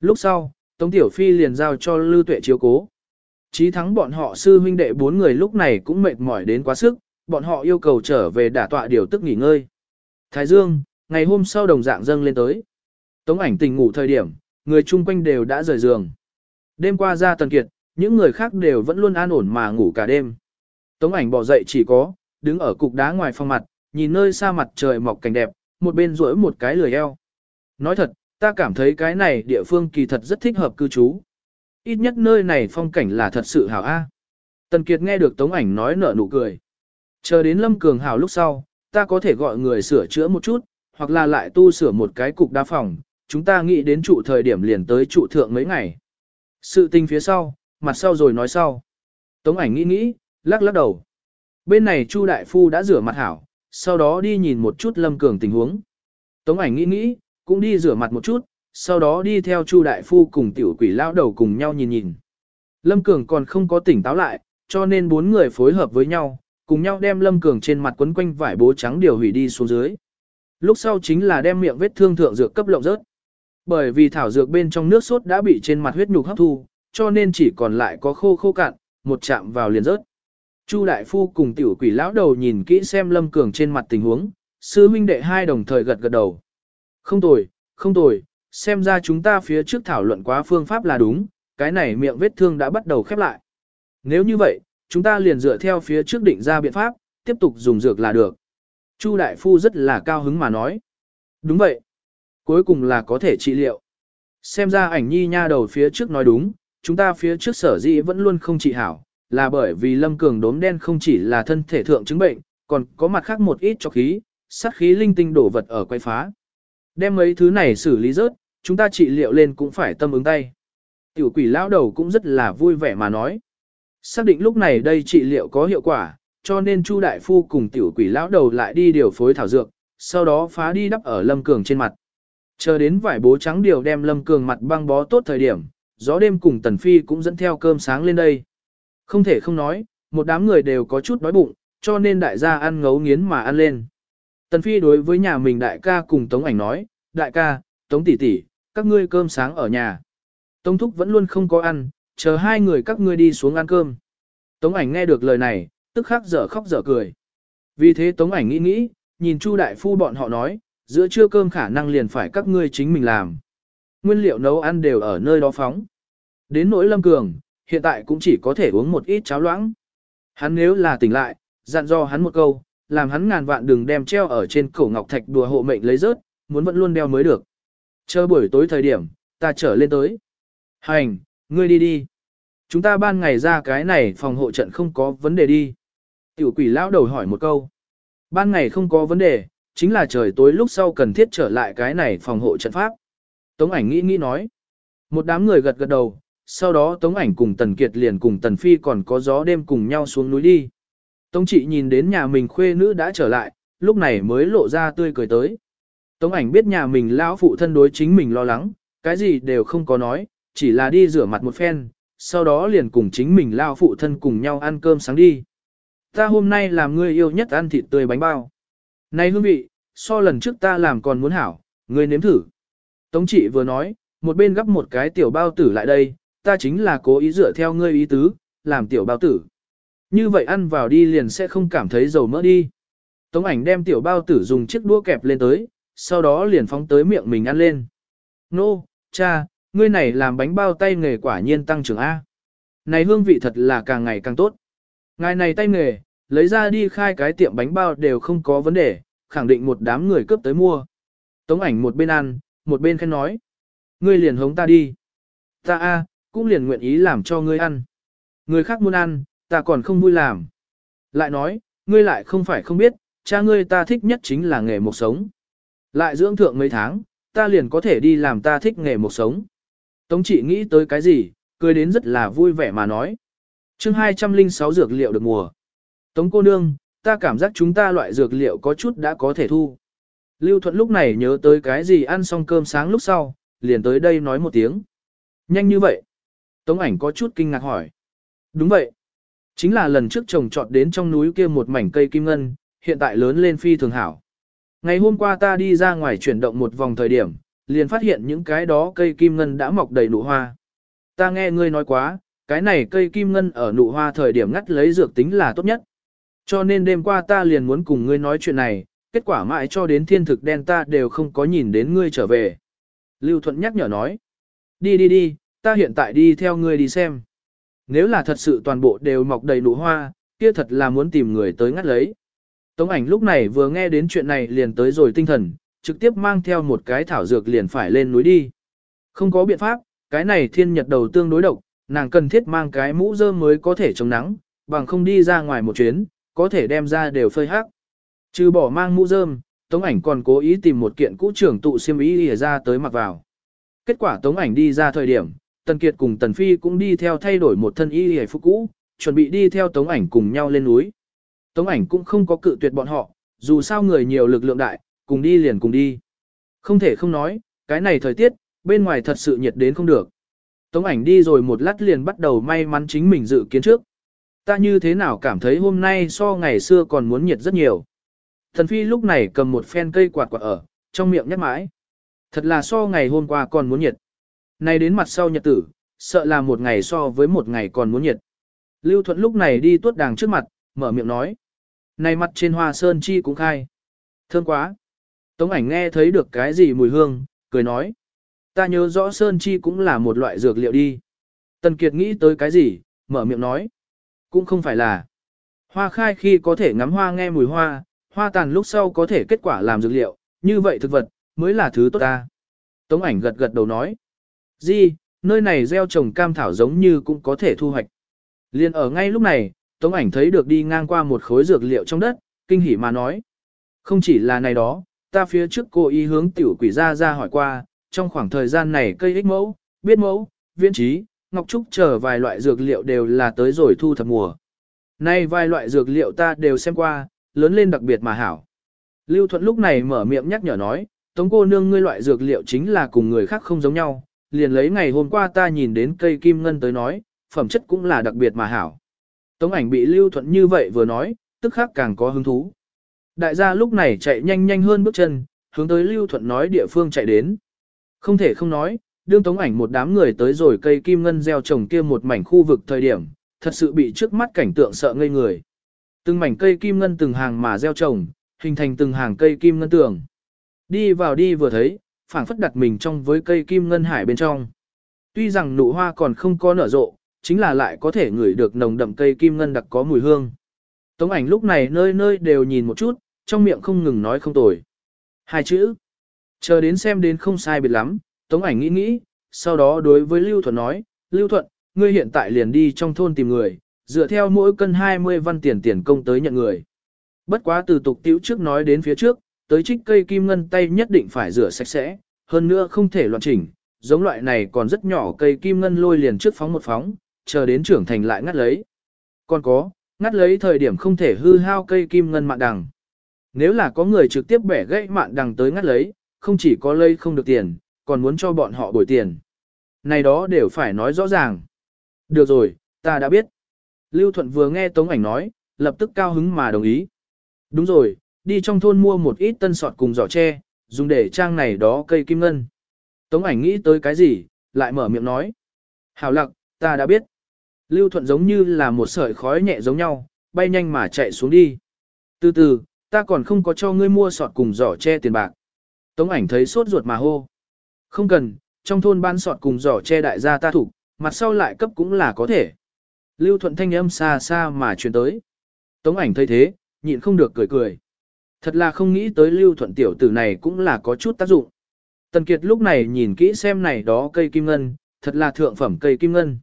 Lúc sau, Tống Tiểu Phi liền giao cho Lưu tuệ chiếu cố. Chí thắng bọn họ sư huynh đệ bốn người lúc này cũng mệt mỏi đến quá sức, bọn họ yêu cầu trở về đả tọa điều tức nghỉ ngơi. Thái Dương, ngày hôm sau đồng dạng dâng lên tới. Tống ảnh tình ngủ thời điểm, người chung quanh đều đã rời giường. Đêm qua ra tần kiệt, những người khác đều vẫn luôn an ổn mà ngủ cả đêm. Tống ảnh bỏ dậy chỉ có, đứng ở cục đá ngoài phòng mặt, nhìn nơi xa mặt trời mọc cảnh đẹp, một bên rỗi một cái lười eo. Nói thật, ta cảm thấy cái này địa phương kỳ thật rất thích hợp cư trú. Ít nhất nơi này phong cảnh là thật sự hảo a. Tần Kiệt nghe được Tống ảnh nói nở nụ cười. Chờ đến Lâm Cường hảo lúc sau, ta có thể gọi người sửa chữa một chút, hoặc là lại tu sửa một cái cục đa phòng, chúng ta nghĩ đến trụ thời điểm liền tới trụ thượng mấy ngày. Sự tình phía sau, mặt sau rồi nói sau. Tống ảnh nghĩ nghĩ, lắc lắc đầu. Bên này Chu Đại Phu đã rửa mặt hảo, sau đó đi nhìn một chút Lâm Cường tình huống. Tống ảnh nghĩ nghĩ, cũng đi rửa mặt một chút, sau đó đi theo Chu Đại Phu cùng tiểu quỷ lão đầu cùng nhau nhìn nhìn. Lâm Cường còn không có tỉnh táo lại, cho nên bốn người phối hợp với nhau, cùng nhau đem Lâm Cường trên mặt quấn quanh vải bố trắng điều hủy đi xuống dưới. Lúc sau chính là đem miệng vết thương thượng dược cấp lộng rớt. Bởi vì thảo dược bên trong nước sốt đã bị trên mặt huyết nhục hấp thu, cho nên chỉ còn lại có khô khô cạn, một chạm vào liền rớt. Chu đại phu cùng tiểu quỷ lão đầu nhìn kỹ xem Lâm Cường trên mặt tình huống, sư minh đệ hai đồng thời gật gật đầu. Không tồi, không tồi, xem ra chúng ta phía trước thảo luận quá phương pháp là đúng, cái này miệng vết thương đã bắt đầu khép lại. Nếu như vậy, chúng ta liền dựa theo phía trước định ra biện pháp, tiếp tục dùng dược là được. Chu đại phu rất là cao hứng mà nói. Đúng vậy. Cuối cùng là có thể trị liệu. Xem ra ảnh nhi nha đầu phía trước nói đúng, chúng ta phía trước sở dĩ vẫn luôn không trị hảo, là bởi vì lâm cường đốm đen không chỉ là thân thể thượng chứng bệnh, còn có mặt khác một ít cho khí, sát khí linh tinh đổ vật ở quay phá. Đem mấy thứ này xử lý rớt, chúng ta trị liệu lên cũng phải tâm ứng tay. Tiểu quỷ lão đầu cũng rất là vui vẻ mà nói. Xác định lúc này đây trị liệu có hiệu quả, cho nên Chu đại phu cùng tiểu quỷ lão đầu lại đi điều phối thảo dược, sau đó phá đi đắp ở Lâm Cường trên mặt. Chờ đến vải bố trắng điều đem Lâm Cường mặt băng bó tốt thời điểm, gió đêm cùng Tần Phi cũng dẫn theo cơm sáng lên đây. Không thể không nói, một đám người đều có chút đói bụng, cho nên đại gia ăn ngấu nghiến mà ăn lên. Tần Phi đối với nhà mình đại ca cùng Tống ảnh nói, đại ca, Tống tỷ tỷ, các ngươi cơm sáng ở nhà. Tống thúc vẫn luôn không có ăn, chờ hai người các ngươi đi xuống ăn cơm. Tống ảnh nghe được lời này, tức khắc dở khóc dở cười. Vì thế Tống ảnh nghĩ nghĩ, nhìn Chu đại phu bọn họ nói, giữa trưa cơm khả năng liền phải các ngươi chính mình làm. Nguyên liệu nấu ăn đều ở nơi đó phóng. Đến nỗi lâm cường, hiện tại cũng chỉ có thể uống một ít cháo loãng. Hắn nếu là tỉnh lại, dặn dò hắn một câu, làm hắn ngàn vạn đừng đem treo ở trên cổ ngọc thạch đùa hộ mệnh lấy rớt, muốn vẫn luôn đeo mới được. Chờ buổi tối thời điểm, ta trở lên tới. Hành, ngươi đi đi. Chúng ta ban ngày ra cái này phòng hộ trận không có vấn đề đi. Tiểu quỷ lão đầu hỏi một câu. Ban ngày không có vấn đề, chính là trời tối lúc sau cần thiết trở lại cái này phòng hộ trận pháp. Tống ảnh nghĩ nghĩ nói. Một đám người gật gật đầu, sau đó Tống ảnh cùng Tần Kiệt liền cùng Tần Phi còn có gió đêm cùng nhau xuống núi đi. Tống trị nhìn đến nhà mình khuê nữ đã trở lại, lúc này mới lộ ra tươi cười tới. Tống ảnh biết nhà mình lão phụ thân đối chính mình lo lắng, cái gì đều không có nói, chỉ là đi rửa mặt một phen, sau đó liền cùng chính mình lão phụ thân cùng nhau ăn cơm sáng đi. Ta hôm nay làm ngươi yêu nhất ăn thịt tươi bánh bao. Này hương vị, so lần trước ta làm còn muốn hảo, ngươi nếm thử. Tống trị vừa nói, một bên gấp một cái tiểu bao tử lại đây, ta chính là cố ý dựa theo ngươi ý tứ, làm tiểu bao tử. Như vậy ăn vào đi liền sẽ không cảm thấy dầu mỡ đi. Tống ảnh đem tiểu bao tử dùng chiếc đũa kẹp lên tới, sau đó liền phóng tới miệng mình ăn lên. Nô, cha, ngươi này làm bánh bao tay nghề quả nhiên tăng trưởng A. Này hương vị thật là càng ngày càng tốt. Ngài này tay nghề, lấy ra đi khai cái tiệm bánh bao đều không có vấn đề, khẳng định một đám người cướp tới mua. Tống ảnh một bên ăn, một bên khen nói. Ngươi liền hống ta đi. Ta A, cũng liền nguyện ý làm cho ngươi ăn. Người khác muốn ăn, ta còn không vui làm. Lại nói, ngươi lại không phải không biết, cha ngươi ta thích nhất chính là nghề mộc sống. Lại dưỡng thượng mấy tháng, ta liền có thể đi làm ta thích nghề mộc sống. Tống trị nghĩ tới cái gì, cười đến rất là vui vẻ mà nói. chương 206 dược liệu được mùa. Tống cô nương, ta cảm giác chúng ta loại dược liệu có chút đã có thể thu. Lưu Thuận lúc này nhớ tới cái gì ăn xong cơm sáng lúc sau, liền tới đây nói một tiếng. Nhanh như vậy. Tống ảnh có chút kinh ngạc hỏi. Đúng vậy. Chính là lần trước trồng trọt đến trong núi kia một mảnh cây kim ngân, hiện tại lớn lên phi thường hảo. Ngày hôm qua ta đi ra ngoài chuyển động một vòng thời điểm, liền phát hiện những cái đó cây kim ngân đã mọc đầy nụ hoa. Ta nghe ngươi nói quá, cái này cây kim ngân ở nụ hoa thời điểm ngắt lấy dược tính là tốt nhất. Cho nên đêm qua ta liền muốn cùng ngươi nói chuyện này, kết quả mãi cho đến thiên thực đen ta đều không có nhìn đến ngươi trở về. Lưu Thuận nhắc nhở nói, đi đi đi, ta hiện tại đi theo ngươi đi xem. Nếu là thật sự toàn bộ đều mọc đầy nụ hoa, kia thật là muốn tìm người tới ngắt lấy. Tống ảnh lúc này vừa nghe đến chuyện này liền tới rồi tinh thần, trực tiếp mang theo một cái thảo dược liền phải lên núi đi. Không có biện pháp, cái này thiên nhật đầu tương đối độc, nàng cần thiết mang cái mũ dơ mới có thể chống nắng, bằng không đi ra ngoài một chuyến, có thể đem ra đều phơi hắc. Trừ bỏ mang mũ rơm, Tống ảnh còn cố ý tìm một kiện cũ trưởng tụ xiêm y ra tới mặc vào. Kết quả Tống ảnh đi ra thời điểm, Tần Kiệt cùng Tần Phi cũng đi theo thay đổi một thân y hề phục cũ, chuẩn bị đi theo Tống ảnh cùng nhau lên núi. Tống ảnh cũng không có cự tuyệt bọn họ, dù sao người nhiều lực lượng đại, cùng đi liền cùng đi. Không thể không nói, cái này thời tiết, bên ngoài thật sự nhiệt đến không được. Tống ảnh đi rồi một lát liền bắt đầu may mắn chính mình dự kiến trước. Ta như thế nào cảm thấy hôm nay so ngày xưa còn muốn nhiệt rất nhiều. Thần Phi lúc này cầm một phen cây quạt quạt ở, trong miệng nhắc mãi. Thật là so ngày hôm qua còn muốn nhiệt. Nay đến mặt sau nhật tử, sợ là một ngày so với một ngày còn muốn nhiệt. Lưu Thuận lúc này đi tuốt đàng trước mặt, mở miệng nói. Này mặt trên hoa sơn chi cũng khai. Thơm quá. Tống ảnh nghe thấy được cái gì mùi hương, cười nói. Ta nhớ rõ sơn chi cũng là một loại dược liệu đi. Tần Kiệt nghĩ tới cái gì, mở miệng nói. Cũng không phải là. Hoa khai khi có thể ngắm hoa nghe mùi hoa, hoa tàn lúc sau có thể kết quả làm dược liệu, như vậy thực vật, mới là thứ tốt ta. Tống ảnh gật gật đầu nói. Di, nơi này gieo trồng cam thảo giống như cũng có thể thu hoạch. Liên ở ngay lúc này, Tống ảnh thấy được đi ngang qua một khối dược liệu trong đất, kinh hỉ mà nói. Không chỉ là này đó, ta phía trước cô ý hướng tiểu quỷ ra ra hỏi qua, trong khoảng thời gian này cây ích mẫu, biết mẫu, viễn trí, ngọc trúc chờ vài loại dược liệu đều là tới rồi thu thập mùa. Nay vài loại dược liệu ta đều xem qua, lớn lên đặc biệt mà hảo. Lưu Thuận lúc này mở miệng nhắc nhở nói, Tống cô nương ngươi loại dược liệu chính là cùng người khác không giống nhau, liền lấy ngày hôm qua ta nhìn đến cây kim ngân tới nói, phẩm chất cũng là đặc biệt mà hảo. Tống ảnh bị Lưu Thuận như vậy vừa nói, tức khắc càng có hứng thú. Đại gia lúc này chạy nhanh nhanh hơn bước chân, hướng tới Lưu Thuận nói địa phương chạy đến. Không thể không nói, đương tống ảnh một đám người tới rồi cây kim ngân gieo trồng kia một mảnh khu vực thời điểm, thật sự bị trước mắt cảnh tượng sợ ngây người. Từng mảnh cây kim ngân từng hàng mà gieo trồng, hình thành từng hàng cây kim ngân tường. Đi vào đi vừa thấy, phảng phất đặt mình trong với cây kim ngân hải bên trong. Tuy rằng nụ hoa còn không có nở rộ, chính là lại có thể ngửi được nồng đậm cây kim ngân đặc có mùi hương. Tống ảnh lúc này nơi nơi đều nhìn một chút, trong miệng không ngừng nói không tồi. Hai chữ. Chờ đến xem đến không sai biệt lắm, Tống ảnh nghĩ nghĩ, sau đó đối với Lưu Thuận nói, Lưu Thuận, ngươi hiện tại liền đi trong thôn tìm người, dựa theo mỗi cân 20 văn tiền tiền công tới nhận người. Bất quá từ tục tiểu trước nói đến phía trước, tới trích cây kim ngân tay nhất định phải rửa sạch sẽ, hơn nữa không thể loạn chỉnh, giống loại này còn rất nhỏ cây kim ngân lôi liền trước phóng một phóng, chờ đến trưởng thành lại ngắt lấy. Còn có, ngắt lấy thời điểm không thể hư hao cây kim ngân mạn đằng. Nếu là có người trực tiếp bẻ gãy mạn đằng tới ngắt lấy, không chỉ có lây không được tiền, còn muốn cho bọn họ bồi tiền. Này đó đều phải nói rõ ràng. Được rồi, ta đã biết. Lưu Thuận vừa nghe Tống Ảnh nói, lập tức cao hứng mà đồng ý. Đúng rồi, đi trong thôn mua một ít tân sọt cùng giỏ tre, dùng để trang này đó cây kim ngân. Tống Ảnh nghĩ tới cái gì, lại mở miệng nói. Hảo lặc, ta đã biết. Lưu Thuận giống như là một sợi khói nhẹ giống nhau, bay nhanh mà chạy xuống đi. Từ từ, ta còn không có cho ngươi mua sọt cùng giỏ che tiền bạc. Tống ảnh thấy sốt ruột mà hô. Không cần, trong thôn ban sọt cùng giỏ che đại gia ta thủ, mặt sau lại cấp cũng là có thể. Lưu Thuận thanh âm xa xa mà truyền tới. Tống ảnh thấy thế, nhịn không được cười cười. Thật là không nghĩ tới Lưu Thuận tiểu tử này cũng là có chút tác dụng. Tần Kiệt lúc này nhìn kỹ xem này đó cây kim ngân, thật là thượng phẩm cây kim ngân.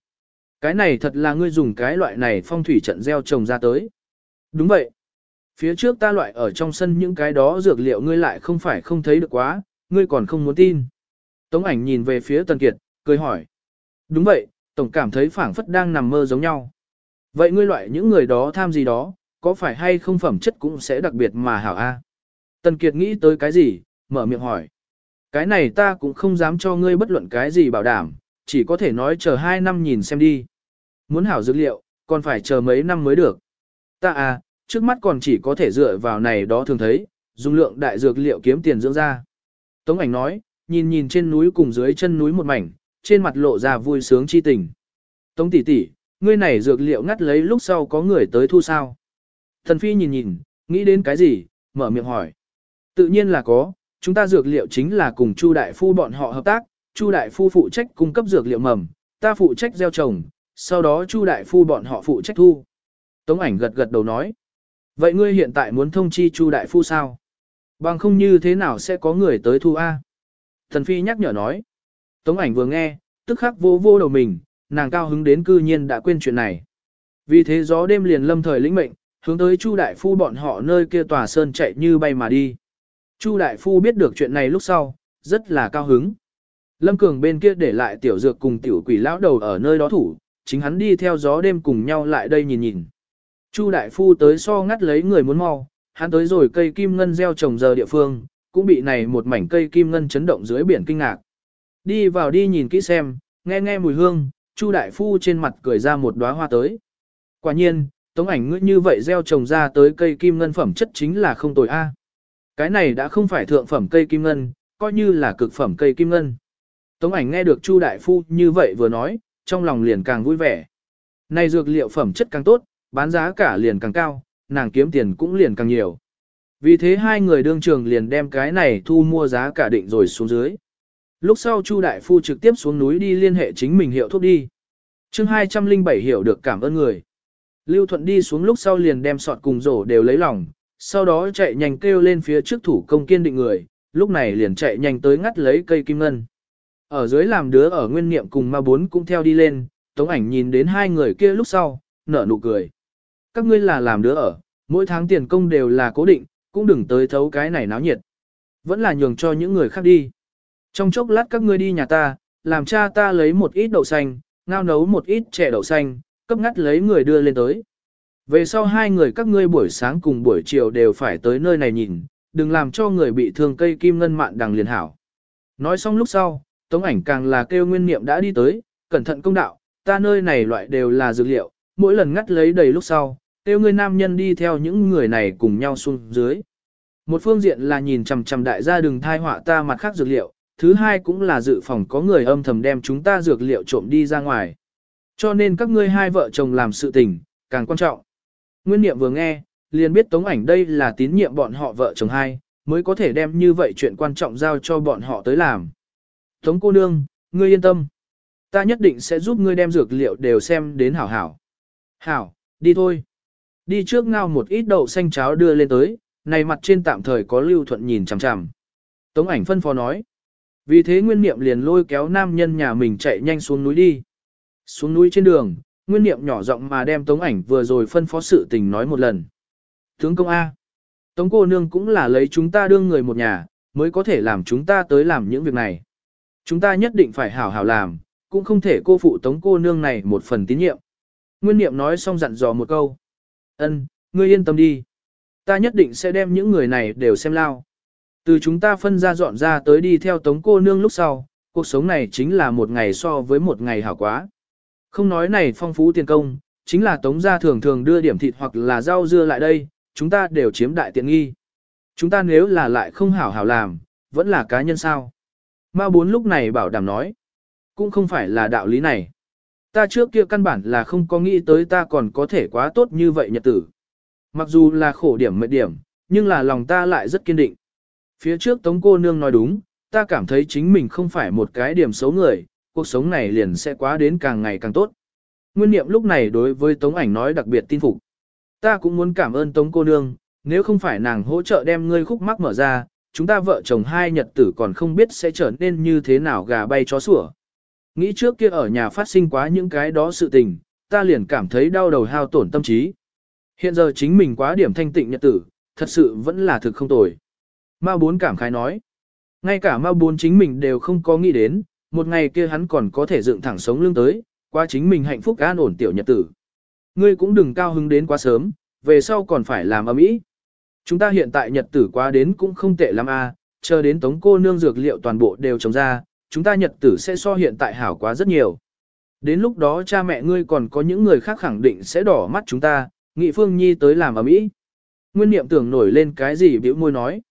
Cái này thật là ngươi dùng cái loại này phong thủy trận gieo trồng ra tới. Đúng vậy. Phía trước ta loại ở trong sân những cái đó dược liệu ngươi lại không phải không thấy được quá, ngươi còn không muốn tin. Tống ảnh nhìn về phía Tần Kiệt, cười hỏi. Đúng vậy, Tổng cảm thấy phảng phất đang nằm mơ giống nhau. Vậy ngươi loại những người đó tham gì đó, có phải hay không phẩm chất cũng sẽ đặc biệt mà hảo a? Tần Kiệt nghĩ tới cái gì, mở miệng hỏi. Cái này ta cũng không dám cho ngươi bất luận cái gì bảo đảm, chỉ có thể nói chờ hai năm nhìn xem đi. Muốn hảo dược liệu, còn phải chờ mấy năm mới được. Ta à, trước mắt còn chỉ có thể dựa vào này đó thường thấy, dùng lượng đại dược liệu kiếm tiền dưỡng ra. Tống ảnh nói, nhìn nhìn trên núi cùng dưới chân núi một mảnh, trên mặt lộ ra vui sướng chi tình. Tống tỷ tỷ, ngươi này dược liệu ngắt lấy lúc sau có người tới thu sao? Thần phi nhìn nhìn, nghĩ đến cái gì, mở miệng hỏi. Tự nhiên là có, chúng ta dược liệu chính là cùng Chu đại phu bọn họ hợp tác, Chu đại phu phụ trách cung cấp dược liệu mầm, ta phụ trách gieo trồng, sau đó Chu đại phu bọn họ phụ trách thu. Tống ảnh gật gật đầu nói. Vậy ngươi hiện tại muốn thông chi Chu đại phu sao? Bằng không như thế nào sẽ có người tới thu A? Thần Phi nhắc nhở nói. Tống ảnh vừa nghe, tức khắc vô vô đầu mình, nàng cao hứng đến cư nhiên đã quên chuyện này. Vì thế gió đêm liền lâm thời lĩnh mệnh, hướng tới Chu đại phu bọn họ nơi kia tòa sơn chạy như bay mà đi. Chu đại phu biết được chuyện này lúc sau, rất là cao hứng. Lâm Cường bên kia để lại tiểu dược cùng tiểu quỷ lão đầu ở nơi đó thủ, chính hắn đi theo gió đêm cùng nhau lại đây nhìn nhìn. Chu đại phu tới so ngắt lấy người muốn mau, hắn tới rồi cây kim ngân gieo trồng giờ địa phương, cũng bị này một mảnh cây kim ngân chấn động dưới biển kinh ngạc. Đi vào đi nhìn kỹ xem, nghe nghe mùi hương, Chu đại phu trên mặt cười ra một đóa hoa tới. Quả nhiên, tống ảnh ngươi như vậy gieo trồng ra tới cây kim ngân phẩm chất chính là không tồi a. Cái này đã không phải thượng phẩm cây kim ngân, coi như là cực phẩm cây kim ngân. Tống ảnh nghe được Chu đại phu như vậy vừa nói, trong lòng liền càng vui vẻ. Này dược liệu phẩm chất càng tốt, bán giá cả liền càng cao, nàng kiếm tiền cũng liền càng nhiều. Vì thế hai người đương trường liền đem cái này thu mua giá cả định rồi xuống dưới. Lúc sau Chu đại phu trực tiếp xuống núi đi liên hệ chính mình hiệu thuốc đi. Chương 207 hiểu được cảm ơn người. Lưu Thuận đi xuống lúc sau liền đem sọt cùng rổ đều lấy lòng, sau đó chạy nhanh kêu lên phía trước thủ công kiên định người, lúc này liền chạy nhanh tới ngắt lấy cây kim ngân. Ở dưới làm đứa ở nguyên niệm cùng ma bốn cũng theo đi lên, tống ảnh nhìn đến hai người kia lúc sau, nở nụ cười. Các ngươi là làm đứa ở, mỗi tháng tiền công đều là cố định, cũng đừng tới thấu cái này náo nhiệt. Vẫn là nhường cho những người khác đi. Trong chốc lát các ngươi đi nhà ta, làm cha ta lấy một ít đậu xanh, ngao nấu một ít chè đậu xanh, cấp ngắt lấy người đưa lên tới. Về sau hai người các ngươi buổi sáng cùng buổi chiều đều phải tới nơi này nhìn, đừng làm cho người bị thương cây kim ngân mạn đằng liền hảo. Nói xong lúc sau, tống ảnh càng là kêu nguyên niệm đã đi tới, cẩn thận công đạo, ta nơi này loại đều là dược liệu, mỗi lần ngắt lấy đầy lúc sau, kêu người nam nhân đi theo những người này cùng nhau xuống dưới. Một phương diện là nhìn chằm chằm đại gia đừng thai họa ta mặt khác dược liệu, thứ hai cũng là dự phòng có người âm thầm đem chúng ta dược liệu trộm đi ra ngoài. Cho nên các ngươi hai vợ chồng làm sự tình, càng quan trọng. Nguyên niệm vừa nghe, liền biết tống ảnh đây là tín nhiệm bọn họ vợ chồng hai, mới có thể đem như vậy chuyện quan trọng giao cho bọn họ tới làm. Tống cô nương, ngươi yên tâm. Ta nhất định sẽ giúp ngươi đem dược liệu đều xem đến hảo hảo. Hảo, đi thôi. Đi trước ngao một ít đậu xanh cháo đưa lên tới, này mặt trên tạm thời có lưu thuận nhìn chằm chằm. Tống ảnh phân phó nói. Vì thế nguyên niệm liền lôi kéo nam nhân nhà mình chạy nhanh xuống núi đi. Xuống núi trên đường, nguyên niệm nhỏ giọng mà đem tống ảnh vừa rồi phân phó sự tình nói một lần. Tướng công A. Tống cô nương cũng là lấy chúng ta đương người một nhà, mới có thể làm chúng ta tới làm những việc này. Chúng ta nhất định phải hảo hảo làm, cũng không thể cô phụ tống cô nương này một phần tín nhiệm. Nguyên niệm nói xong dặn dò một câu. ân ngươi yên tâm đi. Ta nhất định sẽ đem những người này đều xem lao. Từ chúng ta phân ra dọn ra tới đi theo tống cô nương lúc sau, cuộc sống này chính là một ngày so với một ngày hảo quá. Không nói này phong phú tiền công, chính là tống gia thường thường đưa điểm thịt hoặc là rau dưa lại đây, chúng ta đều chiếm đại tiện nghi. Chúng ta nếu là lại không hảo hảo làm, vẫn là cá nhân sao. Ma bốn lúc này bảo đảm nói, cũng không phải là đạo lý này. Ta trước kia căn bản là không có nghĩ tới ta còn có thể quá tốt như vậy nhật tử. Mặc dù là khổ điểm mệt điểm, nhưng là lòng ta lại rất kiên định. Phía trước Tống cô nương nói đúng, ta cảm thấy chính mình không phải một cái điểm xấu người, cuộc sống này liền sẽ quá đến càng ngày càng tốt. Nguyên niệm lúc này đối với Tống ảnh nói đặc biệt tin phục. Ta cũng muốn cảm ơn Tống cô nương, nếu không phải nàng hỗ trợ đem ngươi khúc mắc mở ra, chúng ta vợ chồng hai nhật tử còn không biết sẽ trở nên như thế nào gà bay chó sủa. Nghĩ trước kia ở nhà phát sinh quá những cái đó sự tình, ta liền cảm thấy đau đầu hao tổn tâm trí. Hiện giờ chính mình quá điểm thanh tịnh nhật tử, thật sự vẫn là thực không tồi. Mao bốn cảm khái nói. Ngay cả Mao bốn chính mình đều không có nghĩ đến, một ngày kia hắn còn có thể dựng thẳng sống lưng tới, qua chính mình hạnh phúc an ổn tiểu nhật tử. Ngươi cũng đừng cao hứng đến quá sớm, về sau còn phải làm ấm ý. Chúng ta hiện tại nhật tử quá đến cũng không tệ lắm a, chờ đến tống cô nương dược liệu toàn bộ đều trồng ra, chúng ta nhật tử sẽ so hiện tại hảo quá rất nhiều. Đến lúc đó cha mẹ ngươi còn có những người khác khẳng định sẽ đỏ mắt chúng ta, nghị phương nhi tới làm ấm ý. Nguyên niệm tưởng nổi lên cái gì biểu môi nói.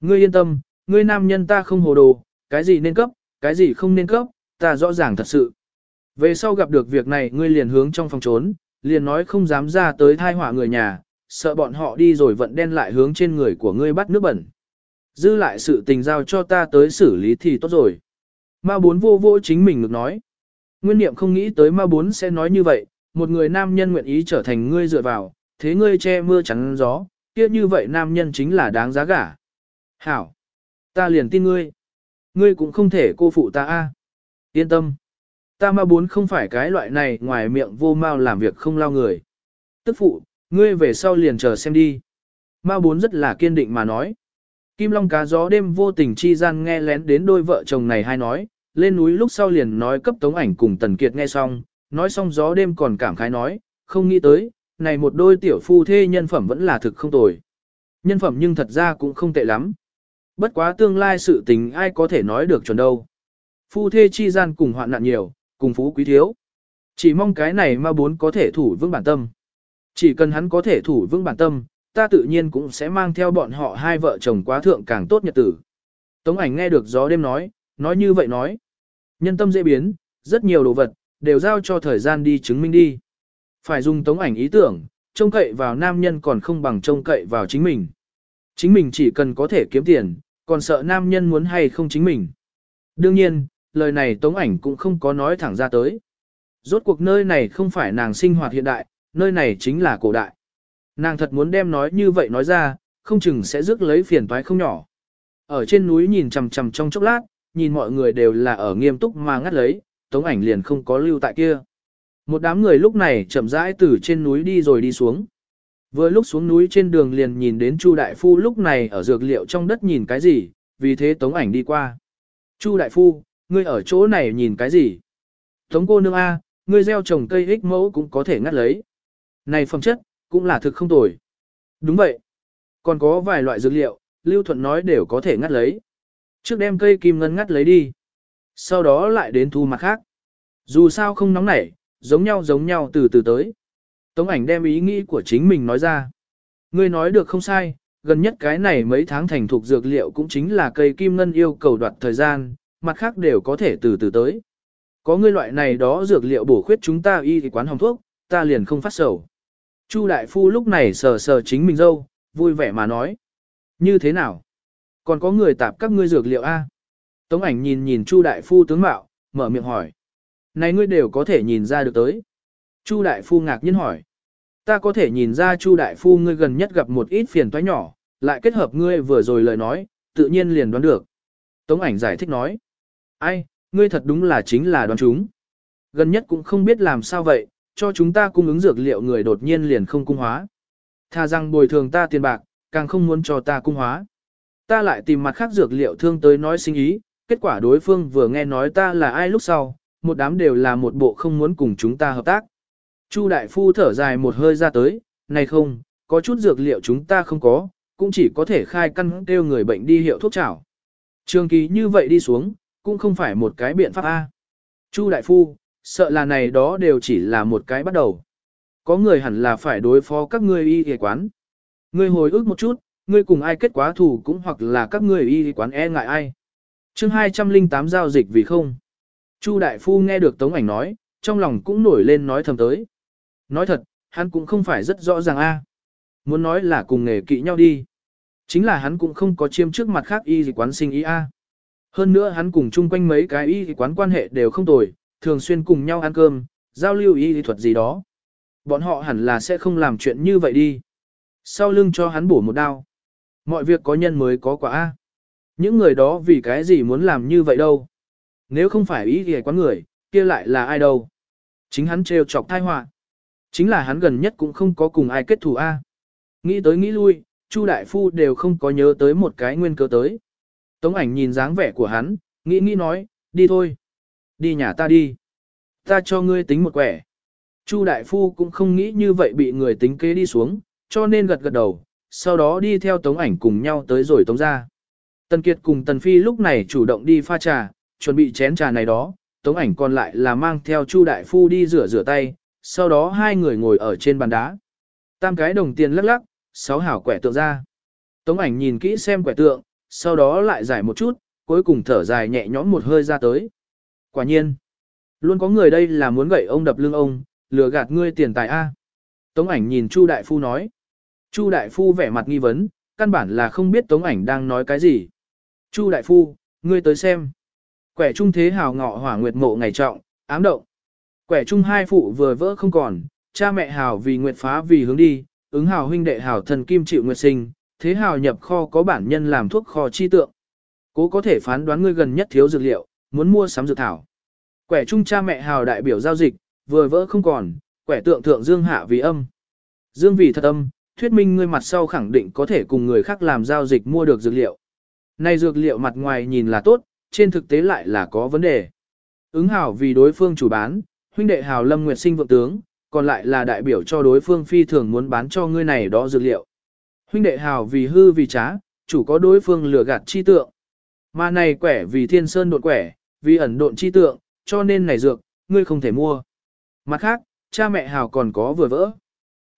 Ngươi yên tâm, ngươi nam nhân ta không hồ đồ, cái gì nên cấp, cái gì không nên cấp, ta rõ ràng thật sự. Về sau gặp được việc này ngươi liền hướng trong phòng trốn, liền nói không dám ra tới thai họa người nhà, sợ bọn họ đi rồi vận đen lại hướng trên người của ngươi bắt nước bẩn. Dư lại sự tình giao cho ta tới xử lý thì tốt rồi. Ma bốn vô vô chính mình ngược nói. Nguyên niệm không nghĩ tới ma bốn sẽ nói như vậy, một người nam nhân nguyện ý trở thành ngươi dựa vào, thế ngươi che mưa chắn gió, kia như vậy nam nhân chính là đáng giá gả. Hảo! Ta liền tin ngươi. Ngươi cũng không thể cô phụ ta a. Yên tâm. Ta ma bốn không phải cái loại này ngoài miệng vô mau làm việc không lao người. Tức phụ, ngươi về sau liền chờ xem đi. Ma bốn rất là kiên định mà nói. Kim Long cá gió đêm vô tình chi gian nghe lén đến đôi vợ chồng này hai nói, lên núi lúc sau liền nói cấp tống ảnh cùng Tần Kiệt nghe xong, nói xong gió đêm còn cảm khái nói, không nghĩ tới, này một đôi tiểu phu thê nhân phẩm vẫn là thực không tồi. Nhân phẩm nhưng thật ra cũng không tệ lắm. Bất quá tương lai sự tình ai có thể nói được chuẩn đâu. Phu thê chi gian cùng hoạn nạn nhiều, cùng phú quý thiếu. Chỉ mong cái này ma bốn có thể thủ vững bản tâm. Chỉ cần hắn có thể thủ vững bản tâm, ta tự nhiên cũng sẽ mang theo bọn họ hai vợ chồng quá thượng càng tốt nhật tử. Tống ảnh nghe được gió đêm nói, nói như vậy nói. Nhân tâm dễ biến, rất nhiều đồ vật, đều giao cho thời gian đi chứng minh đi. Phải dùng tống ảnh ý tưởng, trông cậy vào nam nhân còn không bằng trông cậy vào chính mình. Chính mình chỉ cần có thể kiếm tiền, còn sợ nam nhân muốn hay không chính mình. Đương nhiên, lời này tống ảnh cũng không có nói thẳng ra tới. Rốt cuộc nơi này không phải nàng sinh hoạt hiện đại, nơi này chính là cổ đại. Nàng thật muốn đem nói như vậy nói ra, không chừng sẽ rước lấy phiền toái không nhỏ. Ở trên núi nhìn chằm chằm trong chốc lát, nhìn mọi người đều là ở nghiêm túc mà ngắt lấy, tống ảnh liền không có lưu tại kia. Một đám người lúc này chậm rãi từ trên núi đi rồi đi xuống. Vừa lúc xuống núi trên đường liền nhìn đến Chu đại phu lúc này ở dược liệu trong đất nhìn cái gì, vì thế tống ảnh đi qua. Chu đại phu, ngươi ở chỗ này nhìn cái gì? Tống cô nương A, ngươi gieo trồng cây ích mẫu cũng có thể ngắt lấy. Này phẩm chất, cũng là thực không tồi. Đúng vậy. Còn có vài loại dược liệu, Lưu Thuận nói đều có thể ngắt lấy. Trước đem cây kim ngân ngắt lấy đi. Sau đó lại đến thu mặt khác. Dù sao không nóng nảy, giống nhau giống nhau từ từ tới. Tống ảnh đem ý nghĩ của chính mình nói ra. Ngươi nói được không sai, gần nhất cái này mấy tháng thành thục dược liệu cũng chính là cây kim ngân yêu cầu đoạt thời gian, mặt khác đều có thể từ từ tới. Có ngươi loại này đó dược liệu bổ khuyết chúng ta y thì quán hồng thuốc, ta liền không phát sầu. Chu đại phu lúc này sờ sờ chính mình dâu, vui vẻ mà nói. Như thế nào? Còn có người tạp các ngươi dược liệu A. Tống ảnh nhìn nhìn Chu đại phu tướng mạo, mở miệng hỏi. Này ngươi đều có thể nhìn ra được tới. Chu đại phu ngạc nhiên hỏi. Ta có thể nhìn ra Chu đại phu ngươi gần nhất gặp một ít phiền toái nhỏ, lại kết hợp ngươi vừa rồi lời nói, tự nhiên liền đoán được. Tống ảnh giải thích nói. Ai, ngươi thật đúng là chính là đoán chúng. Gần nhất cũng không biết làm sao vậy, cho chúng ta cung ứng dược liệu người đột nhiên liền không cung hóa. Tha rằng bồi thường ta tiền bạc, càng không muốn cho ta cung hóa. Ta lại tìm mặt khác dược liệu thương tới nói sinh ý, kết quả đối phương vừa nghe nói ta là ai lúc sau, một đám đều là một bộ không muốn cùng chúng ta hợp tác. Chu đại phu thở dài một hơi ra tới, này không, có chút dược liệu chúng ta không có, cũng chỉ có thể khai căn kêu người bệnh đi hiệu thuốc chảo. Trường kỳ như vậy đi xuống, cũng không phải một cái biện pháp A. Chu đại phu, sợ là này đó đều chỉ là một cái bắt đầu. Có người hẳn là phải đối phó các ngươi y y quán. Ngươi hồi ức một chút, ngươi cùng ai kết quá thù cũng hoặc là các ngươi y y quán e ngại ai. chương 208 giao dịch vì không. Chu đại phu nghe được tống ảnh nói, trong lòng cũng nổi lên nói thầm tới. Nói thật, hắn cũng không phải rất rõ ràng a. À. Muốn nói là cùng nghề kỵ nhau đi. Chính là hắn cũng không có chiêm trước mặt khác y gì quán sinh ý a. À. Hơn nữa hắn cùng chung quanh mấy cái y quán quan hệ đều không tồi, thường xuyên cùng nhau ăn cơm, giao lưu y thuật gì đó. Bọn họ hẳn là sẽ không làm chuyện như vậy đi. Sau lưng cho hắn bổ một đao. Mọi việc có nhân mới có quả A. À. Những người đó vì cái gì muốn làm như vậy đâu. Nếu không phải ý thì quán người, kia lại là ai đâu. Chính hắn trêu chọc tai họa Chính là hắn gần nhất cũng không có cùng ai kết thù A. Nghĩ tới nghĩ lui, Chu Đại Phu đều không có nhớ tới một cái nguyên cơ tới. Tống ảnh nhìn dáng vẻ của hắn, nghĩ nghĩ nói, đi thôi. Đi nhà ta đi. Ta cho ngươi tính một quẻ. Chu đại phu cũng không nghĩ như vậy bị người tính kế đi xuống, cho nên gật gật đầu, sau đó đi theo tống ảnh cùng nhau tới rồi tống ra. Tần Kiệt cùng Tần Phi lúc này chủ động đi pha trà, chuẩn bị chén trà này đó, tống ảnh còn lại là mang theo Chu đại phu đi rửa rửa tay, sau đó hai người ngồi ở trên bàn đá. Tam cái đồng tiền lắc lắc, sáu hảo quẻ tượng ra. Tống ảnh nhìn kỹ xem quẻ tượng, sau đó lại giải một chút, cuối cùng thở dài nhẹ nhõm một hơi ra tới. Quả nhiên, luôn có người đây là muốn gậy ông đập lưng ông, lừa gạt ngươi tiền tài A. Tống ảnh nhìn Chu Đại Phu nói. Chu Đại Phu vẻ mặt nghi vấn, căn bản là không biết Tống ảnh đang nói cái gì. Chu Đại Phu, ngươi tới xem. Quẻ trung thế hào ngọ hỏa nguyệt mộ ngày trọng, ám động. Quẻ Chung hai phụ vừa vỡ không còn, cha mẹ hào vì nguyệt phá vì hướng đi, ứng hào huynh đệ hào thần kim chịu nguyệt sinh, thế hào nhập kho có bản nhân làm thuốc kho chi tượng. Cố có thể phán đoán ngươi gần nhất thiếu dược liệu, muốn mua sắm dược thảo. Quẻ Chung cha mẹ hào đại biểu giao dịch, vừa vỡ không còn, quẻ tượng thượng dương hạ vì âm. Dương vì thật âm, thuyết minh ngươi mặt sau khẳng định có thể cùng người khác làm giao dịch mua được dược liệu. Này dược liệu mặt ngoài nhìn là tốt, trên thực tế lại là có vấn đề. Ứng hảo vì đối phương chủ bán, huynh đệ hào lâm nguyệt sinh vượng tướng, còn lại là đại biểu cho đối phương phi thường muốn bán cho ngươi này đó dược liệu. Huynh đệ hào vì hư vì trá, chủ có đối phương lừa gạt chi tượng. Mà này quẻ vì thiên sơn độn quẻ, vì ẩn độn chi tượng, cho nên này dược, ngươi không thể mua. Mặt khác, cha mẹ hào còn có vừa vỡ.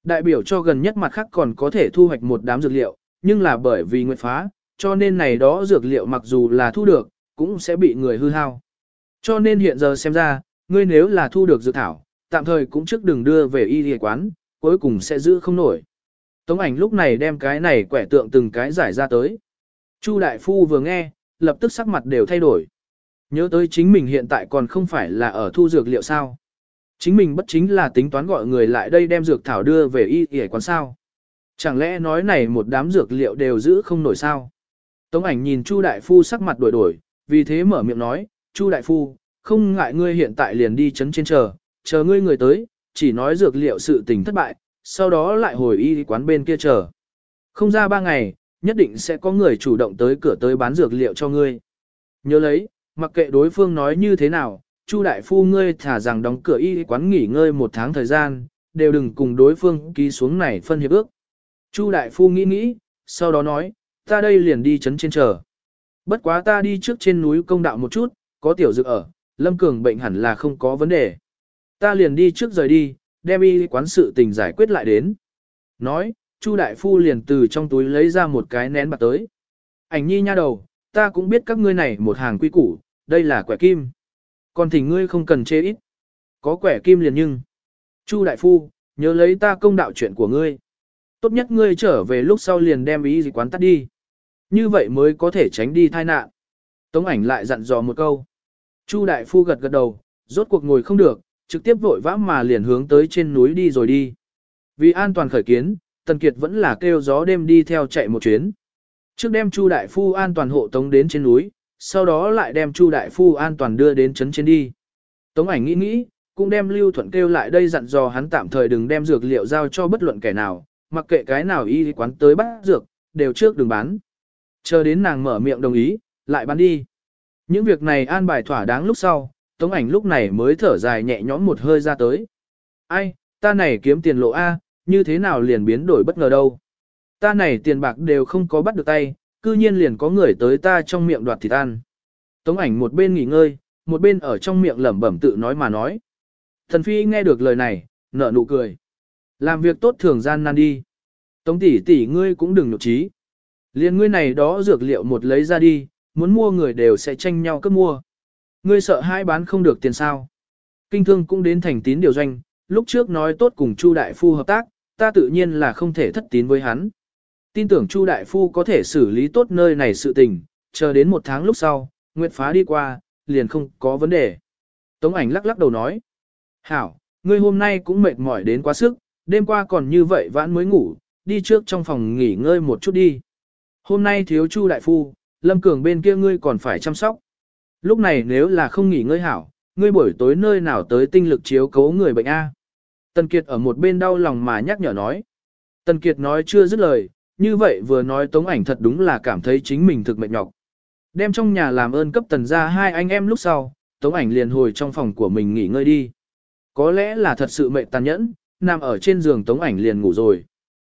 Đại biểu cho gần nhất mặt khác còn có thể thu hoạch một đám dược liệu, nhưng là bởi vì nguyệt phá, cho nên này đó dược liệu mặc dù là thu được, cũng sẽ bị người hư hao. Cho nên hiện giờ xem ra, ngươi nếu là thu được dược thảo, tạm thời cũng trước đừng đưa về y y quán, cuối cùng sẽ giữ không nổi. Tống ảnh lúc này đem cái này quẻ tượng từng cái giải ra tới. Chu đại phu vừa nghe, lập tức sắc mặt đều thay đổi. Nhớ tới chính mình hiện tại còn không phải là ở thu dược liệu sao. Chính mình bất chính là tính toán gọi người lại đây đem dược thảo đưa về y y quán sao. Chẳng lẽ nói này một đám dược liệu đều giữ không nổi sao? Tống ảnh nhìn Chu đại phu sắc mặt đổi đổi, vì thế mở miệng nói, Chu đại phu, không ngại ngươi hiện tại liền đi chấn trên chờ, chờ ngươi người tới, chỉ nói dược liệu sự tình thất bại, sau đó lại hồi y quán bên kia chờ. Không ra ba ngày, nhất định sẽ có người chủ động tới cửa tới bán dược liệu cho ngươi. Nhớ lấy, mặc kệ đối phương nói như thế nào, Chu đại phu ngươi thả rằng đóng cửa y quán nghỉ ngơi một tháng thời gian, đều đừng cùng đối phương ký xuống này phân hiệp ước. Chu đại phu nghĩ nghĩ, sau đó nói, ta đây liền đi chấn trên chờ. Bất quá ta đi trước trên núi công đạo một chút, có tiểu dược ở, Lâm Cường bệnh hẳn là không có vấn đề. Ta liền đi trước rời đi, đem y quán sự tình giải quyết lại đến. Nói, Chu đại phu liền từ trong túi lấy ra một cái nén bạc tới. Ảnh nhi nha đầu, ta cũng biết các ngươi này một hàng quy củ, đây là quẻ kim. Còn thỉnh ngươi không cần chê ít. Có quẻ kim liền nhưng. Chu đại phu, nhớ lấy ta công đạo chuyện của ngươi. Tốt nhất ngươi trở về lúc sau liền đem ý gì quán tắt đi. Như vậy mới có thể tránh đi tai nạn. Tống ảnh lại dặn dò một câu. Chu đại phu gật gật đầu, rốt cuộc ngồi không được, trực tiếp vội vã mà liền hướng tới trên núi đi rồi đi. Vì an toàn khởi kiến, Tần Kiệt vẫn là kêu gió đêm đi theo chạy một chuyến. Trước đem Chu đại phu an toàn hộ tống đến trên núi, sau đó lại đem Chu đại phu an toàn đưa đến trấn trên đi. Tống ảnh nghĩ nghĩ, cũng đem Lưu Thuận kêu lại đây dặn dò hắn tạm thời đừng đem dược liệu giao cho bất luận kẻ nào, mặc kệ cái nào y quán tới bắt dược, đều trước đừng bán. Chờ đến nàng mở miệng đồng ý, lại bán đi. Những việc này an bài thỏa đáng lúc sau, Tống ảnh lúc này mới thở dài nhẹ nhõm một hơi ra tới. Ai, ta này kiếm tiền lộ A, như thế nào liền biến đổi bất ngờ đâu. Ta này tiền bạc đều không có bắt được tay, cư nhiên liền có người tới ta trong miệng đoạt thịt ăn. Tống ảnh một bên nghỉ ngơi, một bên ở trong miệng lẩm bẩm tự nói mà nói. Thần phi nghe được lời này, nở nụ cười. Làm việc tốt thường gian nan đi. Tống tỷ tỷ ngươi cũng đừng nhục trí. Liên ngươi này đó dược liệu một lấy ra đi, muốn mua người đều sẽ tranh nhau cấp mua. Ngươi sợ hai bán không được tiền sao. Kinh thương cũng đến thành tín điều doanh, lúc trước nói tốt cùng Chu Đại Phu hợp tác, ta tự nhiên là không thể thất tín với hắn. Tin tưởng Chu Đại Phu có thể xử lý tốt nơi này sự tình, chờ đến một tháng lúc sau, Nguyệt phá đi qua, liền không có vấn đề. Tống ảnh lắc lắc đầu nói. Hảo, ngươi hôm nay cũng mệt mỏi đến quá sức, đêm qua còn như vậy vãn mới ngủ, đi trước trong phòng nghỉ ngơi một chút đi. Hôm nay thiếu Chu Đại Phu, Lâm Cường bên kia ngươi còn phải chăm sóc. Lúc này nếu là không nghỉ ngơi hảo, ngươi buổi tối nơi nào tới tinh lực chiếu cố người bệnh A. Tần Kiệt ở một bên đau lòng mà nhắc nhở nói. Tần Kiệt nói chưa dứt lời, như vậy vừa nói tống ảnh thật đúng là cảm thấy chính mình thực mệt nhọc. Đem trong nhà làm ơn cấp tần ra hai anh em lúc sau, tống ảnh liền hồi trong phòng của mình nghỉ ngơi đi. Có lẽ là thật sự mệt tàn nhẫn, nằm ở trên giường tống ảnh liền ngủ rồi.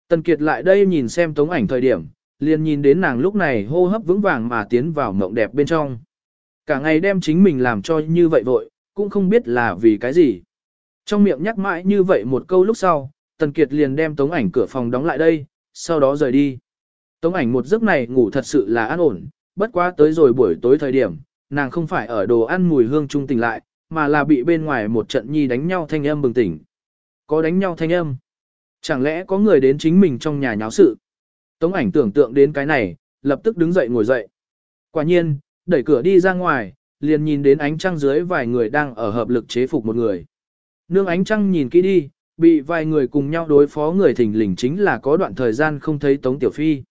Tần Kiệt lại đây nhìn xem tống ảnh thời điểm, liền nhìn đến nàng lúc này hô hấp vững vàng mà tiến vào mộng đẹp bên trong. Cả ngày đem chính mình làm cho như vậy vội, cũng không biết là vì cái gì. Trong miệng nhắc mãi như vậy một câu lúc sau, Tần Kiệt liền đem tống ảnh cửa phòng đóng lại đây, sau đó rời đi. Tống ảnh một giấc này ngủ thật sự là an ổn, bất quá tới rồi buổi tối thời điểm, nàng không phải ở đồ ăn mùi hương trung tỉnh lại, mà là bị bên ngoài một trận nhi đánh nhau thanh âm bừng tỉnh. Có đánh nhau thanh âm. Chẳng lẽ có người đến chính mình trong nhà nháo sự? Tống ảnh tưởng tượng đến cái này, lập tức đứng dậy ngồi dậy. Quả nhiên, đẩy cửa đi ra ngoài, liền nhìn đến ánh trăng dưới vài người đang ở hợp lực chế phục một người. Nương ánh trăng nhìn kỹ đi, bị vài người cùng nhau đối phó người thình lình chính là có đoạn thời gian không thấy Tống Tiểu Phi.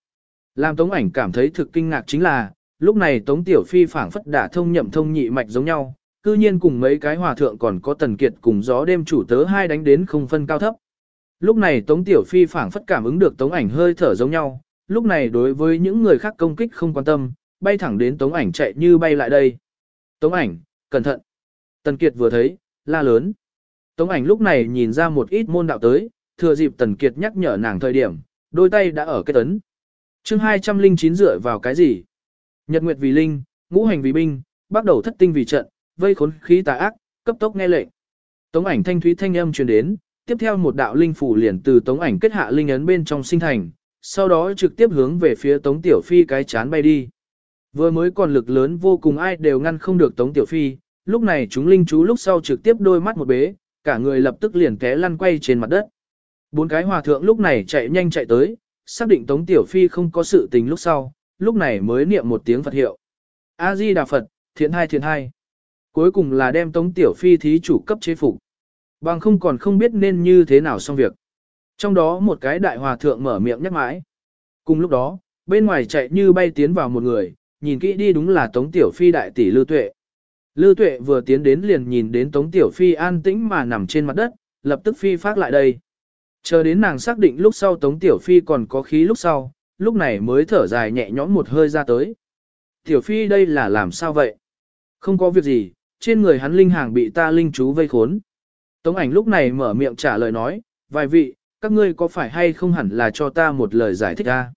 Làm Tống ảnh cảm thấy thực kinh ngạc chính là, lúc này Tống Tiểu Phi phảng phất đã thông nhậm thông nhị mạch giống nhau, cư nhiên cùng mấy cái hòa thượng còn có tần kiệt cùng gió đêm chủ tớ hai đánh đến không phân cao thấp. Lúc này Tống Tiểu Phi phảng phất cảm ứng được Tống ảnh hơi thở giống nhau, lúc này đối với những người khác công kích không quan tâm, bay thẳng đến Tống ảnh chạy như bay lại đây. Tống ảnh, cẩn thận. Tần Kiệt vừa thấy, la lớn. Tống ảnh lúc này nhìn ra một ít môn đạo tới, thừa dịp Tần Kiệt nhắc nhở nàng thời điểm, đôi tay đã ở cái tấn. chương 209 dựa vào cái gì? Nhật Nguyệt vì linh, ngũ hành vì binh, bắt đầu thất tinh vì trận, vây khốn khí tà ác, cấp tốc nghe lệnh. Tống ảnh thanh thúy thanh âm truyền đến, tiếp theo một đạo linh phủ liền từ tống ảnh kết hạ linh ấn bên trong sinh thành, sau đó trực tiếp hướng về phía tống tiểu phi cái chán bay đi. Vừa mới còn lực lớn vô cùng ai đều ngăn không được tống tiểu phi, lúc này chúng linh chú lúc sau trực tiếp đôi mắt một bế, cả người lập tức liền té lăn quay trên mặt đất. Bốn cái hòa thượng lúc này chạy nhanh chạy tới, xác định tống tiểu phi không có sự tình lúc sau, lúc này mới niệm một tiếng Phật hiệu. A-di Đà Phật, thiện hai thiện hai. Cuối cùng là đem tống tiểu phi thí chủ cấp chế phục. Bằng không còn không biết nên như thế nào xong việc. Trong đó một cái đại hòa thượng mở miệng nhắc mãi. Cùng lúc đó, bên ngoài chạy như bay tiến vào một người, nhìn kỹ đi đúng là Tống Tiểu Phi đại tỷ Lưu Tuệ. Lưu Tuệ vừa tiến đến liền nhìn đến Tống Tiểu Phi an tĩnh mà nằm trên mặt đất, lập tức phi phát lại đây. Chờ đến nàng xác định lúc sau Tống Tiểu Phi còn có khí lúc sau, lúc này mới thở dài nhẹ nhõm một hơi ra tới. Tiểu Phi đây là làm sao vậy? Không có việc gì, trên người hắn linh hàng bị ta linh chú vây khốn. Tống ảnh lúc này mở miệng trả lời nói, vài vị, các ngươi có phải hay không hẳn là cho ta một lời giải thích ra.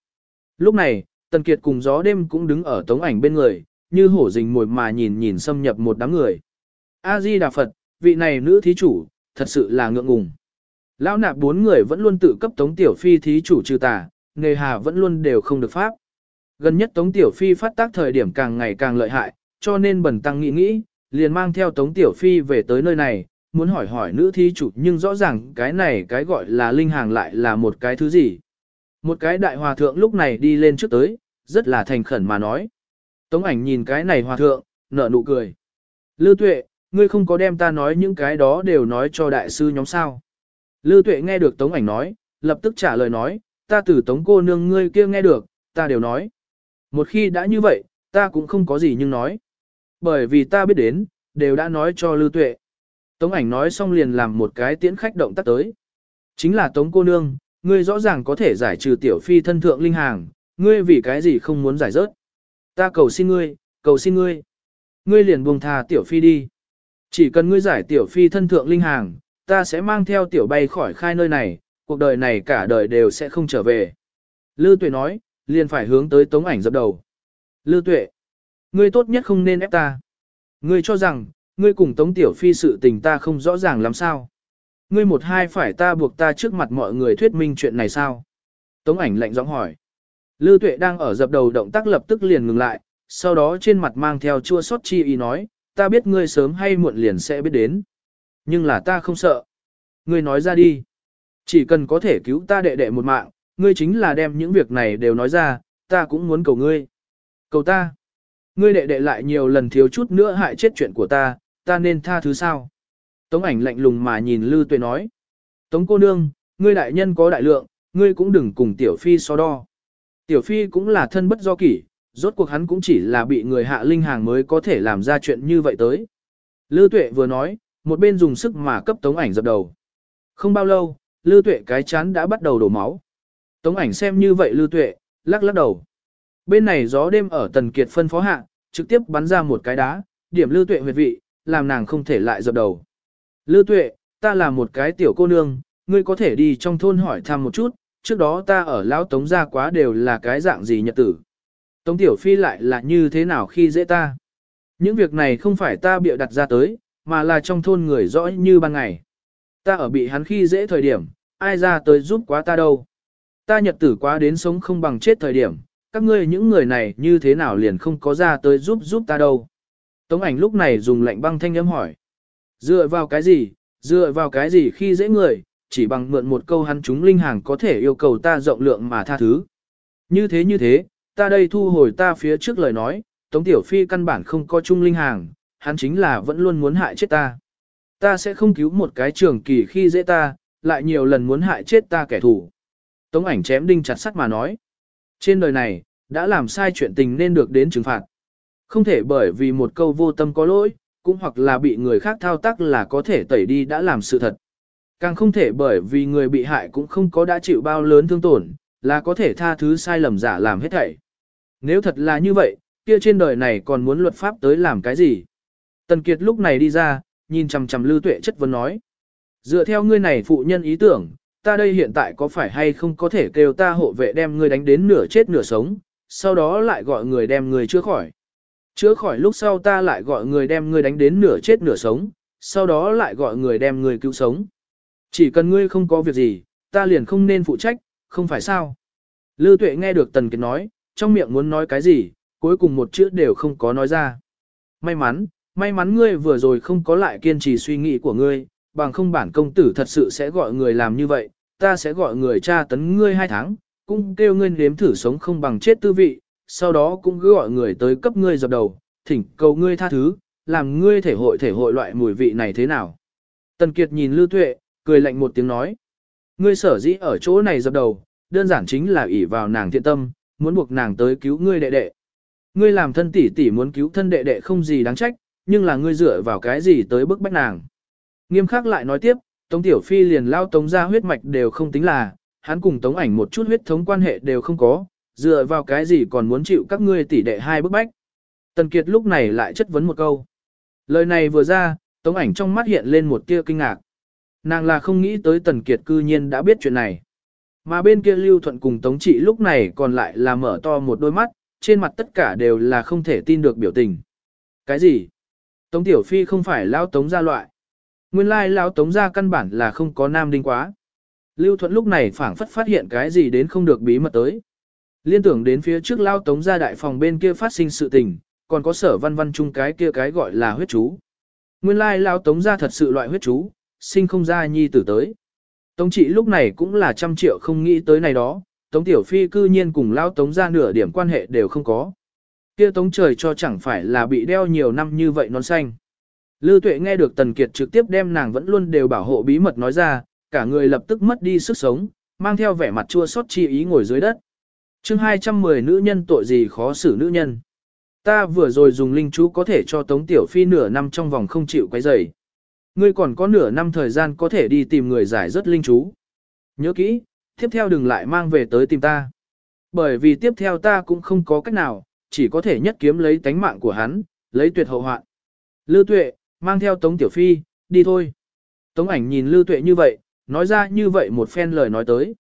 Lúc này, Tần Kiệt cùng gió đêm cũng đứng ở tống ảnh bên người, như hổ rình mồi mà nhìn nhìn xâm nhập một đám người. A-di Đà Phật, vị này nữ thí chủ, thật sự là ngượng ngùng. Lão nạp bốn người vẫn luôn tự cấp tống tiểu phi thí chủ trừ tà, nghề hà vẫn luôn đều không được pháp. Gần nhất tống tiểu phi phát tác thời điểm càng ngày càng lợi hại, cho nên bần tăng nghĩ nghĩ, liền mang theo tống tiểu phi về tới nơi này, muốn hỏi hỏi nữ thi chủ nhưng rõ ràng cái này cái gọi là linh hàng lại là một cái thứ gì. Một cái đại hòa thượng lúc này đi lên trước tới, rất là thành khẩn mà nói. Tống ảnh nhìn cái này hòa thượng, nở nụ cười. Lư tuệ, ngươi không có đem ta nói những cái đó đều nói cho đại sư nhóm sao. Lư tuệ nghe được tống ảnh nói, lập tức trả lời nói, ta từ tống cô nương ngươi kia nghe được, ta đều nói. Một khi đã như vậy, ta cũng không có gì nhưng nói. Bởi vì ta biết đến, đều đã nói cho Lư tuệ. Tống ảnh nói xong liền làm một cái tiễn khách động tác tới. Chính là Tống cô nương, ngươi rõ ràng có thể giải trừ tiểu phi thân thượng linh hàng, ngươi vì cái gì không muốn giải rớt. Ta cầu xin ngươi, cầu xin ngươi. Ngươi liền buông thà tiểu phi đi. Chỉ cần ngươi giải tiểu phi thân thượng linh hàng, ta sẽ mang theo tiểu bay khỏi khai nơi này, cuộc đời này cả đời đều sẽ không trở về. Lư tuệ nói, liền phải hướng tới tống ảnh dập đầu. Lư tuệ, ngươi tốt nhất không nên ép ta. Ngươi cho rằng, ngươi cùng Tống Tiểu Phi sự tình ta không rõ ràng lắm sao. Ngươi một hai phải ta buộc ta trước mặt mọi người thuyết minh chuyện này sao? Tống ảnh lạnh giọng hỏi. Lư Tuệ đang ở dập đầu động tác lập tức liền ngừng lại, sau đó trên mặt mang theo chua xót chi ý nói, ta biết ngươi sớm hay muộn liền sẽ biết đến. Nhưng là ta không sợ. Ngươi nói ra đi. Chỉ cần có thể cứu ta đệ đệ một mạng, ngươi chính là đem những việc này đều nói ra, ta cũng muốn cầu ngươi. Cầu ta. Ngươi đệ đệ lại nhiều lần thiếu chút nữa hại chết chuyện của ta, ta nên tha thứ sao? Tống ảnh lạnh lùng mà nhìn Lư Tuệ nói. Tống cô nương, ngươi đại nhân có đại lượng, ngươi cũng đừng cùng Tiểu Phi so đo. Tiểu Phi cũng là thân bất do kỷ, rốt cuộc hắn cũng chỉ là bị người hạ linh hàng mới có thể làm ra chuyện như vậy tới. Lư Tuệ vừa nói, một bên dùng sức mà cấp Tống ảnh dập đầu. Không bao lâu, Lư Tuệ cái chán đã bắt đầu đổ máu. Tống ảnh xem như vậy Lư Tuệ, lắc lắc đầu. Bên này gió đêm ở Tần Kiệt phân phó hạ, trực tiếp bắn ra một cái đá, điểm Lư Tuệ huyệt vị, làm nàng không thể lại dập đầu. Lư tuệ, ta là một cái tiểu cô nương, ngươi có thể đi trong thôn hỏi thăm một chút, trước đó ta ở lão tống gia quá đều là cái dạng gì nhật tử. Tống tiểu phi lại là như thế nào khi dễ ta. Những việc này không phải ta bịa đặt ra tới, mà là trong thôn người rõ như ban ngày. Ta ở bị hắn khi dễ thời điểm, ai ra tới giúp quá ta đâu. Ta nhật tử quá đến sống không bằng chết thời điểm, các ngươi những người này như thế nào liền không có ra tới giúp giúp ta đâu. Tống ảnh lúc này dùng lạnh băng thanh âm hỏi. Dựa vào cái gì, dựa vào cái gì khi dễ người, chỉ bằng mượn một câu hắn chúng linh hàng có thể yêu cầu ta rộng lượng mà tha thứ. Như thế như thế, ta đây thu hồi ta phía trước lời nói, Tống Tiểu Phi căn bản không có chung linh hàng, hắn chính là vẫn luôn muốn hại chết ta. Ta sẽ không cứu một cái trường kỳ khi dễ ta, lại nhiều lần muốn hại chết ta kẻ thù. Tống ảnh chém đinh chặt sắt mà nói. Trên đời này, đã làm sai chuyện tình nên được đến trừng phạt. Không thể bởi vì một câu vô tâm có lỗi, cũng hoặc là bị người khác thao tác là có thể tẩy đi đã làm sự thật. Càng không thể bởi vì người bị hại cũng không có đã chịu bao lớn thương tổn, là có thể tha thứ sai lầm giả làm hết thảy. Nếu thật là như vậy, kia trên đời này còn muốn luật pháp tới làm cái gì? Tần Kiệt lúc này đi ra, nhìn chằm chằm Lưu Tuệ chất vấn nói. Dựa theo ngươi này phụ nhân ý tưởng, ta đây hiện tại có phải hay không có thể kêu ta hộ vệ đem ngươi đánh đến nửa chết nửa sống, sau đó lại gọi người đem ngươi chữa khỏi. Chữa khỏi lúc sau ta lại gọi người đem ngươi đánh đến nửa chết nửa sống, sau đó lại gọi người đem ngươi cứu sống. Chỉ cần ngươi không có việc gì, ta liền không nên phụ trách, không phải sao. Lư tuệ nghe được Tần Kiệt nói, trong miệng muốn nói cái gì, cuối cùng một chữ đều không có nói ra. May mắn, may mắn ngươi vừa rồi không có lại kiên trì suy nghĩ của ngươi, bằng không bản công tử thật sự sẽ gọi người làm như vậy, ta sẽ gọi người tra tấn ngươi hai tháng, cũng kêu ngươi nếm thử sống không bằng chết tư vị, sau đó cũng cứ gọi người tới cấp ngươi dập đầu, thỉnh cầu ngươi tha thứ, làm ngươi thể hội thể hội loại mùi vị này thế nào. Tần Kiệt nhìn Lưu Tuệ, cười lạnh một tiếng nói. Ngươi sở dĩ ở chỗ này dập đầu, đơn giản chính là ỷ vào nàng thiện tâm, muốn buộc nàng tới cứu ngươi đệ đệ. Ngươi làm thân tỷ tỷ muốn cứu thân đệ đệ không gì đáng trách, nhưng là ngươi dựa vào cái gì tới bức bách nàng. Nghiêm khắc lại nói tiếp, Tống Tiểu Phi liền lao Tống ra huyết mạch đều không tính là, hắn cùng Tống ảnh một chút huyết thống quan hệ đều không có, dựa vào cái gì còn muốn chịu các ngươi tỷ đệ hai bức bách. Tần Kiệt lúc này lại chất vấn một câu. Lời này vừa ra, Tống ảnh trong mắt hiện lên một tia kinh ngạc. Nàng là không nghĩ tới Tần Kiệt cư nhiên đã biết chuyện này. Mà bên kia Lưu Thuận cùng Tống Trị lúc này còn lại là mở to một đôi mắt, trên mặt tất cả đều là không thể tin được biểu tình. Cái gì? Tống Tiểu Phi không phải lao Tống gia loại. Nguyên lai lao Tống gia căn bản là không có nam đinh quá. Lưu Thuận lúc này phảng phất phát hiện cái gì đến không được bí mật tới. Liên tưởng đến phía trước lao Tống gia đại phòng bên kia phát sinh sự tình, còn có sở văn văn chung cái kia cái gọi là huyết chú. Nguyên lai lao Tống gia thật sự loại huyết chú, sinh không ra nhi tử tới. Tống trị lúc này cũng là trăm triệu không nghĩ tới này đó, Tống Tiểu Phi cư nhiên cùng lao Tống ra nửa điểm quan hệ đều không có. kia Tống trời cho chẳng phải là bị đeo nhiều năm như vậy non xanh. Lư Tuệ nghe được Tần Kiệt trực tiếp đem nàng vẫn luôn đều bảo hộ bí mật nói ra, cả người lập tức mất đi sức sống, mang theo vẻ mặt chua xót chi ý ngồi dưới đất chương 210 nữ nhân tội gì khó xử nữ nhân. Ta vừa rồi dùng linh chú có thể cho Tống Tiểu Phi nửa năm trong vòng không chịu quấy rầy. Ngươi còn có nửa năm thời gian có thể đi tìm người giải rất linh chú. Nhớ kỹ, tiếp theo đừng lại mang về tới tìm ta. Bởi vì tiếp theo ta cũng không có cách nào, chỉ có thể nhất kiếm lấy tánh mạng của hắn, lấy tuyệt hậu hoạn. Lư tuệ, mang theo Tống Tiểu Phi, đi thôi. Tống ảnh nhìn Lư tuệ như vậy, nói ra như vậy một phen lời nói tới.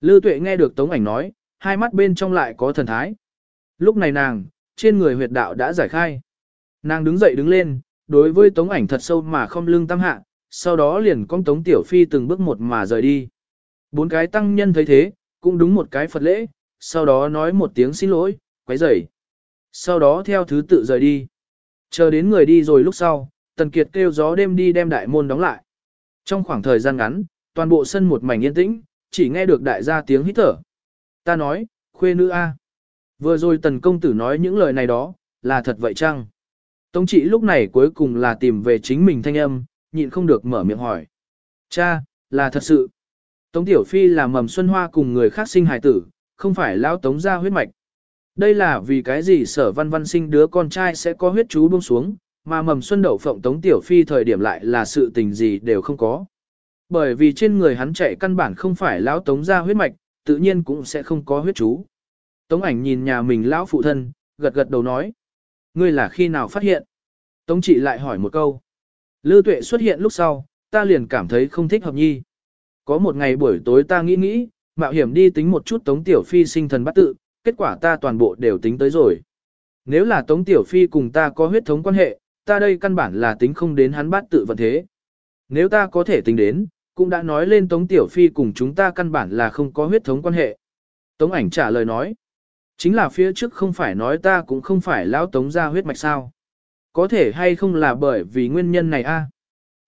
Lư tuệ nghe được Tống ảnh nói, hai mắt bên trong lại có thần thái. Lúc này nàng, trên người huyệt đạo đã giải khai. Nàng đứng dậy đứng lên, đối với tống ảnh thật sâu mà không lưng tam hạ, sau đó liền con tống tiểu phi từng bước một mà rời đi. Bốn cái tăng nhân thấy thế, cũng đúng một cái Phật lễ, sau đó nói một tiếng xin lỗi, quấy rầy. Sau đó theo thứ tự rời đi. Chờ đến người đi rồi lúc sau, Tần Kiệt kêu gió đêm đi đem đại môn đóng lại. Trong khoảng thời gian ngắn, toàn bộ sân một mảnh yên tĩnh, chỉ nghe được đại gia tiếng hít thở. Ta nói, khuê nữ A. Vừa rồi tần công tử nói những lời này đó, là thật vậy chăng? Tống trị lúc này cuối cùng là tìm về chính mình thanh âm, nhịn không được mở miệng hỏi. Cha, là thật sự. Tống Tiểu Phi là mầm xuân hoa cùng người khác sinh hài tử, không phải lao tống ra huyết mạch. Đây là vì cái gì sở văn văn sinh đứa con trai sẽ có huyết chú buông xuống, mà mầm xuân đậu phộng Tống Tiểu Phi thời điểm lại là sự tình gì đều không có. Bởi vì trên người hắn chạy căn bản không phải lão tống ra huyết mạch, tự nhiên cũng sẽ không có huyết chú. Tống ảnh nhìn nhà mình lão phụ thân, gật gật đầu nói. Ngươi là khi nào phát hiện? Tống trị lại hỏi một câu. Lư tuệ xuất hiện lúc sau, ta liền cảm thấy không thích hợp nhi. Có một ngày buổi tối ta nghĩ nghĩ, mạo hiểm đi tính một chút Tống Tiểu Phi sinh thần bắt tự, kết quả ta toàn bộ đều tính tới rồi. Nếu là Tống Tiểu Phi cùng ta có huyết thống quan hệ, ta đây căn bản là tính không đến hắn bắt tự vận thế. Nếu ta có thể tính đến, cũng đã nói lên Tống Tiểu Phi cùng chúng ta căn bản là không có huyết thống quan hệ. Tống ảnh trả lời nói. Chính là phía trước không phải nói ta cũng không phải lão tống gia huyết mạch sao. Có thể hay không là bởi vì nguyên nhân này a? À?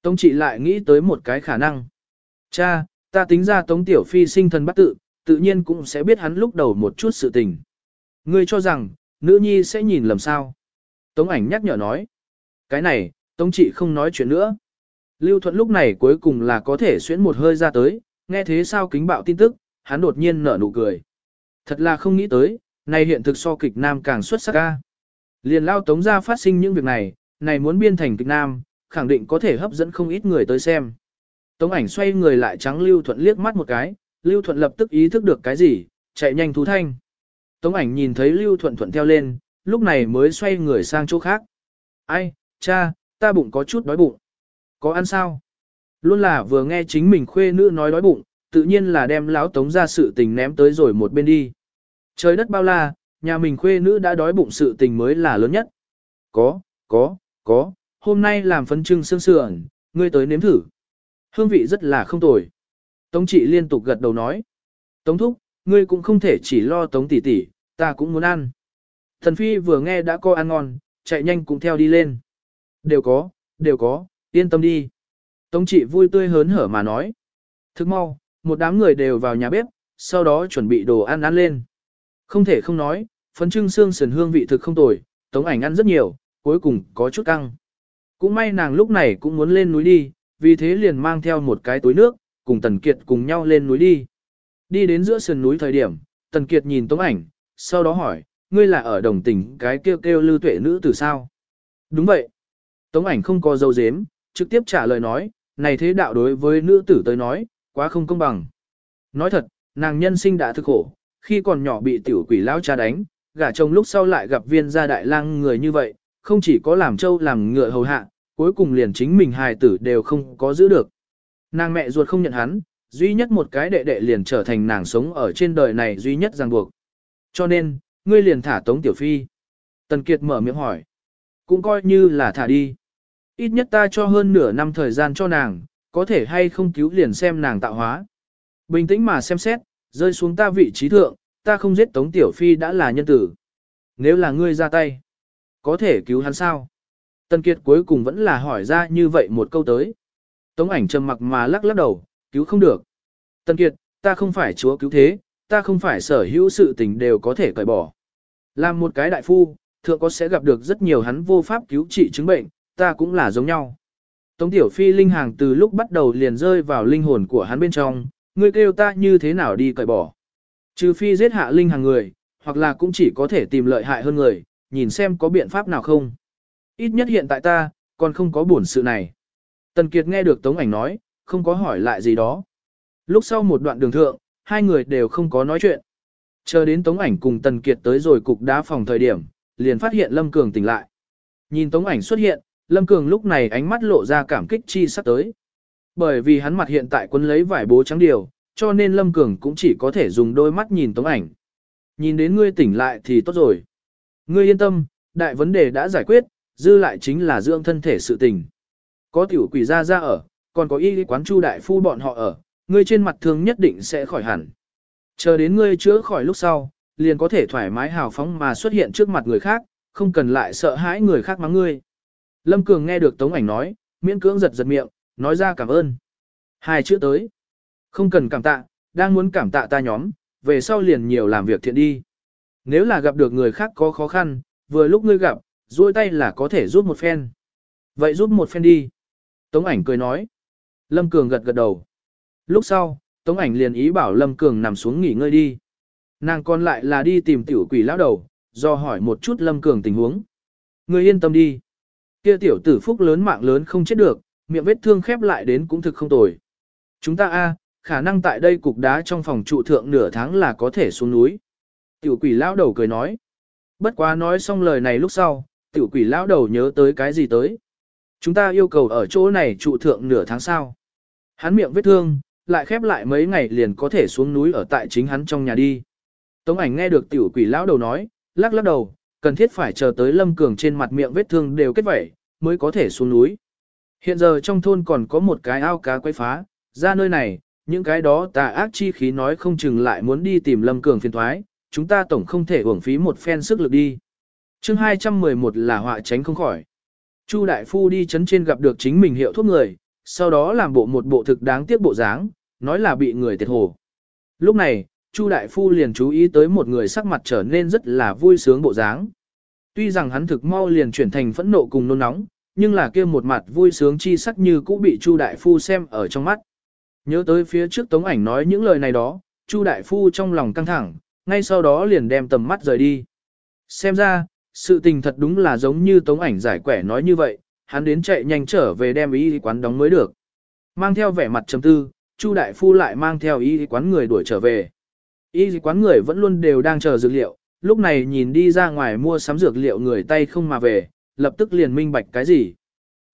Tống chị lại nghĩ tới một cái khả năng. Cha, ta tính ra tống tiểu phi sinh thần bắt tự, tự nhiên cũng sẽ biết hắn lúc đầu một chút sự tình. Ngươi cho rằng, nữ nhi sẽ nhìn lầm sao. Tống ảnh nhắc nhở nói. Cái này, tống chị không nói chuyện nữa. Lưu Thuận lúc này cuối cùng là có thể xuyễn một hơi ra tới, nghe thế sao kính bạo tin tức, hắn đột nhiên nở nụ cười. Thật là không nghĩ tới, này hiện thực so kịch nam càng xuất sắc ca. Liền lao tống ra phát sinh những việc này, này muốn biên thành kịch nam, khẳng định có thể hấp dẫn không ít người tới xem. Tống ảnh xoay người lại trắng Lưu Thuận liếc mắt một cái, Lưu Thuận lập tức ý thức được cái gì, chạy nhanh thú thanh. Tống ảnh nhìn thấy Lưu Thuận Thuận theo lên, lúc này mới xoay người sang chỗ khác. Ai, cha, ta bụng có chút đói bụng. Có ăn sao? Luôn là vừa nghe chính mình khuê nữ nói đói bụng, tự nhiên là đem lão tống ra sự tình ném tới rồi một bên đi. Trời đất bao la, nhà mình khuê nữ đã đói bụng sự tình mới là lớn nhất. Có, có, có, hôm nay làm phấn trưng sương sườn, ngươi tới nếm thử. Hương vị rất là không tồi. Tống trị liên tục gật đầu nói. Tống thúc, ngươi cũng không thể chỉ lo tống tỷ tỷ, ta cũng muốn ăn. Thần phi vừa nghe đã coi ăn ngon, chạy nhanh cũng theo đi lên. Đều có, đều có, yên tâm đi. Tống trị vui tươi hớn hở mà nói. Thức mau, một đám người đều vào nhà bếp, sau đó chuẩn bị đồ ăn ăn lên. Không thể không nói, phấn trưng xương sườn hương vị thực không tồi, tống ảnh ăn rất nhiều, cuối cùng có chút căng. Cũng may nàng lúc này cũng muốn lên núi đi, vì thế liền mang theo một cái túi nước, cùng Tần Kiệt cùng nhau lên núi đi. Đi đến giữa sườn núi thời điểm, Tần Kiệt nhìn tống ảnh, sau đó hỏi, ngươi là ở đồng tình cái kêu kêu lưu tuệ nữ từ sao? Đúng vậy. Tống ảnh không có dâu dếm, trực tiếp trả lời nói, này thế đạo đối với nữ tử tới nói, quá không công bằng. Nói thật, nàng nhân sinh đã thực khổ, khi còn nhỏ bị tiểu quỷ lao cha đánh, gả chồng lúc sau lại gặp viên gia đại lang người như vậy, không chỉ có làm trâu làm ngựa hầu hạ, cuối cùng liền chính mình hài tử đều không có giữ được. Nàng mẹ ruột không nhận hắn, duy nhất một cái đệ đệ liền trở thành nàng sống ở trên đời này duy nhất ràng buộc. Cho nên, ngươi liền thả Tống Tiểu Phi. Tần Kiệt mở miệng hỏi. Cũng coi như là thả đi. Ít nhất ta cho hơn nửa năm thời gian cho nàng, có thể hay không cứu liền xem nàng tạo hóa. Bình tĩnh mà xem xét, rơi xuống ta vị trí thượng, ta không giết Tống Tiểu Phi đã là nhân tử. Nếu là ngươi ra tay, có thể cứu hắn sao? Tần Kiệt cuối cùng vẫn là hỏi ra như vậy một câu tới. Tống ảnh trầm mặc mà lắc lắc đầu, cứu không được. Tần Kiệt, ta không phải chúa cứu thế, ta không phải sở hữu sự tình đều có thể cởi bỏ. Làm một cái đại phu, thượng có sẽ gặp được rất nhiều hắn vô pháp cứu trị chứng bệnh, ta cũng là giống nhau. Tống tiểu phi linh hàng từ lúc bắt đầu liền rơi vào linh hồn của hắn bên trong, ngươi kêu ta như thế nào đi cởi bỏ. Trừ phi giết hạ linh hàng người, hoặc là cũng chỉ có thể tìm lợi hại hơn người, nhìn xem có biện pháp nào không. Ít nhất hiện tại ta, còn không có buồn sự này. Tần Kiệt nghe được Tống ảnh nói, không có hỏi lại gì đó. Lúc sau một đoạn đường thượng, hai người đều không có nói chuyện. Chờ đến Tống ảnh cùng Tần Kiệt tới rồi cục đá phòng thời điểm, liền phát hiện Lâm Cường tỉnh lại. Nhìn Tống ảnh xuất hiện, Lâm Cường lúc này ánh mắt lộ ra cảm kích chi sắp tới. Bởi vì hắn mặt hiện tại quân lấy vải bố trắng điều, cho nên Lâm Cường cũng chỉ có thể dùng đôi mắt nhìn Tống ảnh. Nhìn đến ngươi tỉnh lại thì tốt rồi. Ngươi yên tâm, đại vấn đề đã giải quyết, dư lại chính là dưỡng thân thể sự tình. Có tiểu quỷ gia gia ở, còn có y quán chu đại phu bọn họ ở, ngươi trên mặt thương nhất định sẽ khỏi hẳn. Chờ đến ngươi chữa khỏi lúc sau, liền có thể thoải mái hào phóng mà xuất hiện trước mặt người khác, không cần lại sợ hãi người khác mắng ngươi. Lâm Cường nghe được Tống Ảnh nói, miễn cưỡng giật giật miệng, nói ra cảm ơn. Hai chữ tới. Không cần cảm tạ, đang muốn cảm tạ ta nhóm, về sau liền nhiều làm việc thiện đi. Nếu là gặp được người khác có khó khăn, vừa lúc ngươi gặp, duỗi tay là có thể giúp một phen. Vậy giúp một phen đi. Tống ảnh cười nói. Lâm Cường gật gật đầu. Lúc sau, Tống ảnh liền ý bảo Lâm Cường nằm xuống nghỉ ngơi đi. Nàng còn lại là đi tìm tiểu quỷ lão đầu, do hỏi một chút Lâm Cường tình huống. Ngươi yên tâm đi. Kia tiểu tử phúc lớn mạng lớn không chết được, miệng vết thương khép lại đến cũng thực không tồi. Chúng ta a, khả năng tại đây cục đá trong phòng trụ thượng nửa tháng là có thể xuống núi. Tiểu quỷ lão đầu cười nói. Bất quá nói xong lời này lúc sau, tiểu quỷ lão đầu nhớ tới cái gì tới. Chúng ta yêu cầu ở chỗ này trụ thượng nửa tháng sau. Hắn miệng vết thương, lại khép lại mấy ngày liền có thể xuống núi ở tại chính hắn trong nhà đi. Tống ảnh nghe được tiểu quỷ lão đầu nói, lắc lắc đầu, cần thiết phải chờ tới Lâm Cường trên mặt miệng vết thương đều kết vẩy, mới có thể xuống núi. Hiện giờ trong thôn còn có một cái ao cá quay phá, ra nơi này, những cái đó tà ác chi khí nói không chừng lại muốn đi tìm Lâm Cường phiền thoái, chúng ta tổng không thể uổng phí một phen sức lực đi. chương 211 là họa tránh không khỏi. Chu Đại Phu đi chấn trên gặp được chính mình hiệu thuốc người, sau đó làm bộ một bộ thực đáng tiếc bộ dáng, nói là bị người tiệt hồ. Lúc này, Chu Đại Phu liền chú ý tới một người sắc mặt trở nên rất là vui sướng bộ dáng. Tuy rằng hắn thực mau liền chuyển thành phẫn nộ cùng nôn nóng, nhưng là kia một mặt vui sướng chi sắc như cũ bị Chu Đại Phu xem ở trong mắt. Nhớ tới phía trước tống ảnh nói những lời này đó, Chu Đại Phu trong lòng căng thẳng, ngay sau đó liền đem tầm mắt rời đi. Xem ra, Sự tình thật đúng là giống như tống ảnh giải quẻ nói như vậy, hắn đến chạy nhanh trở về đem y quán đóng mới được. Mang theo vẻ mặt trầm tư, Chu đại phu lại mang theo y quán người đuổi trở về. Y quán người vẫn luôn đều đang chờ dược liệu, lúc này nhìn đi ra ngoài mua sắm dược liệu người tay không mà về, lập tức liền minh bạch cái gì.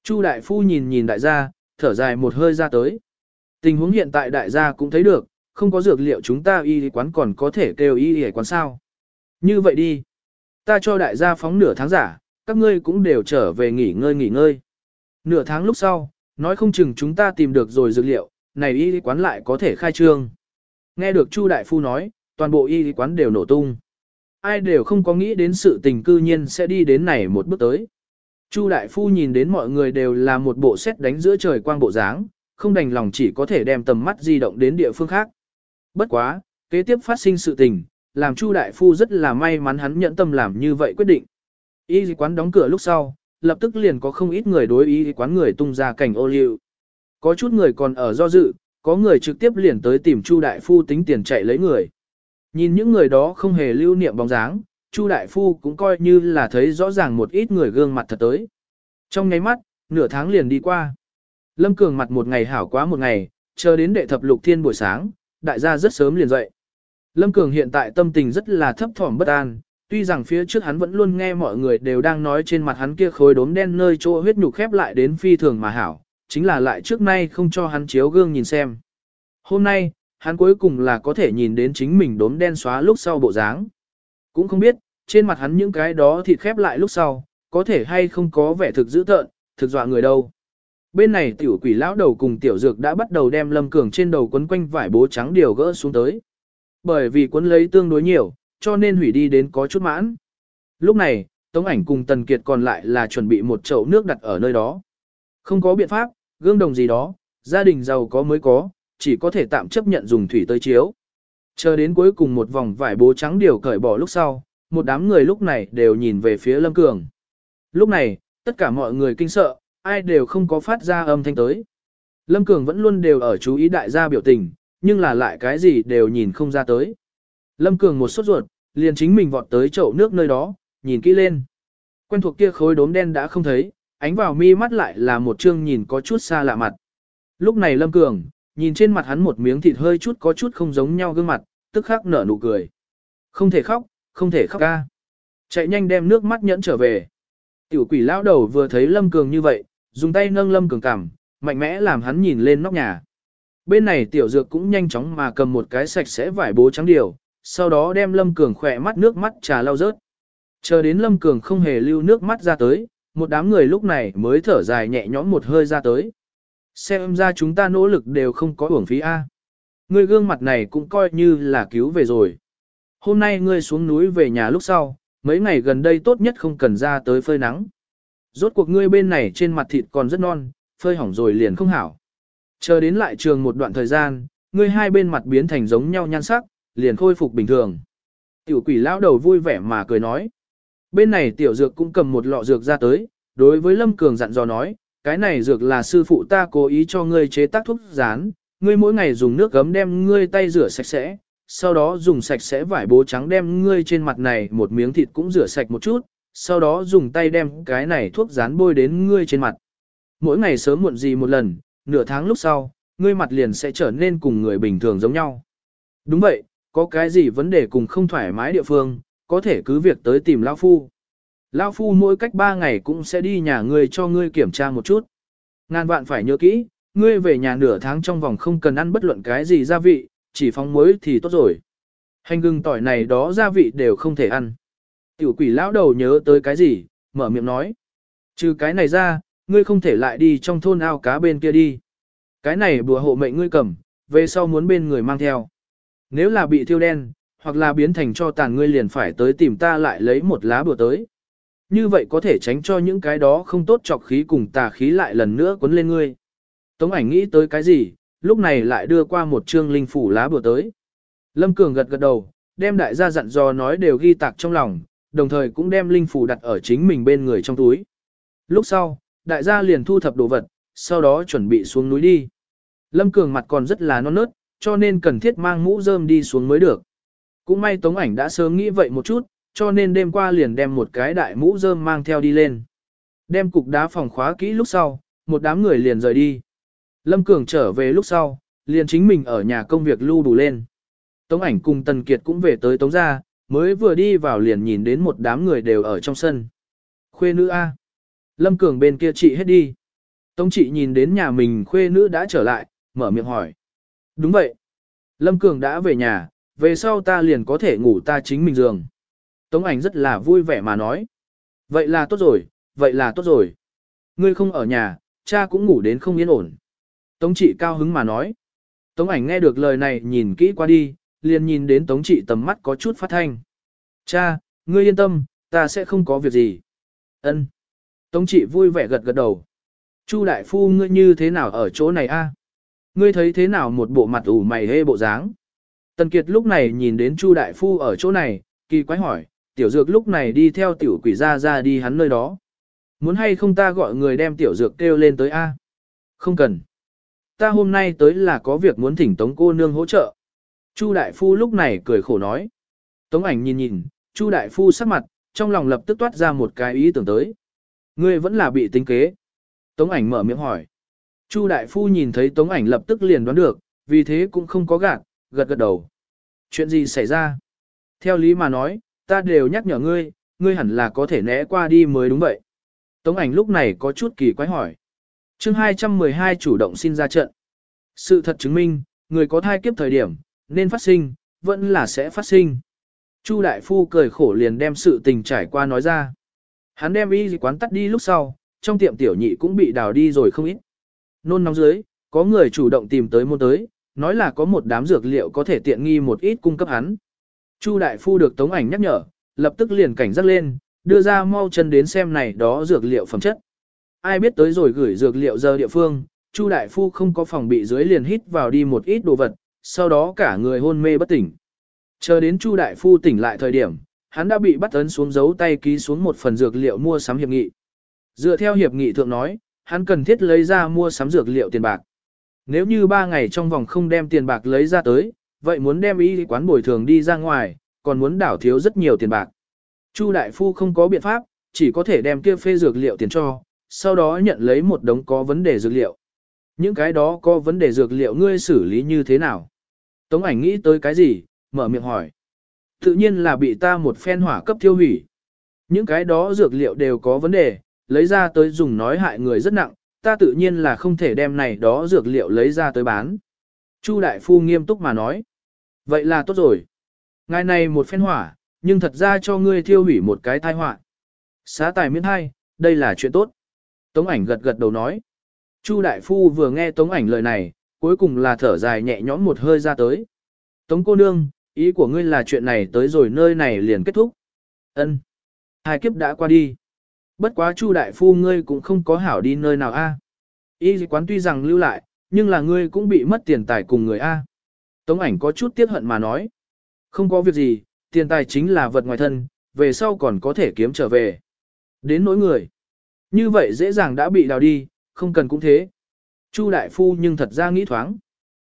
Chu đại phu nhìn nhìn đại gia, thở dài một hơi ra tới. Tình huống hiện tại đại gia cũng thấy được, không có dược liệu chúng ta y quán còn có thể kêu y y quán sao. Như vậy đi. Ta cho đại gia phóng nửa tháng giả, các ngươi cũng đều trở về nghỉ ngơi nghỉ ngơi. Nửa tháng lúc sau, nói không chừng chúng ta tìm được rồi dược liệu, này y quán lại có thể khai trương. Nghe được Chu Đại Phu nói, toàn bộ y quán đều nổ tung. Ai đều không có nghĩ đến sự tình cư nhiên sẽ đi đến này một bước tới. Chu Đại Phu nhìn đến mọi người đều là một bộ xét đánh giữa trời quang bộ dáng, không đành lòng chỉ có thể đem tầm mắt di động đến địa phương khác. Bất quá, kế tiếp phát sinh sự tình, làm Chu Đại Phu rất là may mắn hắn nhận tâm làm như vậy quyết định. Y quán đóng cửa lúc sau, lập tức liền có không ít người đối y quán người tung ra cảnh ô liu. Có chút người còn ở do dự, có người trực tiếp liền tới tìm Chu Đại Phu tính tiền chạy lấy người. Nhìn những người đó không hề lưu niệm bóng dáng, Chu Đại Phu cũng coi như là thấy rõ ràng một ít người gương mặt thật tới. Trong nháy mắt, nửa tháng liền đi qua. Lâm Cường mặt một ngày hảo quá một ngày, chờ đến đệ thập lục thiên buổi sáng, đại gia rất sớm liền dậy. Lâm Cường hiện tại tâm tình rất là thấp thỏm bất an, tuy rằng phía trước hắn vẫn luôn nghe mọi người đều đang nói trên mặt hắn kia khối đốm đen nơi chỗ huyết nhục khép lại đến phi thường mà hảo, chính là lại trước nay không cho hắn chiếu gương nhìn xem. Hôm nay, hắn cuối cùng là có thể nhìn đến chính mình đốm đen xóa lúc sau bộ dáng. Cũng không biết, trên mặt hắn những cái đó thịt khép lại lúc sau, có thể hay không có vẻ thực dữ tợn, thực dọa người đâu. Bên này tiểu quỷ lão đầu cùng tiểu dược đã bắt đầu đem lâm cường trên đầu quấn quanh vải bố trắng điều gỡ xuống tới. Bởi vì quấn lấy tương đối nhiều, cho nên hủy đi đến có chút mãn. Lúc này, Tống ảnh cùng Tần Kiệt còn lại là chuẩn bị một chậu nước đặt ở nơi đó. Không có biện pháp, gương đồng gì đó, gia đình giàu có mới có, chỉ có thể tạm chấp nhận dùng thủy tới chiếu. Chờ đến cuối cùng một vòng vải bố trắng điều cởi bỏ lúc sau, một đám người lúc này đều nhìn về phía Lâm Cường. Lúc này, tất cả mọi người kinh sợ, ai đều không có phát ra âm thanh tới. Lâm Cường vẫn luôn đều ở chú ý đại gia biểu tình, nhưng là lại cái gì đều nhìn không ra tới. Lâm Cường một sốt ruột, liền chính mình vọt tới chậu nước nơi đó, nhìn kỹ lên. Quen thuộc kia khối đốm đen đã không thấy, ánh vào mi mắt lại là một chương nhìn có chút xa lạ mặt. Lúc này Lâm Cường, nhìn trên mặt hắn một miếng thịt hơi chút có chút không giống nhau gương mặt, tức khắc nở nụ cười. Không thể khóc, không thể khóc ca. Chạy nhanh đem nước mắt nhẫn trở về. Tiểu quỷ lão đầu vừa thấy Lâm Cường như vậy, dùng tay nâng Lâm Cường cằm, mạnh mẽ làm hắn nhìn lên nóc nhà. Bên này tiểu dược cũng nhanh chóng mà cầm một cái sạch sẽ vải bố trắng điều, sau đó đem Lâm Cường khỏe mắt nước mắt trà lau rớt. Chờ đến Lâm Cường không hề lưu nước mắt ra tới, một đám người lúc này mới thở dài nhẹ nhõm một hơi ra tới. Xem ra chúng ta nỗ lực đều không có uổng phí A. Người gương mặt này cũng coi như là cứu về rồi. Hôm nay ngươi xuống núi về nhà lúc sau, mấy ngày gần đây tốt nhất không cần ra tới phơi nắng. Rốt cuộc ngươi bên này trên mặt thịt còn rất non, phơi hỏng rồi liền không hảo. Chờ đến lại trường một đoạn thời gian, ngươi hai bên mặt biến thành giống nhau nhan sắc, liền khôi phục bình thường. Tiểu quỷ lão đầu vui vẻ mà cười nói. Bên này tiểu dược cũng cầm một lọ dược ra tới, đối với Lâm Cường dặn dò nói, cái này dược là sư phụ ta cố ý cho ngươi chế tác thuốc rán, ngươi mỗi ngày dùng nước gấm đem ngươi tay rửa sạch sẽ, sau đó dùng sạch sẽ vải bố trắng đem ngươi trên mặt này một miếng thịt cũng rửa sạch một chút, sau đó dùng tay đem cái này thuốc rán bôi đến ngươi trên mặt. Mỗi ngày sớm muộn gì một lần, nửa tháng lúc sau, ngươi mặt liền sẽ trở nên cùng người bình thường giống nhau. Đúng vậy, có cái gì vấn đề cùng không thoải mái địa phương, có thể cứ việc tới tìm Lao Phu. Lao Phu mỗi cách 3 ngày cũng sẽ đi nhà ngươi cho ngươi kiểm tra một chút. Ngàn vạn phải nhớ kỹ, ngươi về nhà nửa tháng trong vòng không cần ăn bất luận cái gì gia vị, chỉ phóng muối thì tốt rồi. Hành gừng tỏi này đó gia vị đều không thể ăn. Tiểu quỷ lão đầu nhớ tới cái gì, mở miệng nói. Trừ cái này ra, ngươi không thể lại đi trong thôn ao cá bên kia đi. Cái này bùa hộ mệnh ngươi cầm, về sau muốn bên người mang theo. Nếu là bị thiêu đen, hoặc là biến thành cho tàn ngươi liền phải tới tìm ta lại lấy một lá bùa tới. Như vậy có thể tránh cho những cái đó không tốt chọc khí cùng tà khí lại lần nữa cuốn lên ngươi. Tống ảnh nghĩ tới cái gì, lúc này lại đưa qua một chương linh phủ lá bùa tới. Lâm Cường gật gật đầu, đem đại gia dặn dò nói đều ghi tạc trong lòng, đồng thời cũng đem linh phủ đặt ở chính mình bên người trong túi. Lúc sau, đại gia liền thu thập đồ vật, sau đó chuẩn bị xuống núi đi. Lâm Cường mặt còn rất là non nớt, cho nên cần thiết mang mũ rơm đi xuống mới được. Cũng may Tống ảnh đã sớm nghĩ vậy một chút, cho nên đêm qua liền đem một cái đại mũ rơm mang theo đi lên. Đem cục đá phòng khóa kỹ lúc sau, một đám người liền rời đi. Lâm Cường trở về lúc sau, liền chính mình ở nhà công việc lưu đủ lên. Tống ảnh cùng Tần Kiệt cũng về tới Tống gia, mới vừa đi vào liền nhìn đến một đám người đều ở trong sân. Khuê nữ A. Lâm Cường bên kia chị hết đi. Tống chị nhìn đến nhà mình khuê nữ đã trở lại, mở miệng hỏi. Đúng vậy. Lâm Cường đã về nhà, về sau ta liền có thể ngủ ta chính mình giường. Tống ảnh rất là vui vẻ mà nói. Vậy là tốt rồi, vậy là tốt rồi. Ngươi không ở nhà, cha cũng ngủ đến không yên ổn. Tống trị cao hứng mà nói. Tống ảnh nghe được lời này nhìn kỹ qua đi, liền nhìn đến tống trị tầm mắt có chút phát thanh. Cha, ngươi yên tâm, ta sẽ không có việc gì. Ân. Tống trị vui vẻ gật gật đầu. Chu đại phu ngươi như thế nào ở chỗ này a? Ngươi thấy thế nào một bộ mặt ủ mày hê bộ dáng? Tần Kiệt lúc này nhìn đến Chu đại phu ở chỗ này, kỳ quái hỏi, tiểu dược lúc này đi theo tiểu quỷ ra ra đi hắn nơi đó. Muốn hay không ta gọi người đem tiểu dược kêu lên tới A? Không cần. Ta hôm nay tới là có việc muốn thỉnh Tống cô nương hỗ trợ. Chu đại phu lúc này cười khổ nói. Tống ảnh nhìn nhìn, Chu đại phu sắc mặt, trong lòng lập tức toát ra một cái ý tưởng tới. Ngươi vẫn là bị tính kế. Tống ảnh mở miệng hỏi. Chu đại phu nhìn thấy tống ảnh lập tức liền đoán được, vì thế cũng không có gạt, gật gật đầu. Chuyện gì xảy ra? Theo lý mà nói, ta đều nhắc nhở ngươi, ngươi hẳn là có thể né qua đi mới đúng vậy. Tống ảnh lúc này có chút kỳ quái hỏi. chương 212 chủ động xin ra trận. Sự thật chứng minh, người có thai kiếp thời điểm, nên phát sinh, vẫn là sẽ phát sinh. Chu đại phu cười khổ liền đem sự tình trải qua nói ra. Hắn đem y quán tắt đi lúc sau, trong tiệm tiểu nhị cũng bị đào đi rồi không ít. Nôn nóng dưới, có người chủ động tìm tới môn tới, nói là có một đám dược liệu có thể tiện nghi một ít cung cấp hắn. Chu đại phu được tống ảnh nhắc nhở, lập tức liền cảnh giác lên, đưa ra mau chân đến xem này đó dược liệu phẩm chất. Ai biết tới rồi gửi dược liệu giờ địa phương, Chu đại phu không có phòng bị dưới liền hít vào đi một ít đồ vật, sau đó cả người hôn mê bất tỉnh. Chờ đến Chu đại phu tỉnh lại thời điểm, hắn đã bị bắt ấn xuống dấu tay ký xuống một phần dược liệu mua sắm hiệp nghị. Dựa theo hiệp nghị thượng nói, hắn cần thiết lấy ra mua sắm dược liệu tiền bạc. Nếu như 3 ngày trong vòng không đem tiền bạc lấy ra tới, vậy muốn đem y quán bồi thường đi ra ngoài, còn muốn đảo thiếu rất nhiều tiền bạc. Chu đại phu không có biện pháp, chỉ có thể đem kia phê dược liệu tiền cho, sau đó nhận lấy một đống có vấn đề dược liệu. Những cái đó có vấn đề dược liệu ngươi xử lý như thế nào? Tống ảnh nghĩ tới cái gì, mở miệng hỏi. Tự nhiên là bị ta một phen hỏa cấp tiêu hủy. Những cái đó dược liệu đều có vấn đề, lấy ra tới dùng nói hại người rất nặng, ta tự nhiên là không thể đem này đó dược liệu lấy ra tới bán. Chu đại phu nghiêm túc mà nói. Vậy là tốt rồi. Ngài này một phen hỏa, nhưng thật ra cho ngươi thiêu hủy một cái tai họa. Xá tài miễn hai, đây là chuyện tốt. Tống ảnh gật gật đầu nói. Chu đại phu vừa nghe tống ảnh lời này, cuối cùng là thở dài nhẹ nhõm một hơi ra tới. Tống cô nương, ý của ngươi là chuyện này tới rồi nơi này liền kết thúc. Ân, Hai kiếp đã qua đi. Bất quá Chu đại phu ngươi cũng không có hảo đi nơi nào a. Y quán tuy rằng lưu lại, nhưng là ngươi cũng bị mất tiền tài cùng người a. Tống ảnh có chút tiếc hận mà nói. Không có việc gì, tiền tài chính là vật ngoài thân, về sau còn có thể kiếm trở về. Đến nỗi người. Như vậy dễ dàng đã bị đào đi, không cần cũng thế. Chu đại phu nhưng thật ra nghĩ thoáng.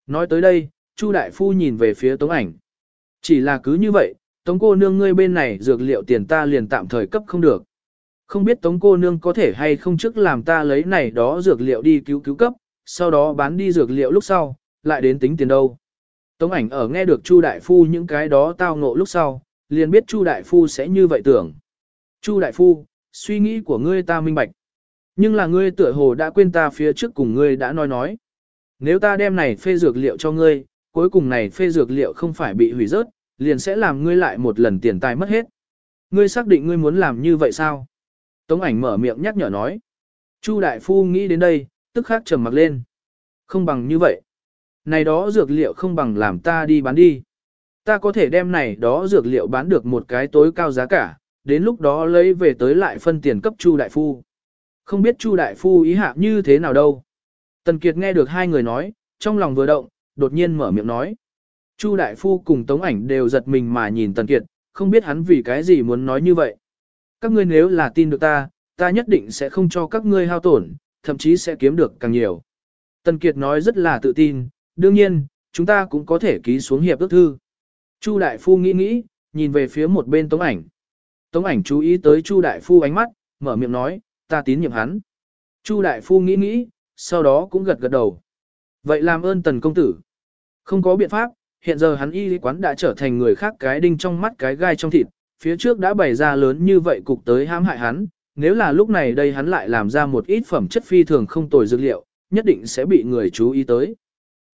Nói tới đây, Chu đại phu nhìn về phía tống ảnh. Chỉ là cứ như vậy, tống cô nương ngươi bên này dược liệu tiền ta liền tạm thời cấp không được. Không biết tống cô nương có thể hay không trước làm ta lấy này đó dược liệu đi cứu cứu cấp, sau đó bán đi dược liệu lúc sau, lại đến tính tiền đâu. Tống ảnh ở nghe được Chu Đại Phu những cái đó tao ngộ lúc sau, liền biết Chu Đại Phu sẽ như vậy tưởng. Chu Đại Phu, suy nghĩ của ngươi ta minh bạch. Nhưng là ngươi tựa hồ đã quên ta phía trước cùng ngươi đã nói nói. Nếu ta đem này phê dược liệu cho ngươi, cuối cùng này phê dược liệu không phải bị hủy rớt, liền sẽ làm ngươi lại một lần tiền tài mất hết. Ngươi xác định ngươi muốn làm như vậy sao? Tống ảnh mở miệng nhắc nhở nói. Chu đại phu nghĩ đến đây, tức khắc trầm mặc lên. Không bằng như vậy. Này đó dược liệu không bằng làm ta đi bán đi. Ta có thể đem này đó dược liệu bán được một cái tối cao giá cả, đến lúc đó lấy về tới lại phân tiền cấp Chu đại phu. Không biết Chu đại phu ý hạ như thế nào đâu. Tần Kiệt nghe được hai người nói, trong lòng vừa động, đột nhiên mở miệng nói. Chu đại phu cùng Tống ảnh đều giật mình mà nhìn Tần Kiệt, không biết hắn vì cái gì muốn nói như vậy các ngươi nếu là tin được ta, ta nhất định sẽ không cho các ngươi hao tổn, thậm chí sẽ kiếm được càng nhiều. Tần Kiệt nói rất là tự tin, đương nhiên, chúng ta cũng có thể ký xuống hiệp ước thư. Chu Đại Phu nghĩ nghĩ, nhìn về phía một bên tống ảnh. Tống ảnh chú ý tới Chu đại phu ánh mắt, mở miệng nói, ta tín nhiệm hắn. Chu đại phu nghĩ nghĩ, sau đó cũng gật gật đầu. Vậy làm ơn tần công tử. Không có biện pháp, hiện giờ hắn y quán đã trở thành người khác cái đinh trong mắt cái gai trong thịt, phía trước đã bày ra lớn như vậy cục tới hãm hại hắn, nếu là lúc này đây hắn lại làm ra một ít phẩm chất phi thường không tồi dược liệu, nhất định sẽ bị người chú ý tới.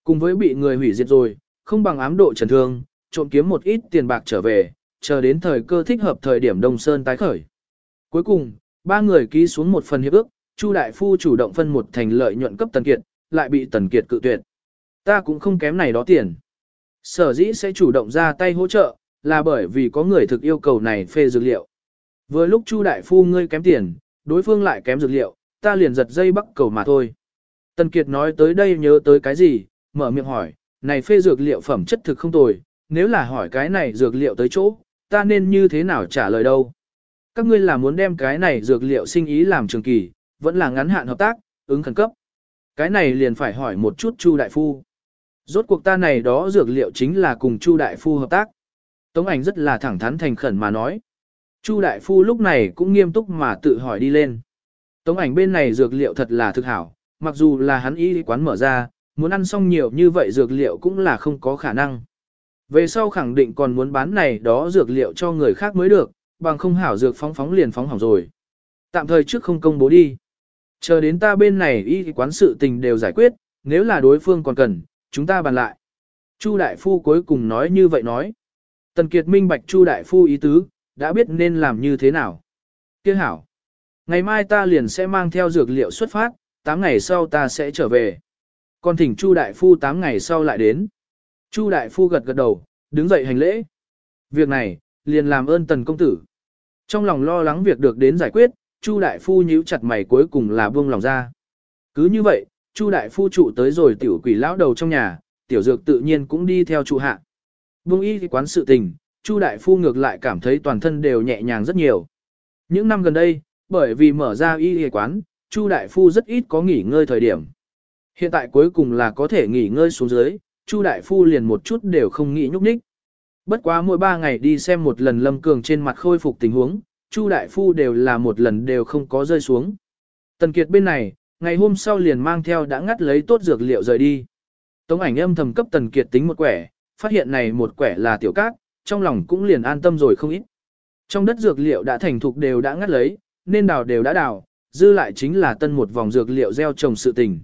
Cùng với bị người hủy diệt rồi, không bằng ám độ trần thương, trộm kiếm một ít tiền bạc trở về, chờ đến thời cơ thích hợp thời điểm Đông Sơn tái khởi. Cuối cùng, ba người ký xuống một phần hiệp ước, Chu đại phu chủ động phân một thành lợi nhuận cấp Tần Kiệt, lại bị Tần Kiệt cự tuyệt. Ta cũng không kém này đó tiền. Sở dĩ sẽ chủ động ra tay hỗ trợ, là bởi vì có người thực yêu cầu này phê dược liệu. Vừa lúc Chu đại phu ngươi kém tiền, đối phương lại kém dược liệu, ta liền giật dây bắt cầu mà thôi. Tần Kiệt nói tới đây nhớ tới cái gì, mở miệng hỏi, này phê dược liệu phẩm chất thực không tồi, nếu là hỏi cái này dược liệu tới chỗ, ta nên như thế nào trả lời đâu? Các ngươi là muốn đem cái này dược liệu sinh ý làm trường kỳ, vẫn là ngắn hạn hợp tác, ứng khẩn cấp. Cái này liền phải hỏi một chút Chu đại phu. Rốt cuộc ta này đó dược liệu chính là cùng Chu đại phu hợp tác. Tống ảnh rất là thẳng thắn thành khẩn mà nói. Chu đại phu lúc này cũng nghiêm túc mà tự hỏi đi lên. Tống ảnh bên này dược liệu thật là thực hảo, mặc dù là hắn y quán mở ra, muốn ăn xong nhiều như vậy dược liệu cũng là không có khả năng. Về sau khẳng định còn muốn bán này đó dược liệu cho người khác mới được, bằng không hảo dược phóng phóng liền phóng hỏng rồi. Tạm thời trước không công bố đi. Chờ đến ta bên này y quán sự tình đều giải quyết, nếu là đối phương còn cần, chúng ta bàn lại. Chu đại phu cuối cùng nói như vậy nói. Tần Kiệt minh bạch Chu đại phu ý tứ, đã biết nên làm như thế nào. Kia hảo. Ngày mai ta liền sẽ mang theo dược liệu xuất phát, 8 ngày sau ta sẽ trở về. Còn thỉnh Chu đại phu 8 ngày sau lại đến. Chu đại phu gật gật đầu, đứng dậy hành lễ. Việc này, liền làm ơn tần công tử. Trong lòng lo lắng việc được đến giải quyết, Chu đại phu nhíu chặt mày cuối cùng là buông lòng ra. Cứ như vậy, Chu đại phu trụ tới rồi tiểu quỷ lão đầu trong nhà, tiểu dược tự nhiên cũng đi theo trụ hạ vương y thì quán sự tình, Chu đại phu ngược lại cảm thấy toàn thân đều nhẹ nhàng rất nhiều. Những năm gần đây, bởi vì mở ra y y quán, Chu đại phu rất ít có nghỉ ngơi thời điểm. Hiện tại cuối cùng là có thể nghỉ ngơi xuống dưới, Chu đại phu liền một chút đều không nghĩ nhúc nhích. Bất quá mỗi ba ngày đi xem một lần Lâm Cường trên mặt khôi phục tình huống, Chu đại phu đều là một lần đều không có rơi xuống. Tần Kiệt bên này, ngày hôm sau liền mang theo đã ngắt lấy tốt dược liệu rời đi. Tống ảnh âm thầm cấp Tần Kiệt tính một quẻ, phát hiện này một quẻ là tiểu cát, trong lòng cũng liền an tâm rồi không ít. Trong đất dược liệu đã thành thục đều đã ngắt lấy, nên đào đều đã đào, dư lại chính là tân một vòng dược liệu gieo trồng sự tình.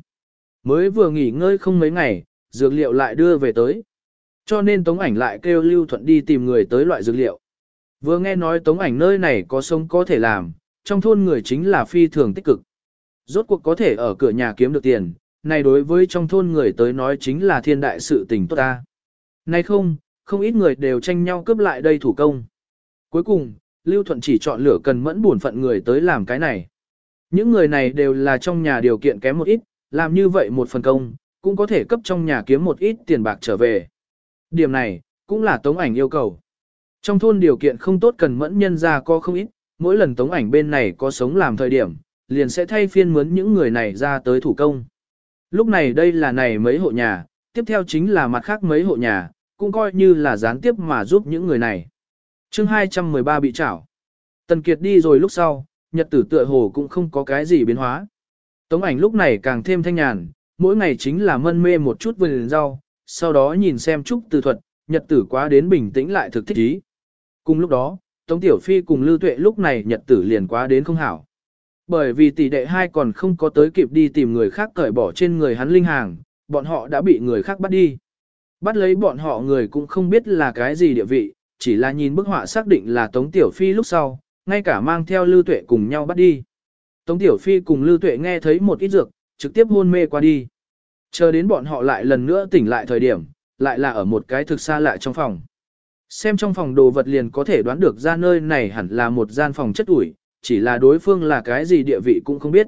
Mới vừa nghỉ ngơi không mấy ngày, dược liệu lại đưa về tới. Cho nên Tống ảnh lại kêu Lưu Thuận đi tìm người tới loại dược liệu. Vừa nghe nói Tống ảnh nơi này có sống có thể làm, trong thôn người chính là phi thường tích cực. Rốt cuộc có thể ở cửa nhà kiếm được tiền, này đối với trong thôn người tới nói chính là thiên đại sự tình tốt ta nay không, không ít người đều tranh nhau cướp lại đây thủ công. Cuối cùng, Lưu Thuận chỉ chọn lựa cần mẫn buồn phận người tới làm cái này. Những người này đều là trong nhà điều kiện kém một ít, làm như vậy một phần công, cũng có thể cấp trong nhà kiếm một ít tiền bạc trở về. Điểm này, cũng là tống ảnh yêu cầu. Trong thôn điều kiện không tốt cần mẫn nhân ra có không ít, mỗi lần tống ảnh bên này có sống làm thời điểm, liền sẽ thay phiên mướn những người này ra tới thủ công. Lúc này đây là này mấy hộ nhà, tiếp theo chính là mặt khác mấy hộ nhà, cũng coi như là gián tiếp mà giúp những người này. chương 213 bị trảo. Tần Kiệt đi rồi lúc sau, nhật tử tựa hồ cũng không có cái gì biến hóa. Tống ảnh lúc này càng thêm thanh nhàn, mỗi ngày chính là mân mê một chút vườn rau, sau đó nhìn xem trúc từ thuật, nhật tử quá đến bình tĩnh lại thực thích ý. Cùng lúc đó, Tống Tiểu Phi cùng Lưu Tuệ lúc này nhật tử liền quá đến không hảo. Bởi vì tỷ đệ hai còn không có tới kịp đi tìm người khác cởi bỏ trên người hắn linh hàng, bọn họ đã bị người khác bắt đi. Bắt lấy bọn họ người cũng không biết là cái gì địa vị, chỉ là nhìn bức họa xác định là Tống Tiểu Phi lúc sau, ngay cả mang theo Lưu Tuệ cùng nhau bắt đi. Tống Tiểu Phi cùng Lưu Tuệ nghe thấy một ít dược, trực tiếp hôn mê qua đi. Chờ đến bọn họ lại lần nữa tỉnh lại thời điểm, lại là ở một cái thực xa lại trong phòng. Xem trong phòng đồ vật liền có thể đoán được ra nơi này hẳn là một gian phòng chất ủi, chỉ là đối phương là cái gì địa vị cũng không biết.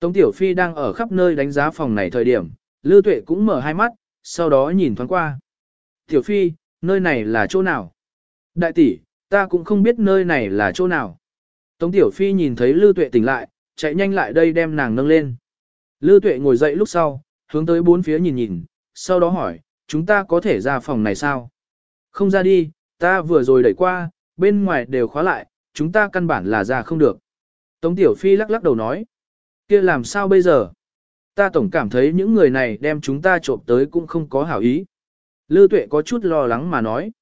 Tống Tiểu Phi đang ở khắp nơi đánh giá phòng này thời điểm, Lưu Tuệ cũng mở hai mắt, sau đó nhìn thoáng qua. Tiểu Phi, nơi này là chỗ nào? Đại tỷ, ta cũng không biết nơi này là chỗ nào. Tống Tiểu Phi nhìn thấy Lưu Tuệ tỉnh lại, chạy nhanh lại đây đem nàng nâng lên. Lưu Tuệ ngồi dậy lúc sau, hướng tới bốn phía nhìn nhìn, sau đó hỏi, chúng ta có thể ra phòng này sao? Không ra đi, ta vừa rồi đẩy qua, bên ngoài đều khóa lại, chúng ta căn bản là ra không được. Tống Tiểu Phi lắc lắc đầu nói, kia làm sao bây giờ? Ta tổng cảm thấy những người này đem chúng ta trộm tới cũng không có hảo ý. Lư Tuệ có chút lo lắng mà nói.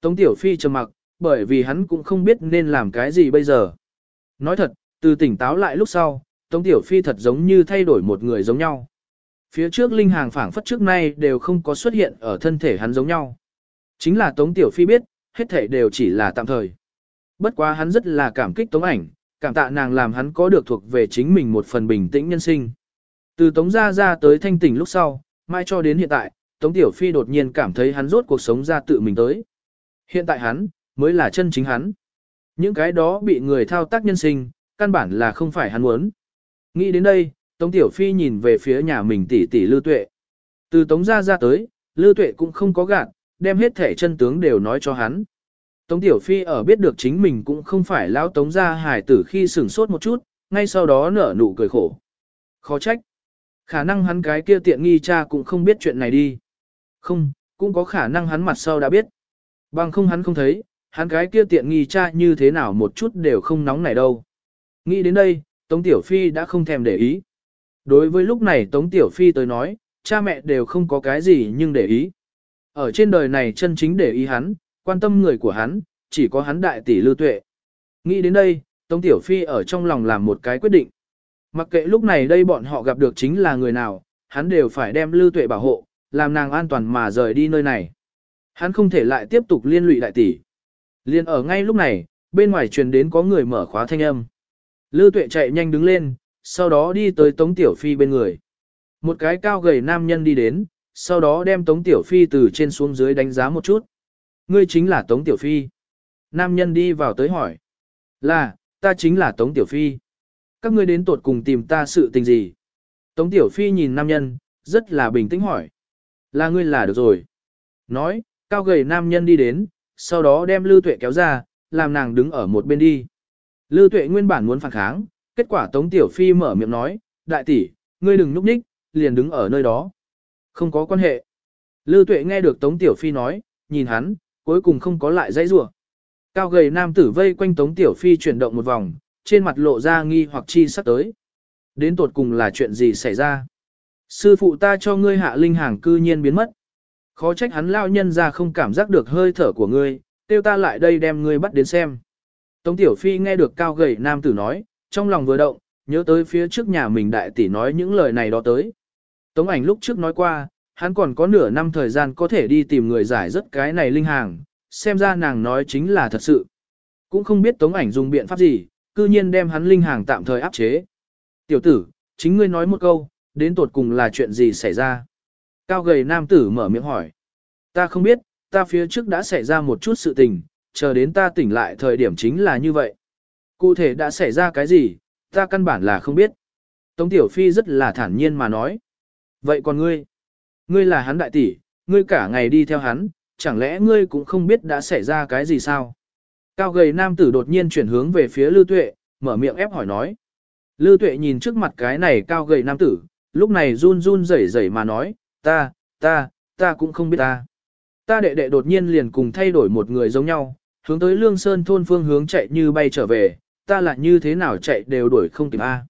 Tống Tiểu Phi trầm mặc, bởi vì hắn cũng không biết nên làm cái gì bây giờ. Nói thật, từ tỉnh táo lại lúc sau, Tống Tiểu Phi thật giống như thay đổi một người giống nhau. Phía trước linh hàng phảng phất trước nay đều không có xuất hiện ở thân thể hắn giống nhau. Chính là Tống Tiểu Phi biết, hết thể đều chỉ là tạm thời. Bất quá hắn rất là cảm kích Tống ảnh, cảm tạ nàng làm hắn có được thuộc về chính mình một phần bình tĩnh nhân sinh. Từ Tống gia ra tới thanh tỉnh lúc sau, mai cho đến hiện tại, Tống Tiểu Phi đột nhiên cảm thấy hắn rốt cuộc sống ra tự mình tới. Hiện tại hắn, mới là chân chính hắn. Những cái đó bị người thao tác nhân sinh, căn bản là không phải hắn muốn. Nghĩ đến đây, Tống Tiểu Phi nhìn về phía nhà mình tỷ tỷ Lưu Tuệ. Từ Tống gia ra tới, Lưu Tuệ cũng không có gạt, đem hết thể chân tướng đều nói cho hắn. Tống Tiểu Phi ở biết được chính mình cũng không phải lão Tống gia hải tử khi sửng sốt một chút, ngay sau đó nở nụ cười khổ. Khó trách. Khả năng hắn cái kia tiện nghi cha cũng không biết chuyện này đi. Không, cũng có khả năng hắn mặt sau đã biết. Bằng không hắn không thấy, hắn cái kia tiện nghi cha như thế nào một chút đều không nóng này đâu. Nghĩ đến đây, Tống Tiểu Phi đã không thèm để ý. Đối với lúc này Tống Tiểu Phi tới nói, cha mẹ đều không có cái gì nhưng để ý. Ở trên đời này chân chính để ý hắn, quan tâm người của hắn, chỉ có hắn đại tỷ lưu tuệ. Nghĩ đến đây, Tống Tiểu Phi ở trong lòng làm một cái quyết định. Mặc kệ lúc này đây bọn họ gặp được chính là người nào, hắn đều phải đem lưu tuệ bảo hộ, làm nàng an toàn mà rời đi nơi này. Hắn không thể lại tiếp tục liên lụy đại tỷ. Liên ở ngay lúc này, bên ngoài truyền đến có người mở khóa thanh âm. Lưu tuệ chạy nhanh đứng lên, sau đó đi tới Tống Tiểu Phi bên người. Một cái cao gầy nam nhân đi đến, sau đó đem Tống Tiểu Phi từ trên xuống dưới đánh giá một chút. Ngươi chính là Tống Tiểu Phi. Nam nhân đi vào tới hỏi. Là, ta chính là Tống Tiểu Phi. Các ngươi đến tuột cùng tìm ta sự tình gì? Tống Tiểu Phi nhìn nam nhân, rất là bình tĩnh hỏi. Là ngươi là được rồi. Nói, cao gầy nam nhân đi đến, sau đó đem Lưu Tuệ kéo ra, làm nàng đứng ở một bên đi. Lưu Tuệ nguyên bản muốn phản kháng, kết quả Tống Tiểu Phi mở miệng nói, đại tỷ, ngươi đừng núp ních, liền đứng ở nơi đó. Không có quan hệ. Lưu Tuệ nghe được Tống Tiểu Phi nói, nhìn hắn, cuối cùng không có lại dãy rủa. Cao gầy nam tử vây quanh Tống Tiểu Phi chuyển động một vòng, trên mặt lộ ra nghi hoặc chi sắc tới. Đến tột cùng là chuyện gì xảy ra? Sư phụ ta cho ngươi hạ linh hàng cư nhiên biến mất. Khó trách hắn lao nhân ra không cảm giác được hơi thở của ngươi, tiêu ta lại đây đem ngươi bắt đến xem. Tống Tiểu Phi nghe được cao gầy nam tử nói, trong lòng vừa động, nhớ tới phía trước nhà mình đại tỷ nói những lời này đó tới. Tống ảnh lúc trước nói qua, hắn còn có nửa năm thời gian có thể đi tìm người giải rất cái này linh hàng, xem ra nàng nói chính là thật sự. Cũng không biết tống ảnh dùng biện pháp gì, cư nhiên đem hắn linh hàng tạm thời áp chế. Tiểu tử, chính ngươi nói một câu, đến tột cùng là chuyện gì xảy ra. Cao gầy nam tử mở miệng hỏi. Ta không biết, ta phía trước đã xảy ra một chút sự tình, chờ đến ta tỉnh lại thời điểm chính là như vậy. Cụ thể đã xảy ra cái gì, ta căn bản là không biết. Tống Tiểu Phi rất là thản nhiên mà nói. Vậy còn ngươi? Ngươi là hắn đại tỷ, ngươi cả ngày đi theo hắn, chẳng lẽ ngươi cũng không biết đã xảy ra cái gì sao? Cao gầy nam tử đột nhiên chuyển hướng về phía Lưu Tuệ, mở miệng ép hỏi nói. Lưu Tuệ nhìn trước mặt cái này cao gầy nam tử, lúc này run run rẩy rẩy mà nói, ta, ta, ta cũng không biết ta. Ta đệ đệ đột nhiên liền cùng thay đổi một người giống nhau, hướng tới Lương Sơn thôn phương hướng chạy như bay trở về, ta lại như thế nào chạy đều đuổi không kịp A.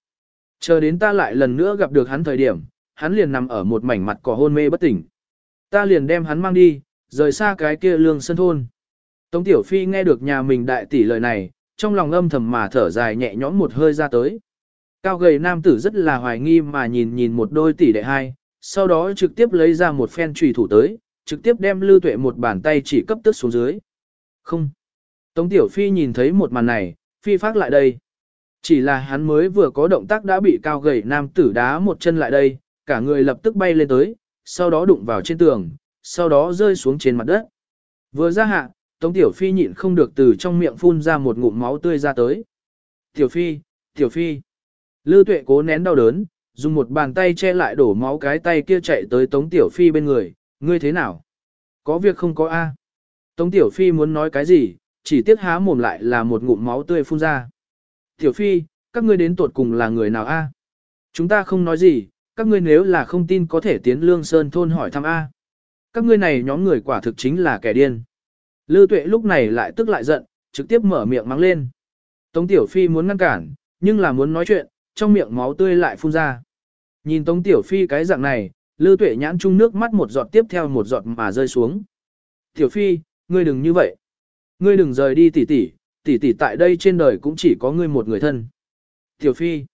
Chờ đến ta lại lần nữa gặp được hắn thời điểm, hắn liền nằm ở một mảnh mặt cỏ hôn mê bất tỉnh. Ta liền đem hắn mang đi, rời xa cái kia lương sơn thôn. Tống Tiểu Phi nghe được nhà mình đại tỷ lời này, trong lòng âm thầm mà thở dài nhẹ nhõm một hơi ra tới. Cao gầy nam tử rất là hoài nghi mà nhìn nhìn một đôi tỷ đệ hai, sau đó trực tiếp lấy ra một phen trùy thủ tới, trực tiếp đem lưu tuệ một bàn tay chỉ cấp tức xuống dưới. Không. Tống Tiểu Phi nhìn thấy một màn này, Phi phát lại đây. Chỉ là hắn mới vừa có động tác đã bị cao gầy nam tử đá một chân lại đây, cả người lập tức bay lên tới, sau đó đụng vào trên tường, sau đó rơi xuống trên mặt đất. Vừa ra hạ, Tống Tiểu Phi nhịn không được từ trong miệng phun ra một ngụm máu tươi ra tới. Tiểu Phi, Tiểu Phi. Lư tuệ cố nén đau đớn, dùng một bàn tay che lại đổ máu cái tay kia chạy tới Tống Tiểu Phi bên người, ngươi thế nào? Có việc không có A. Tống Tiểu Phi muốn nói cái gì, chỉ tiếc há mồm lại là một ngụm máu tươi phun ra. Tiểu Phi, các ngươi đến tuột cùng là người nào A? Chúng ta không nói gì, các ngươi nếu là không tin có thể tiến Lương Sơn thôn hỏi thăm A. Các ngươi này nhóm người quả thực chính là kẻ điên. Lư tuệ lúc này lại tức lại giận, trực tiếp mở miệng mắng lên. Tống Tiểu Phi muốn ngăn cản, nhưng là muốn nói chuyện, trong miệng máu tươi lại phun ra. Nhìn Tống Tiểu Phi cái dạng này, Lư Tuệ nhãn chung nước mắt một giọt tiếp theo một giọt mà rơi xuống. Tiểu Phi, ngươi đừng như vậy. Ngươi đừng rời đi tỷ tỷ, tỷ tỷ tại đây trên đời cũng chỉ có ngươi một người thân. Tiểu Phi,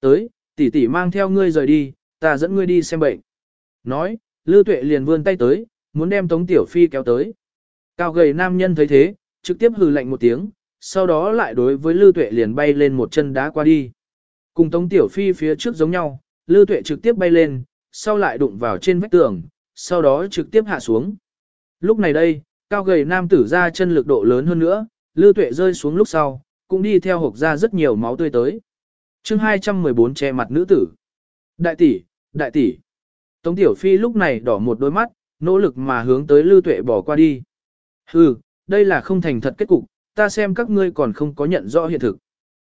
tới, tỷ tỷ mang theo ngươi rời đi, ta dẫn ngươi đi xem bệnh. Nói, Lư Tuệ liền vươn tay tới, muốn đem Tống Tiểu Phi kéo tới. Cao gầy nam nhân thấy thế, trực tiếp hừ lạnh một tiếng, sau đó lại đối với Lư Tuệ liền bay lên một chân đá qua đi. Cùng Tống Tiểu Phi phía trước giống nhau, Lư Tuệ trực tiếp bay lên, sau lại đụng vào trên vách tường, sau đó trực tiếp hạ xuống. Lúc này đây, cao gầy nam tử ra chân lực độ lớn hơn nữa, Lư Tuệ rơi xuống lúc sau, cũng đi theo hộp ra rất nhiều máu tươi tới. chương 214 che mặt nữ tử. Đại tỷ, đại tỷ. Tống Tiểu Phi lúc này đỏ một đôi mắt, nỗ lực mà hướng tới Lư Tuệ bỏ qua đi. Hừ, đây là không thành thật kết cục, ta xem các ngươi còn không có nhận rõ hiện thực.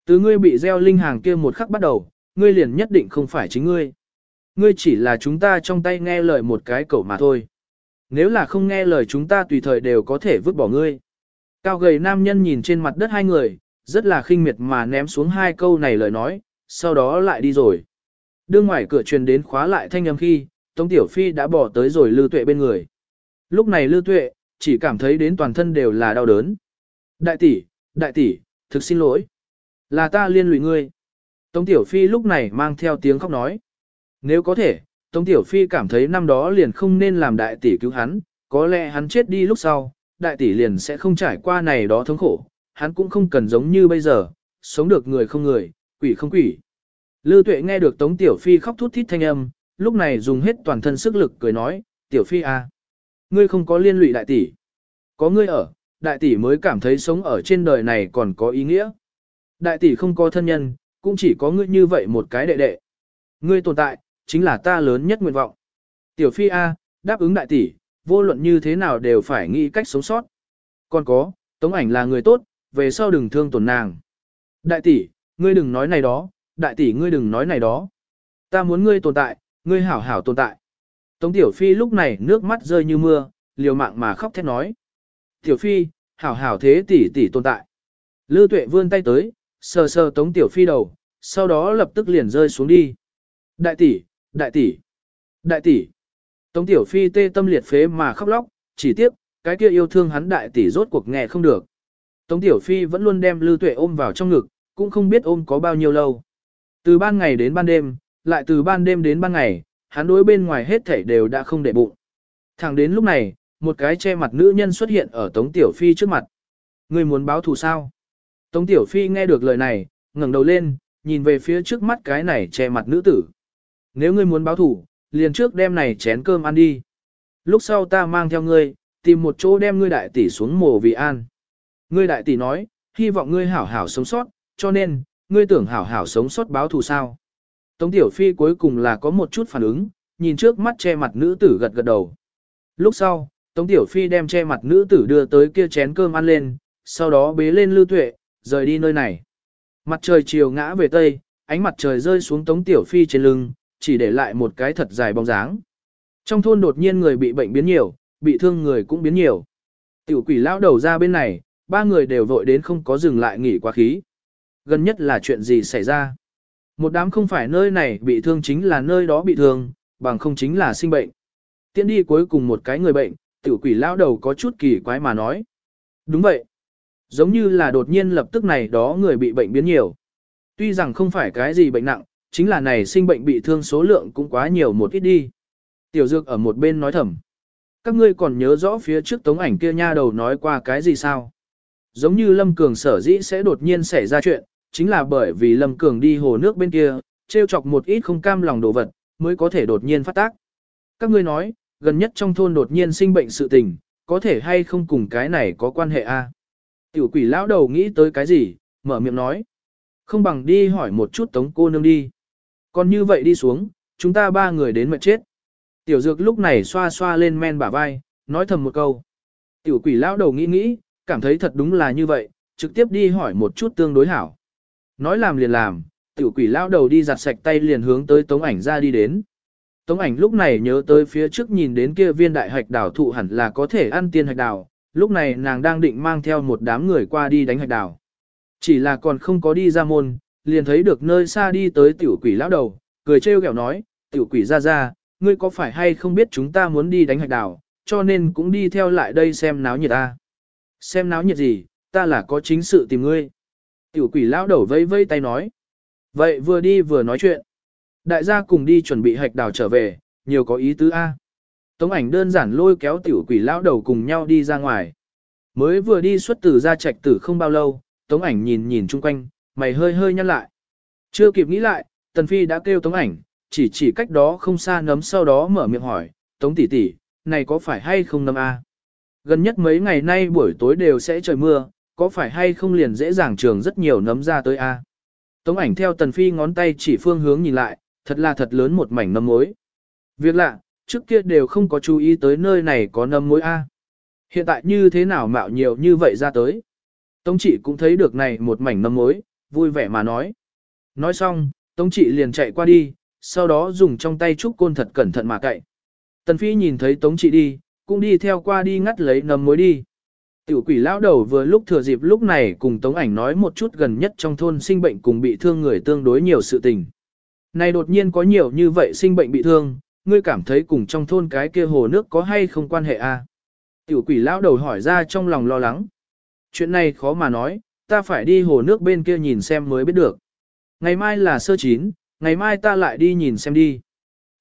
Từ ngươi bị gieo linh hàng kia một khắc bắt đầu, ngươi liền nhất định không phải chính ngươi. Ngươi chỉ là chúng ta trong tay nghe lời một cái cẩu mà thôi. Nếu là không nghe lời chúng ta tùy thời đều có thể vứt bỏ ngươi. Cao gầy nam nhân nhìn trên mặt đất hai người, rất là khinh miệt mà ném xuống hai câu này lời nói, sau đó lại đi rồi. Đưa ngoài cửa truyền đến khóa lại thanh âm khi, Tống Tiểu Phi đã bỏ tới rồi Lưu Tuệ bên người. Lúc này Lưu Tuệ, chỉ cảm thấy đến toàn thân đều là đau đớn. Đại tỷ, đại tỷ, thực xin lỗi. Là ta liên lụy ngươi. Tống Tiểu Phi lúc này mang theo tiếng khóc nói. Nếu có thể, Tống Tiểu Phi cảm thấy năm đó liền không nên làm đại tỷ cứu hắn, có lẽ hắn chết đi lúc sau, đại tỷ liền sẽ không trải qua này đó thống khổ, hắn cũng không cần giống như bây giờ, sống được người không người, quỷ không quỷ. Lư Tuệ nghe được Tống Tiểu Phi khóc thút thít thanh âm, lúc này dùng hết toàn thân sức lực cười nói, Tiểu Phi à, ngươi không có liên lụy đại tỷ. Có ngươi ở, đại tỷ mới cảm thấy sống ở trên đời này còn có ý nghĩa. Đại tỷ không có thân nhân, cũng chỉ có ngươi như vậy một cái đệ đệ. Ngươi tồn tại, chính là ta lớn nhất nguyện vọng. Tiểu Phi A, đáp ứng đại tỷ, vô luận như thế nào đều phải nghĩ cách sống sót. Còn có, Tống ảnh là người tốt, về sau đừng thương tổn nàng. Đại tỷ, ngươi đừng nói này đó, đại tỷ ngươi đừng nói này đó. Ta muốn ngươi tồn tại, ngươi hảo hảo tồn tại. Tống Tiểu Phi lúc này nước mắt rơi như mưa, liều mạng mà khóc thét nói. Tiểu Phi, hảo hảo thế tỷ tỷ tồn tại. Lư Tuệ vươn tay tới, sờ sờ Tống Tiểu Phi đầu, sau đó lập tức liền rơi xuống đi. Đại tỷ, đại tỷ, đại tỷ. Tống Tiểu Phi tê tâm liệt phế mà khóc lóc, chỉ tiếc, cái kia yêu thương hắn đại tỷ rốt cuộc nghe không được. Tống Tiểu Phi vẫn luôn đem Lư Tuệ ôm vào trong ngực, cũng không biết ôm có bao nhiêu lâu. Từ ban ngày đến ban đêm, lại từ ban đêm đến ban ngày, hắn đối bên ngoài hết thảy đều đã không để bụng. Thẳng đến lúc này, một cái che mặt nữ nhân xuất hiện ở Tống Tiểu Phi trước mặt. Người muốn báo thù sao? Tống Tiểu Phi nghe được lời này, ngẩng đầu lên, nhìn về phía trước mắt cái này che mặt nữ tử. Nếu ngươi muốn báo thù, liền trước đem này chén cơm ăn đi. Lúc sau ta mang theo ngươi, tìm một chỗ đem ngươi đại tỷ xuống mồ vì an. Ngươi đại tỷ nói, hy vọng ngươi hảo hảo sống sót, cho nên, ngươi tưởng hảo hảo sống sót báo thù sao. Tống Tiểu Phi cuối cùng là có một chút phản ứng, nhìn trước mắt che mặt nữ tử gật gật đầu. Lúc sau, Tống Tiểu Phi đem che mặt nữ tử đưa tới kia chén cơm ăn lên, sau đó bế lên lưu tuệ, rời đi nơi này. Mặt trời chiều ngã về tây, ánh mặt trời rơi xuống Tống Tiểu Phi trên lưng, chỉ để lại một cái thật dài bóng dáng. Trong thôn đột nhiên người bị bệnh biến nhiều, bị thương người cũng biến nhiều. Tiểu quỷ lão đầu ra bên này, ba người đều vội đến không có dừng lại nghỉ quá khí. Gần nhất là chuyện gì xảy ra? Một đám không phải nơi này bị thương chính là nơi đó bị thương, bằng không chính là sinh bệnh. Tiến đi cuối cùng một cái người bệnh, tiểu quỷ lão đầu có chút kỳ quái mà nói. Đúng vậy. Giống như là đột nhiên lập tức này đó người bị bệnh biến nhiều. Tuy rằng không phải cái gì bệnh nặng, chính là này sinh bệnh bị thương số lượng cũng quá nhiều một ít đi. Tiểu Dược ở một bên nói thầm. Các ngươi còn nhớ rõ phía trước tống ảnh kia nha đầu nói qua cái gì sao? Giống như Lâm Cường sở dĩ sẽ đột nhiên xảy ra chuyện, chính là bởi vì Lâm Cường đi hồ nước bên kia, trêu chọc một ít không cam lòng đồ vật, mới có thể đột nhiên phát tác. Các ngươi nói, gần nhất trong thôn đột nhiên sinh bệnh sự tình, có thể hay không cùng cái này có quan hệ a? Tiểu quỷ lão đầu nghĩ tới cái gì, mở miệng nói. Không bằng đi hỏi một chút tống cô nương đi. Còn như vậy đi xuống, chúng ta ba người đến mệt chết. Tiểu dược lúc này xoa xoa lên men bả vai, nói thầm một câu. Tiểu quỷ lão đầu nghĩ nghĩ, cảm thấy thật đúng là như vậy, trực tiếp đi hỏi một chút tương đối hảo. Nói làm liền làm, tiểu quỷ lão đầu đi giặt sạch tay liền hướng tới tống ảnh ra đi đến. Tống ảnh lúc này nhớ tới phía trước nhìn đến kia viên đại hạch đảo thụ hẳn là có thể ăn tiên hạch đảo, lúc này nàng đang định mang theo một đám người qua đi đánh hạch đảo. Chỉ là còn không có đi ra môn, liền thấy được nơi xa đi tới tiểu quỷ lão đầu, cười trêu ghẹo nói, tiểu quỷ ra ra, ngươi có phải hay không biết chúng ta muốn đi đánh hạch đảo, cho nên cũng đi theo lại đây xem náo nhiệt ta. Xem náo nhiệt gì, ta là có chính sự tìm ngươi. Tiểu quỷ lão đầu vây vây tay nói. Vậy vừa đi vừa nói chuyện. Đại gia cùng đi chuẩn bị hạch đào trở về, nhiều có ý tứ A. Tống ảnh đơn giản lôi kéo tiểu quỷ lão đầu cùng nhau đi ra ngoài. Mới vừa đi xuất từ ra trạch tử không bao lâu, tống ảnh nhìn nhìn chung quanh, mày hơi hơi nhăn lại. Chưa kịp nghĩ lại, tần phi đã kêu tống ảnh, chỉ chỉ cách đó không xa nấm sau đó mở miệng hỏi, tống tỷ tỷ, này có phải hay không nấm A? Gần nhất mấy ngày nay buổi tối đều sẽ trời mưa, có phải hay không liền dễ dàng trường rất nhiều nấm ra tới A? Tống ảnh theo tần phi ngón tay chỉ phương hướng nhìn lại, thật là thật lớn một mảnh nấm mối. Việc lạ, trước kia đều không có chú ý tới nơi này có nấm mối A. Hiện tại như thế nào mạo nhiều như vậy ra tới. Tống trị cũng thấy được này một mảnh nấm mối, vui vẻ mà nói. Nói xong, Tống trị liền chạy qua đi, sau đó dùng trong tay trúc côn thật cẩn thận mà cậy. Tần Phi nhìn thấy Tống trị đi, cũng đi theo qua đi ngắt lấy nấm mối đi. Tiểu quỷ lão đầu vừa lúc thừa dịp lúc này cùng Tống ảnh nói một chút gần nhất trong thôn sinh bệnh cùng bị thương người tương đối nhiều sự tình. Này đột nhiên có nhiều như vậy sinh bệnh bị thương, ngươi cảm thấy cùng trong thôn cái kia hồ nước có hay không quan hệ a? À? Tiểu quỷ lão đầu hỏi ra trong lòng lo lắng. Chuyện này khó mà nói, ta phải đi hồ nước bên kia nhìn xem mới biết được. Ngày mai là sơ chín, ngày mai ta lại đi nhìn xem đi.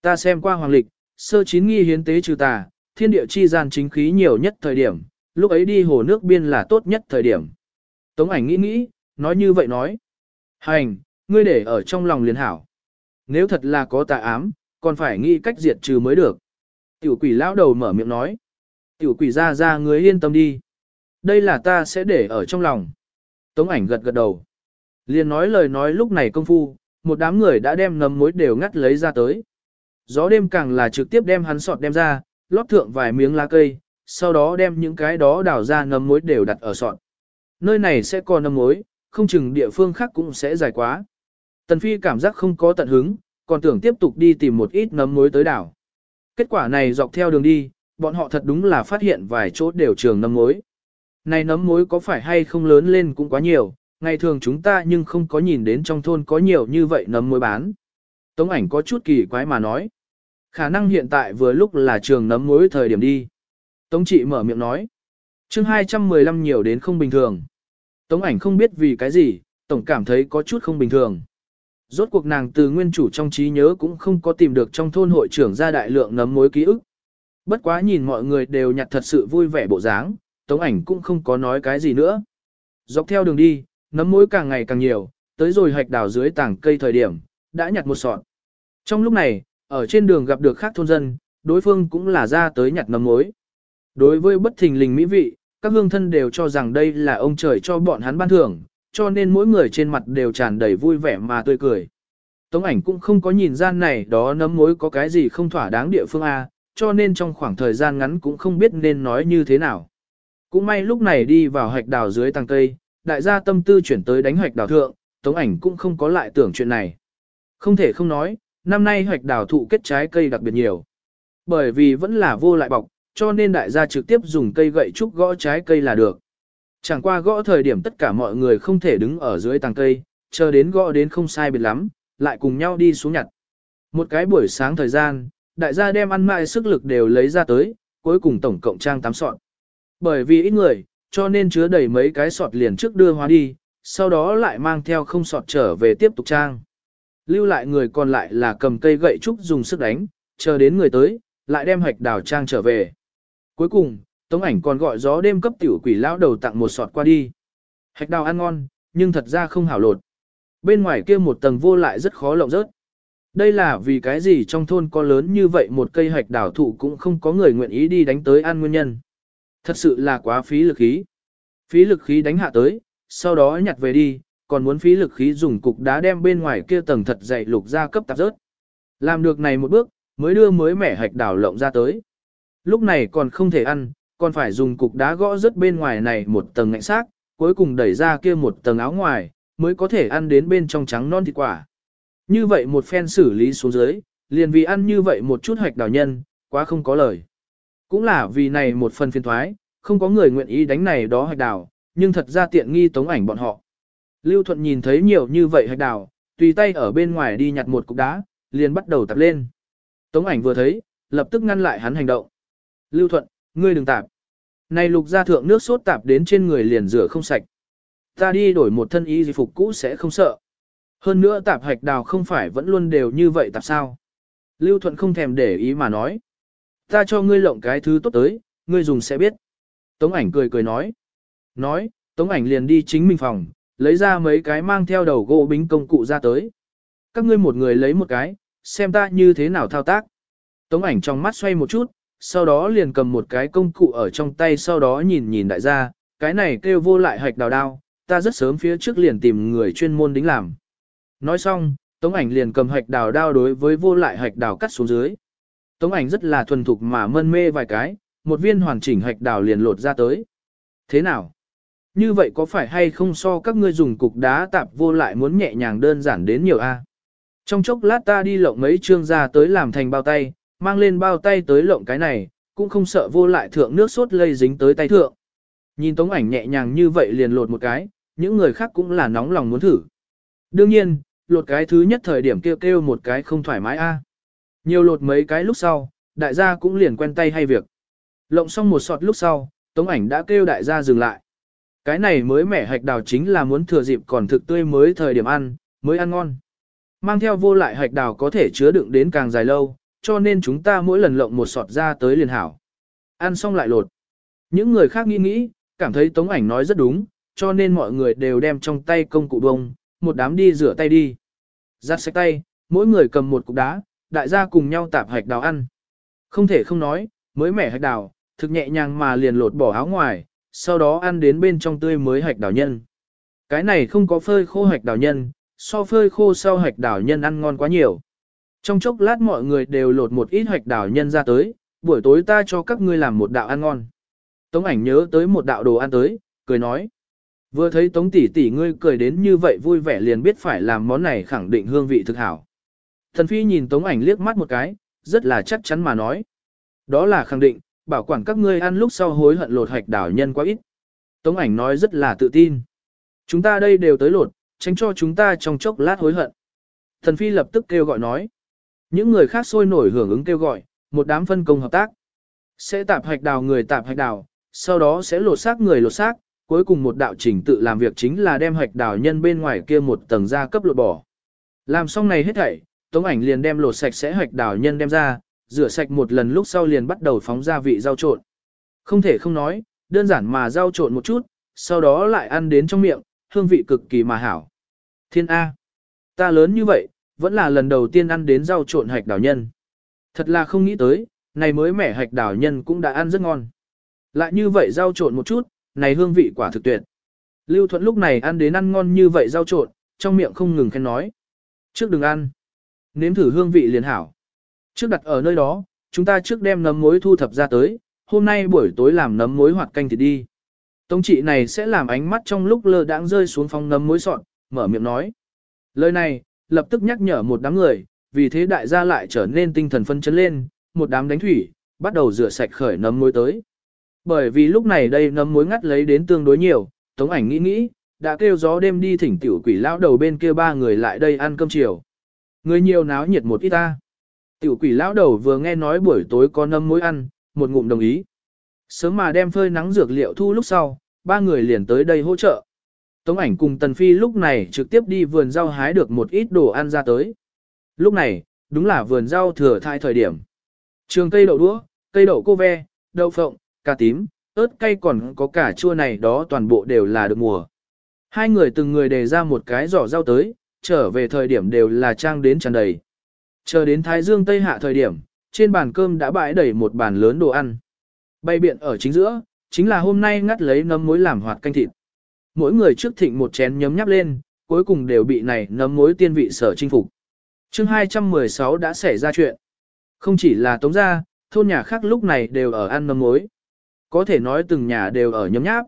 Ta xem qua hoàng lịch, sơ chín nghi hiến tế trừ tà, thiên địa chi gian chính khí nhiều nhất thời điểm, lúc ấy đi hồ nước biên là tốt nhất thời điểm. Tống ảnh nghĩ nghĩ, nói như vậy nói. Hành, ngươi để ở trong lòng liền hảo. Nếu thật là có tà ám, còn phải nghĩ cách diệt trừ mới được. Tiểu quỷ lão đầu mở miệng nói. Tiểu quỷ ra ra ngươi yên tâm đi. Đây là ta sẽ để ở trong lòng. Tống ảnh gật gật đầu. Liền nói lời nói lúc này công phu, một đám người đã đem nấm mối đều ngắt lấy ra tới. Gió đêm càng là trực tiếp đem hắn sọt đem ra, lót thượng vài miếng lá cây, sau đó đem những cái đó đào ra nấm mối đều đặt ở sọt. Nơi này sẽ còn nấm mối, không chừng địa phương khác cũng sẽ dài quá. Tần Phi cảm giác không có tận hứng, còn tưởng tiếp tục đi tìm một ít nấm mối tới đảo. Kết quả này dọc theo đường đi, bọn họ thật đúng là phát hiện vài chỗ đều trường nấm mối. Này nấm mối có phải hay không lớn lên cũng quá nhiều, ngày thường chúng ta nhưng không có nhìn đến trong thôn có nhiều như vậy nấm mối bán. Tống ảnh có chút kỳ quái mà nói. Khả năng hiện tại vừa lúc là trường nấm mối thời điểm đi. Tống trị mở miệng nói. chương 215 nhiều đến không bình thường. Tống ảnh không biết vì cái gì, tổng cảm thấy có chút không bình thường. Rốt cuộc nàng từ nguyên chủ trong trí nhớ cũng không có tìm được trong thôn hội trưởng ra đại lượng nấm mối ký ức. Bất quá nhìn mọi người đều nhặt thật sự vui vẻ bộ dáng, tống ảnh cũng không có nói cái gì nữa. Dọc theo đường đi, nấm mối càng ngày càng nhiều, tới rồi hạch đào dưới tảng cây thời điểm, đã nhặt một sọt. Trong lúc này, ở trên đường gặp được khác thôn dân, đối phương cũng là ra tới nhặt nấm mối. Đối với bất thình lình mỹ vị, các hương thân đều cho rằng đây là ông trời cho bọn hắn ban thưởng, cho nên mỗi người trên mặt đều tràn đầy vui vẻ mà tươi cười. Tống ảnh cũng không có nhìn gian này đó nấm mối có cái gì không thỏa đáng địa phương A, cho nên trong khoảng thời gian ngắn cũng không biết nên nói như thế nào. Cũng may lúc này đi vào hạch đào dưới tàng cây, đại gia tâm tư chuyển tới đánh hạch đào thượng, tống ảnh cũng không có lại tưởng chuyện này. Không thể không nói, năm nay hạch đào thụ kết trái cây đặc biệt nhiều. Bởi vì vẫn là vô lại bọc, cho nên đại gia trực tiếp dùng cây gậy trúc gõ trái cây là được. Chẳng qua gõ thời điểm tất cả mọi người không thể đứng ở dưới tàng cây, chờ đến gõ đến không sai biệt lắm, lại cùng nhau đi xuống nhặt. Một cái buổi sáng thời gian, đại gia đem ăn mại sức lực đều lấy ra tới, cuối cùng tổng cộng trang tám sọt. Bởi vì ít người, cho nên chứa đầy mấy cái sọt liền trước đưa hóa đi, sau đó lại mang theo không sọt trở về tiếp tục trang. Lưu lại người còn lại là cầm cây gậy trúc dùng sức đánh, chờ đến người tới, lại đem hạch đào trang trở về. Cuối cùng, Tống ảnh còn gọi gió đêm cấp tiểu quỷ lão đầu tặng một sọt qua đi. Hạch đào ăn ngon, nhưng thật ra không hảo lột. Bên ngoài kia một tầng vô lại rất khó lộng rớt. Đây là vì cái gì trong thôn có lớn như vậy một cây hạch đào thụ cũng không có người nguyện ý đi đánh tới ăn nguyên nhân. Thật sự là quá phí lực khí. Phí lực khí đánh hạ tới, sau đó nhặt về đi, còn muốn phí lực khí dùng cục đá đem bên ngoài kia tầng thật dày lục ra cấp tạp rớt. Làm được này một bước, mới đưa mới mẻ hạch đào lộng ra tới. Lúc này còn không thể ăn, còn phải dùng cục đá gõ rất bên ngoài này một tầng ngạnh xác, cuối cùng đẩy ra kia một tầng áo ngoài, mới có thể ăn đến bên trong trắng non thịt quả. Như vậy một phen xử lý xuống dưới, liền vì ăn như vậy một chút hoạch đào nhân, quá không có lời. Cũng là vì này một phần phiên thoái, không có người nguyện ý đánh này đó hoạch đào, nhưng thật ra tiện nghi tống ảnh bọn họ. Lưu Thuận nhìn thấy nhiều như vậy hạch đào, tùy tay ở bên ngoài đi nhặt một cục đá, liền bắt đầu tập lên. Tống ảnh vừa thấy, lập tức ngăn lại hắn hành động. Lưu Thuận, ngươi đừng tạp. Này lục gia thượng nước sốt tạp đến trên người liền rửa không sạch. Ta đi đổi một thân y phục cũ sẽ không sợ. Hơn nữa tạp hạch đào không phải vẫn luôn đều như vậy tạp sao. Lưu Thuận không thèm để ý mà nói. Ta cho ngươi lộng cái thứ tốt tới, ngươi dùng sẽ biết. Tống ảnh cười cười nói. Nói, Tống ảnh liền đi chính mình phòng, lấy ra mấy cái mang theo đầu gỗ bính công cụ ra tới. Các ngươi một người lấy một cái, xem ta như thế nào thao tác. Tống ảnh trong mắt xoay một chút, sau đó liền cầm một cái công cụ ở trong tay sau đó nhìn nhìn đại gia, cái này kêu vô lại hạch đào đao, ta rất sớm phía trước liền tìm người chuyên môn đính làm. Nói xong, Tống ảnh liền cầm hạch đào đao đối với vô lại hạch đào cắt xuống dưới. Tống ảnh rất là thuần thục mà mân mê vài cái, một viên hoàn chỉnh hạch đào liền lột ra tới. Thế nào? Như vậy có phải hay không so các ngươi dùng cục đá tạp vô lại muốn nhẹ nhàng đơn giản đến nhiều a? Trong chốc lát ta đi lộng mấy chương ra tới làm thành bao tay, mang lên bao tay tới lộng cái này, cũng không sợ vô lại thượng nước sốt lây dính tới tay thượng. Nhìn tống ảnh nhẹ nhàng như vậy liền lột một cái, những người khác cũng là nóng lòng muốn thử. Đương nhiên, lột cái thứ nhất thời điểm kêu kêu một cái không thoải mái a. Nhiều lột mấy cái lúc sau, đại gia cũng liền quen tay hay việc. Lộng xong một sọt lúc sau, tống ảnh đã kêu đại gia dừng lại. Cái này mới mẻ hạch đào chính là muốn thừa dịp còn thực tươi mới thời điểm ăn, mới ăn ngon. Mang theo vô lại hạch đào có thể chứa đựng đến càng dài lâu, cho nên chúng ta mỗi lần lộng một sọt ra tới liền hảo. Ăn xong lại lột. Những người khác nghĩ nghĩ, cảm thấy tống ảnh nói rất đúng, cho nên mọi người đều đem trong tay công cụ bông, một đám đi rửa tay đi. Giặt sạch tay, mỗi người cầm một cục đá, đại gia cùng nhau tạp hạch đào ăn. Không thể không nói, mới mẻ hạch đào, thực nhẹ nhàng mà liền lột bỏ áo ngoài, sau đó ăn đến bên trong tươi mới hạch đào nhân. Cái này không có phơi khô hạch đào nhân, so phơi khô sau hạch đào nhân ăn ngon quá nhiều. Trong chốc lát mọi người đều lột một ít hạch đảo nhân ra tới, buổi tối ta cho các ngươi làm một đạo ăn ngon. Tống ảnh nhớ tới một đạo đồ ăn tới, cười nói. Vừa thấy Tống tỷ tỷ ngươi cười đến như vậy vui vẻ liền biết phải làm món này khẳng định hương vị thực hảo. Thần Phi nhìn Tống ảnh liếc mắt một cái, rất là chắc chắn mà nói. Đó là khẳng định, bảo quản các ngươi ăn lúc sau hối hận lột hạch đảo nhân quá ít. Tống ảnh nói rất là tự tin. Chúng ta đây đều tới lột, tránh cho chúng ta trong chốc lát hối hận. Thần Phi lập tức kêu gọi nói. Những người khác sôi nổi hưởng ứng kêu gọi, một đám phân công hợp tác. Sẽ tạp hạch đào người tạp hạch đào, sau đó sẽ lột xác người lột xác, cuối cùng một đạo trình tự làm việc chính là đem hạch đào nhân bên ngoài kia một tầng da cấp lột bỏ. Làm xong này hết thảy, Tống ảnh liền đem lột sạch sẽ hạch đào nhân đem ra, rửa sạch một lần lúc sau liền bắt đầu phóng gia vị rau trộn. Không thể không nói, đơn giản mà rau trộn một chút, sau đó lại ăn đến trong miệng, hương vị cực kỳ mà hảo. Thiên A. Ta lớn như vậy, vẫn là lần đầu tiên ăn đến rau trộn hạch đảo nhân. Thật là không nghĩ tới, này mới mẻ hạch đảo nhân cũng đã ăn rất ngon. Lại như vậy rau trộn một chút, này hương vị quả thực tuyệt. Lưu Thuận lúc này ăn đến ăn ngon như vậy rau trộn, trong miệng không ngừng khen nói. Trước đừng ăn. Nếm thử hương vị liền hảo. Trước đặt ở nơi đó, chúng ta trước đem nấm mối thu thập ra tới, hôm nay buổi tối làm nấm mối hoạt canh thì đi. Tống trị này sẽ làm ánh mắt trong lúc lơ đãng rơi xuống phòng nấm mối sọn, mở miệng nói. Lời này, lập tức nhắc nhở một đám người, vì thế đại gia lại trở nên tinh thần phân chấn lên, một đám đánh thủy, bắt đầu rửa sạch khởi nấm muối tới. Bởi vì lúc này đây nấm muối ngắt lấy đến tương đối nhiều, Tống ảnh nghĩ nghĩ, đã kêu gió đêm đi thỉnh tiểu quỷ lão đầu bên kia ba người lại đây ăn cơm chiều. Người nhiều náo nhiệt một ít ta. Tiểu quỷ lão đầu vừa nghe nói buổi tối có nấm muối ăn, một ngụm đồng ý. Sớm mà đem phơi nắng dược liệu thu lúc sau, ba người liền tới đây hỗ trợ. Tống ảnh cùng Tần Phi lúc này trực tiếp đi vườn rau hái được một ít đồ ăn ra tới. Lúc này, đúng là vườn rau thừa thai thời điểm. Trường cây đậu đũa, cây đậu cô ve, đậu phộng, cà tím, ớt cay còn có cả chua này đó toàn bộ đều là được mùa. Hai người từng người đề ra một cái giỏ rau tới, trở về thời điểm đều là trang đến tràn đầy. Chờ đến Thái Dương Tây hạ thời điểm, trên bàn cơm đã bãi đầy một bàn lớn đồ ăn. Bay biện ở chính giữa, chính là hôm nay ngắt lấy nấm muối làm hoạt canh thịt. Mỗi người trước thịnh một chén nhấm nháp lên, cuối cùng đều bị này nấm muối tiên vị sở chinh phục. chương 216 đã xảy ra chuyện. Không chỉ là tống gia, thôn nhà khác lúc này đều ở ăn nấm muối. Có thể nói từng nhà đều ở nhấm nháp.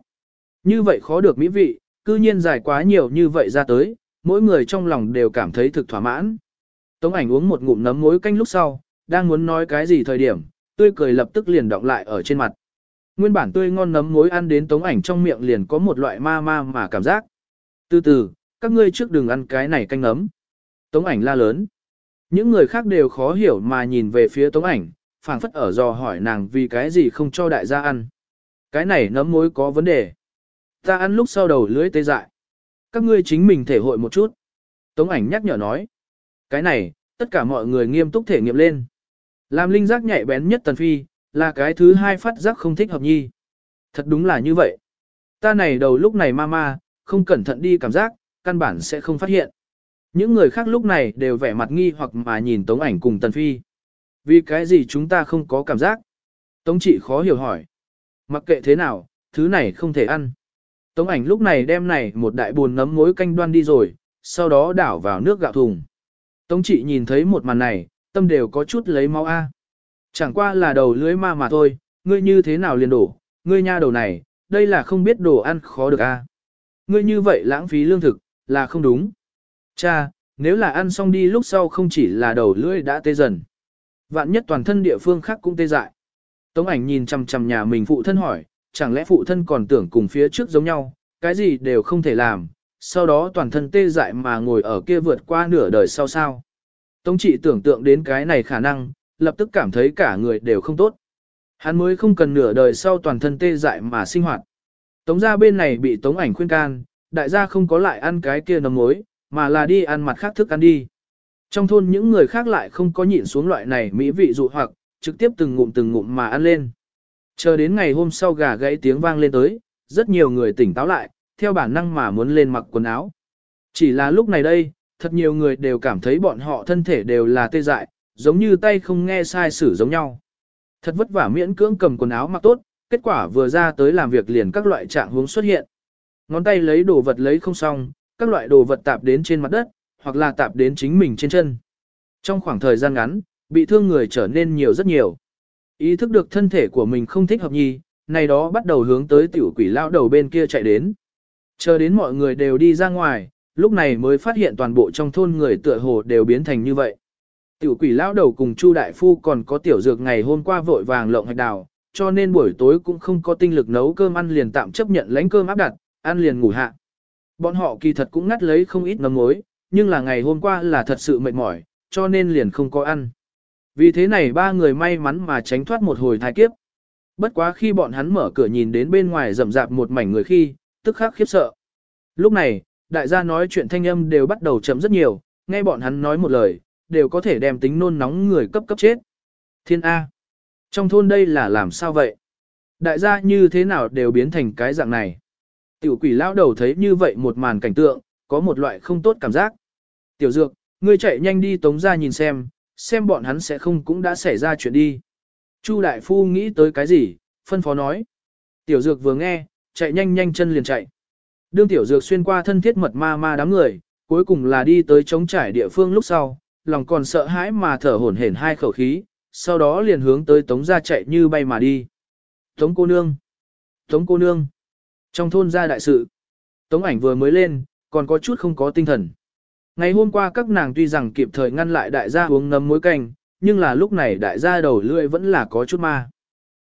Như vậy khó được mỹ vị, cư nhiên dài quá nhiều như vậy ra tới, mỗi người trong lòng đều cảm thấy thực thỏa mãn. Tống ảnh uống một ngụm nấm muối canh lúc sau, đang muốn nói cái gì thời điểm, tươi cười lập tức liền đọng lại ở trên mặt. Nguyên bản tươi ngon nấm mối ăn đến tống ảnh trong miệng liền có một loại ma ma mà cảm giác. Từ từ, các ngươi trước đừng ăn cái này canh nấm. Tống ảnh la lớn. Những người khác đều khó hiểu mà nhìn về phía tống ảnh, phảng phất ở dò hỏi nàng vì cái gì không cho đại gia ăn. Cái này nấm mối có vấn đề. Ta ăn lúc sau đầu lưỡi tê dại. Các ngươi chính mình thể hội một chút. Tống ảnh nhắc nhở nói. Cái này, tất cả mọi người nghiêm túc thể nghiệm lên. Làm linh giác nhạy bén nhất tần phi, là cái thứ hai phát giác không thích hợp nhi. Thật đúng là như vậy. Ta này đầu lúc này ma ma, không cẩn thận đi cảm giác, căn bản sẽ không phát hiện. Những người khác lúc này đều vẻ mặt nghi hoặc mà nhìn tống ảnh cùng tần phi. Vì cái gì chúng ta không có cảm giác? Tống trị khó hiểu hỏi. Mặc kệ thế nào, thứ này không thể ăn. Tống ảnh lúc này đem này một đại buồn nấm mối canh đoan đi rồi, sau đó đảo vào nước gạo thùng. Tống trị nhìn thấy một màn này, tâm đều có chút lấy máu A. Chẳng qua là đầu lưới ma mà thôi, ngươi như thế nào liền đổ, ngươi nha đầu này, đây là không biết đồ ăn khó được A. Ngươi như vậy lãng phí lương thực, là không đúng. Cha, nếu là ăn xong đi lúc sau không chỉ là đầu lưỡi đã tê dần. Vạn nhất toàn thân địa phương khác cũng tê dại. Tống ảnh nhìn chằm chằm nhà mình phụ thân hỏi, chẳng lẽ phụ thân còn tưởng cùng phía trước giống nhau, cái gì đều không thể làm, sau đó toàn thân tê dại mà ngồi ở kia vượt qua nửa đời sau sao. Tống trị tưởng tượng đến cái này khả năng, lập tức cảm thấy cả người đều không tốt. Hắn mới không cần nửa đời sau toàn thân tê dại mà sinh hoạt. Tống gia bên này bị tống ảnh khuyên can, đại gia không có lại ăn cái kia nấm mối, mà là đi ăn mặt khác thức ăn đi. Trong thôn những người khác lại không có nhịn xuống loại này mỹ vị dụ hoặc, trực tiếp từng ngụm từng ngụm mà ăn lên. Chờ đến ngày hôm sau gà gãy tiếng vang lên tới, rất nhiều người tỉnh táo lại, theo bản năng mà muốn lên mặc quần áo. Chỉ là lúc này đây, thật nhiều người đều cảm thấy bọn họ thân thể đều là tê dại, giống như tay không nghe sai sử giống nhau. Thật vất vả miễn cưỡng cầm quần áo mặc tốt, kết quả vừa ra tới làm việc liền các loại trạng huống xuất hiện. Ngón tay lấy đồ vật lấy không xong, các loại đồ vật tạp đến trên mặt đất, hoặc là tạp đến chính mình trên chân. Trong khoảng thời gian ngắn, bị thương người trở nên nhiều rất nhiều. Ý thức được thân thể của mình không thích hợp nhi, này đó bắt đầu hướng tới tiểu quỷ lao đầu bên kia chạy đến. Chờ đến mọi người đều đi ra ngoài, lúc này mới phát hiện toàn bộ trong thôn người tựa hồ đều biến thành như vậy. Tiểu quỷ lão đầu cùng Chu Đại Phu còn có tiểu dược ngày hôm qua vội vàng lộng hạch đào, cho nên buổi tối cũng không có tinh lực nấu cơm ăn liền tạm chấp nhận lãnh cơm áp đặt, ăn liền ngủ hạ. Bọn họ kỳ thật cũng ngắt lấy không ít nấm mối, nhưng là ngày hôm qua là thật sự mệt mỏi, cho nên liền không có ăn. Vì thế này ba người may mắn mà tránh thoát một hồi thai kiếp. Bất quá khi bọn hắn mở cửa nhìn đến bên ngoài rậm rạp một mảnh người khi, tức khắc khiếp sợ. Lúc này, đại gia nói chuyện thanh âm đều bắt đầu chậm rất nhiều, nghe bọn hắn nói một lời, đều có thể đem tính nôn nóng người cấp cấp chết. Thiên A. Trong thôn đây là làm sao vậy? Đại gia như thế nào đều biến thành cái dạng này? Tiểu quỷ lão đầu thấy như vậy một màn cảnh tượng, có một loại không tốt cảm giác. Tiểu dược, ngươi chạy nhanh đi tống ra nhìn xem, xem bọn hắn sẽ không cũng đã xảy ra chuyện đi. Chu đại phu nghĩ tới cái gì, phân phó nói. Tiểu dược vừa nghe, chạy nhanh nhanh chân liền chạy. Đương tiểu dược xuyên qua thân thiết mật ma ma đám người, cuối cùng là đi tới trống trải địa phương lúc sau, lòng còn sợ hãi mà thở hổn hển hai khẩu khí, sau đó liền hướng tới tống gia chạy như bay mà đi. Tống cô nương! Tống cô nương! Trong thôn gia đại sự, tống ảnh vừa mới lên, còn có chút không có tinh thần. Ngày hôm qua các nàng tuy rằng kịp thời ngăn lại đại gia uống nấm muối canh, nhưng là lúc này đại gia đầu lưỡi vẫn là có chút ma.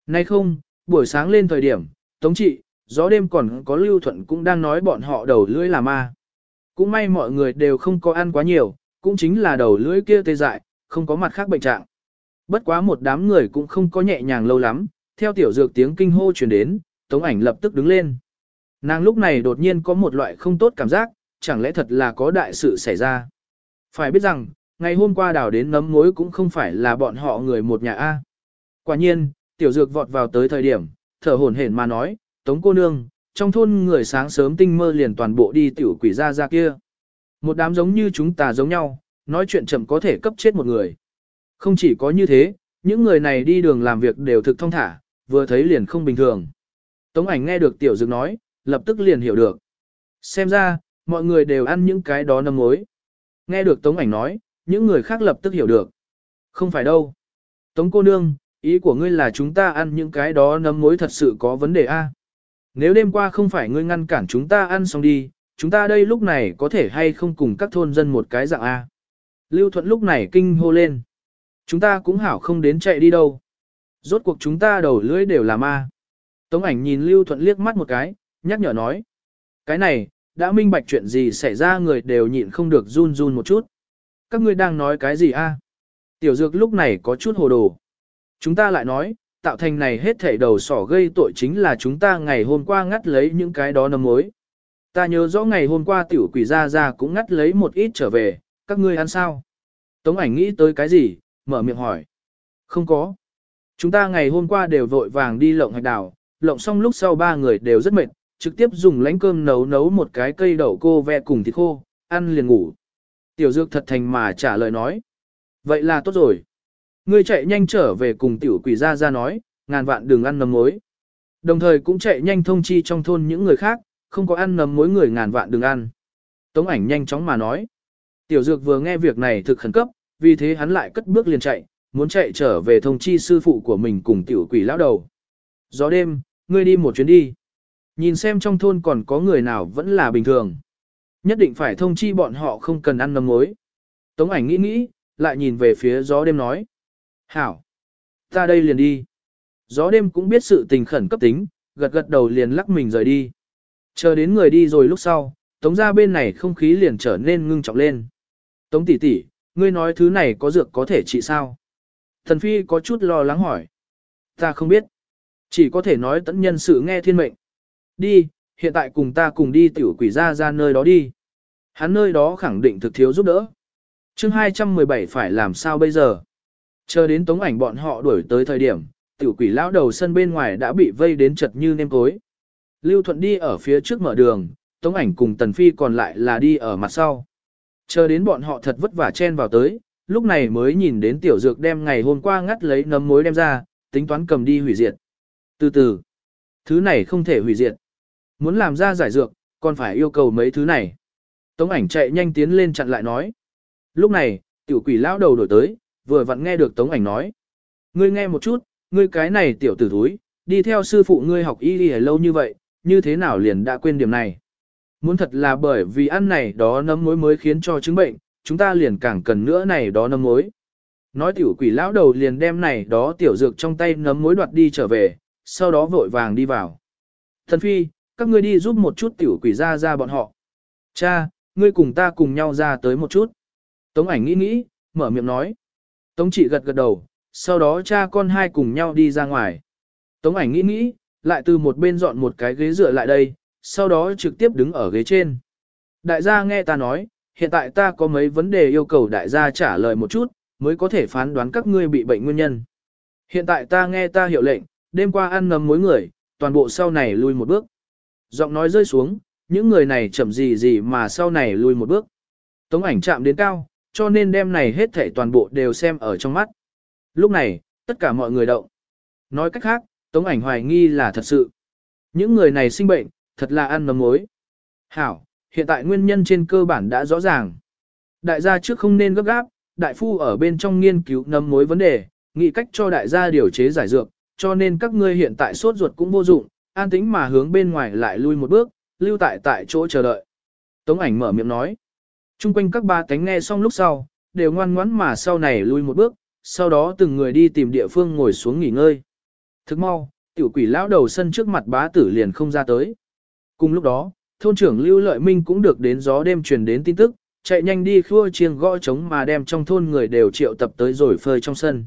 Nay không, buổi sáng lên thời điểm, tống trị, gió đêm còn có lưu thuận cũng đang nói bọn họ đầu lưỡi là ma. Cũng may mọi người đều không có ăn quá nhiều, cũng chính là đầu lưỡi kia tê dại, không có mặt khác bệnh trạng. Bất quá một đám người cũng không có nhẹ nhàng lâu lắm, theo tiểu dược tiếng kinh hô truyền đến, tống ảnh lập tức đứng lên. Nàng lúc này đột nhiên có một loại không tốt cảm giác, chẳng lẽ thật là có đại sự xảy ra. Phải biết rằng, ngày hôm qua đào đến nấm mối cũng không phải là bọn họ người một nhà A. Quả nhiên, tiểu dược vọt vào tới thời điểm, thở hổn hển mà nói, tống cô nương, trong thôn người sáng sớm tinh mơ liền toàn bộ đi tiểu quỷ ra ra kia. Một đám giống như chúng ta giống nhau, nói chuyện chậm có thể cấp chết một người. Không chỉ có như thế, những người này đi đường làm việc đều thực thông thả, vừa thấy liền không bình thường. Tống ảnh nghe được tiểu dược nói, lập tức liền hiểu được. Xem ra, mọi người đều ăn những cái đó nấm mối. Nghe được Tống ảnh nói, những người khác lập tức hiểu được. Không phải đâu. Tống cô nương, ý của ngươi là chúng ta ăn những cái đó nấm mối thật sự có vấn đề a? Nếu đêm qua không phải ngươi ngăn cản chúng ta ăn xong đi, chúng ta đây lúc này có thể hay không cùng các thôn dân một cái dạng A. Lưu Thuận lúc này kinh hô lên. Chúng ta cũng hảo không đến chạy đi đâu. Rốt cuộc chúng ta đầu lưỡi đều là ma. Tống ảnh nhìn Lưu Thuận liếc mắt một cái, nhắc nhở nói. Cái này, đã minh bạch chuyện gì xảy ra người đều nhịn không được run run một chút. Các ngươi đang nói cái gì a? Tiểu dược lúc này có chút hồ đồ. Chúng ta lại nói, tạo thành này hết thảy đầu sỏ gây tội chính là chúng ta ngày hôm qua ngắt lấy những cái đó nấm mối. Ta nhớ rõ ngày hôm qua tiểu quỷ ra ra cũng ngắt lấy một ít trở về, các ngươi ăn sao? Tống ảnh nghĩ tới cái gì, mở miệng hỏi. Không có. Chúng ta ngày hôm qua đều vội vàng đi lộng hạch đào, lộng xong lúc sau ba người đều rất mệt, trực tiếp dùng lánh cơm nấu nấu một cái cây đậu cô ve cùng thịt khô, ăn liền ngủ. Tiểu dược thật thành mà trả lời nói. Vậy là tốt rồi. Ngươi chạy nhanh trở về cùng tiểu quỷ ra ra nói, ngàn vạn đừng ăn nấm mối. Đồng thời cũng chạy nhanh thông chi trong thôn những người khác, không có ăn nấm mối người ngàn vạn đừng ăn. Tống ảnh nhanh chóng mà nói. Tiểu dược vừa nghe việc này thực khẩn cấp, vì thế hắn lại cất bước liền chạy, muốn chạy trở về thông chi sư phụ của mình cùng tiểu quỷ lão đầu. Gió đêm, ngươi đi một chuyến đi. Nhìn xem trong thôn còn có người nào vẫn là bình thường. Nhất định phải thông chi bọn họ không cần ăn nấm mối. Tống ảnh nghĩ nghĩ, lại nhìn về phía gió đêm nói. Hảo! Ta đây liền đi. Gió đêm cũng biết sự tình khẩn cấp tính, gật gật đầu liền lắc mình rời đi. Chờ đến người đi rồi lúc sau, tống ra bên này không khí liền trở nên ngưng trọng lên. Tống tỷ tỷ, ngươi nói thứ này có dược có thể trị sao? Thần phi có chút lo lắng hỏi. Ta không biết. Chỉ có thể nói tận nhân sự nghe thiên mệnh. Đi, hiện tại cùng ta cùng đi tiểu quỷ ra ra nơi đó đi. Hắn nơi đó khẳng định thực thiếu giúp đỡ. chương 217 phải làm sao bây giờ? Chờ đến tống ảnh bọn họ đuổi tới thời điểm, tiểu quỷ lão đầu sân bên ngoài đã bị vây đến chật như nêm cối. Lưu Thuận đi ở phía trước mở đường, tống ảnh cùng Tần Phi còn lại là đi ở mặt sau. Chờ đến bọn họ thật vất vả chen vào tới, lúc này mới nhìn đến tiểu dược đem ngày hôm qua ngắt lấy nấm mối đem ra, tính toán cầm đi hủy diệt. Từ từ, thứ này không thể hủy diệt. Muốn làm ra giải dược, còn phải yêu cầu mấy thứ này. Tống ảnh chạy nhanh tiến lên chặn lại nói. Lúc này, tiểu quỷ lão đầu đổi tới, vừa vặn nghe được tống ảnh nói. Ngươi nghe một chút, ngươi cái này tiểu tử thúi, đi theo sư phụ ngươi học y đi lâu như vậy, như thế nào liền đã quên điểm này. Muốn thật là bởi vì ăn này đó nấm mối mới khiến cho chứng bệnh, chúng ta liền càng cần nữa này đó nấm mối. Nói tiểu quỷ lão đầu liền đem này đó tiểu dược trong tay nấm mối đoạt đi trở về, sau đó vội vàng đi vào. Thần phi, các ngươi đi giúp một chút tiểu quỷ ra ra bọn họ. Cha, ngươi cùng ta cùng nhau ra tới một chút. Tống ảnh nghĩ nghĩ, mở miệng nói. Tống trị gật gật đầu, sau đó cha con hai cùng nhau đi ra ngoài. Tống ảnh nghĩ nghĩ, lại từ một bên dọn một cái ghế dựa lại đây, sau đó trực tiếp đứng ở ghế trên. Đại gia nghe ta nói, hiện tại ta có mấy vấn đề yêu cầu đại gia trả lời một chút, mới có thể phán đoán các ngươi bị bệnh nguyên nhân. Hiện tại ta nghe ta hiệu lệnh, đêm qua ăn nấm mối người, toàn bộ sau này lui một bước. Giọng nói rơi xuống, những người này chậm gì gì mà sau này lui một bước. Tống ảnh chạm đến cao, cho nên đêm này hết thảy toàn bộ đều xem ở trong mắt. Lúc này, tất cả mọi người động. Nói cách khác, Tống ảnh hoài nghi là thật sự. Những người này sinh bệnh, thật là ăn nấm mối. Hảo, hiện tại nguyên nhân trên cơ bản đã rõ ràng. Đại gia trước không nên gấp gáp, đại phu ở bên trong nghiên cứu nấm mối vấn đề, nghĩ cách cho đại gia điều chế giải dược, cho nên các ngươi hiện tại sốt ruột cũng vô dụng, an tĩnh mà hướng bên ngoài lại lui một bước, lưu tại tại chỗ chờ đợi. Tống ảnh mở miệng nói. Trung quanh các ba cánh nghe xong lúc sau, đều ngoan ngoãn mà sau này lui một bước, sau đó từng người đi tìm địa phương ngồi xuống nghỉ ngơi. Thức mau, tiểu quỷ lão đầu sân trước mặt bá tử liền không ra tới. Cùng lúc đó, thôn trưởng Lưu Lợi Minh cũng được đến gió đêm truyền đến tin tức, chạy nhanh đi khua chiêng gõ trống mà đem trong thôn người đều triệu tập tới rồi phơi trong sân.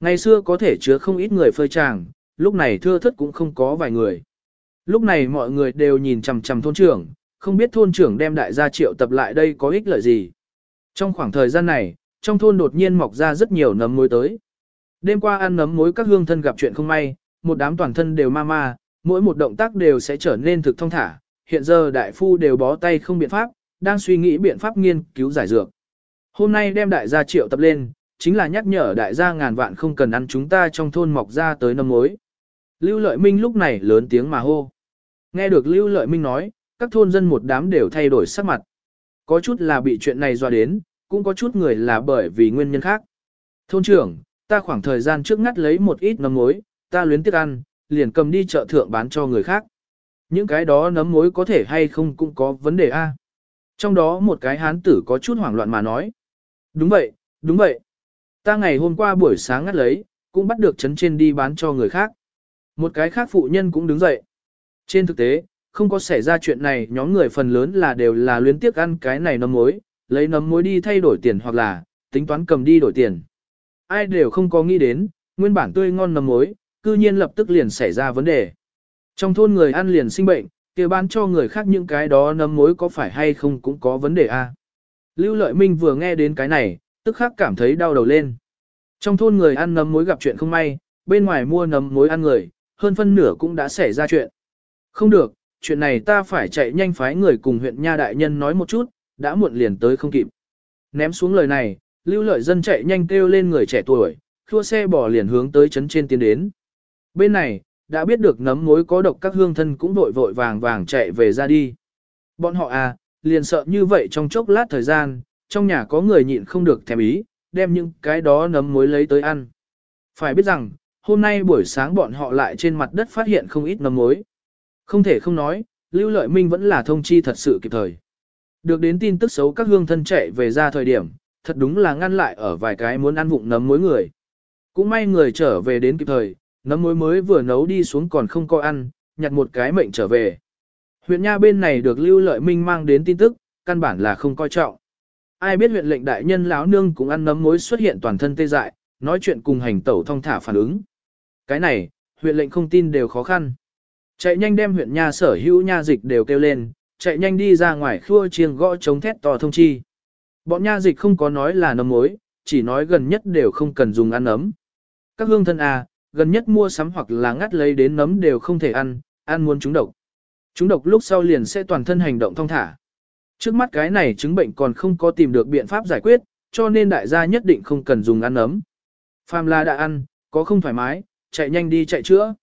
Ngày xưa có thể chứa không ít người phơi tràng, lúc này thưa thất cũng không có vài người. Lúc này mọi người đều nhìn chằm chằm thôn trưởng, không biết thôn trưởng đem đại gia triệu tập lại đây có ích lợi gì. Trong khoảng thời gian này, trong thôn đột nhiên mọc ra rất nhiều nấm mối tới. Đêm qua ăn nấm mối các hương thân gặp chuyện không may, một đám toàn thân đều ma ma, mỗi một động tác đều sẽ trở nên thực thông thả. Hiện giờ đại phu đều bó tay không biện pháp, đang suy nghĩ biện pháp nghiên cứu giải dược. Hôm nay đem đại gia triệu tập lên, chính là nhắc nhở đại gia ngàn vạn không cần ăn chúng ta trong thôn mọc ra tới nấm mối. Lưu Lợi Minh lúc này lớn tiếng mà hô. Nghe được Lưu Lợi Minh nói, các thôn dân một đám đều thay đổi sắc mặt. Có chút là bị chuyện này dọa đến, cũng có chút người là bởi vì nguyên nhân khác. Thôn trưởng, ta khoảng thời gian trước ngắt lấy một ít nấm mối, ta luyến tiếc ăn, liền cầm đi chợ thượng bán cho người khác. Những cái đó nấm mối có thể hay không cũng có vấn đề a. Trong đó một cái hán tử có chút hoảng loạn mà nói. Đúng vậy, đúng vậy. Ta ngày hôm qua buổi sáng ngắt lấy, cũng bắt được chấn trên đi bán cho người khác. Một cái khác phụ nhân cũng đứng dậy. Trên thực tế, không có xảy ra chuyện này nhóm người phần lớn là đều là luyến tiếc ăn cái này nấm mối, lấy nấm mối đi thay đổi tiền hoặc là tính toán cầm đi đổi tiền. Ai đều không có nghĩ đến, nguyên bản tươi ngon nấm mối, cư nhiên lập tức liền xảy ra vấn đề. Trong thôn người ăn liền sinh bệnh, kia bán cho người khác những cái đó nấm mối có phải hay không cũng có vấn đề a. Lưu Lợi Minh vừa nghe đến cái này, tức khắc cảm thấy đau đầu lên. Trong thôn người ăn nấm mối gặp chuyện không may, bên ngoài mua nấm mối ăn người, hơn phân nửa cũng đã xảy ra chuyện. Không được, chuyện này ta phải chạy nhanh phái người cùng huyện nha đại nhân nói một chút, đã muộn liền tới không kịp. Ném xuống lời này, lưu lợi dân chạy nhanh kêu lên người trẻ tuổi, thua xe bỏ liền hướng tới trấn trên tiến đến. Bên này, đã biết được nấm mối có độc các hương thân cũng vội vội vàng vàng chạy về ra đi. Bọn họ à, liền sợ như vậy trong chốc lát thời gian, trong nhà có người nhịn không được thèm ý, đem những cái đó nấm mối lấy tới ăn. Phải biết rằng, hôm nay buổi sáng bọn họ lại trên mặt đất phát hiện không ít nấm mối. Không thể không nói, Lưu Lợi Minh vẫn là thông chi thật sự kịp thời. Được đến tin tức xấu các hương thân chạy về ra thời điểm, thật đúng là ngăn lại ở vài cái muốn ăn vụng nấm mối người. Cũng may người trở về đến kịp thời, nấm mối mới vừa nấu đi xuống còn không có ăn, nhặt một cái mệnh trở về. Huyện Nha bên này được Lưu Lợi Minh mang đến tin tức, căn bản là không coi trọng. Ai biết huyện lệnh đại nhân lão nương cũng ăn nấm mối xuất hiện toàn thân tê dại, nói chuyện cùng hành tẩu thông thả phản ứng. Cái này, huyện lệnh không tin đều khó khăn. Chạy nhanh đem huyện nha sở hữu nha dịch đều kêu lên, chạy nhanh đi ra ngoài khua chiêng gõ chống thét to thông chi. Bọn nha dịch không có nói là nấm mối, chỉ nói gần nhất đều không cần dùng ăn nấm. Các hương thân à, gần nhất mua sắm hoặc là ngắt lấy đến nấm đều không thể ăn, ăn muốn trúng độc. Trúng độc lúc sau liền sẽ toàn thân hành động thong thả. Trước mắt cái này chứng bệnh còn không có tìm được biện pháp giải quyết, cho nên đại gia nhất định không cần dùng ăn nấm. Phàm là đã ăn, có không thoải mái, chạy nhanh đi chạy chữa.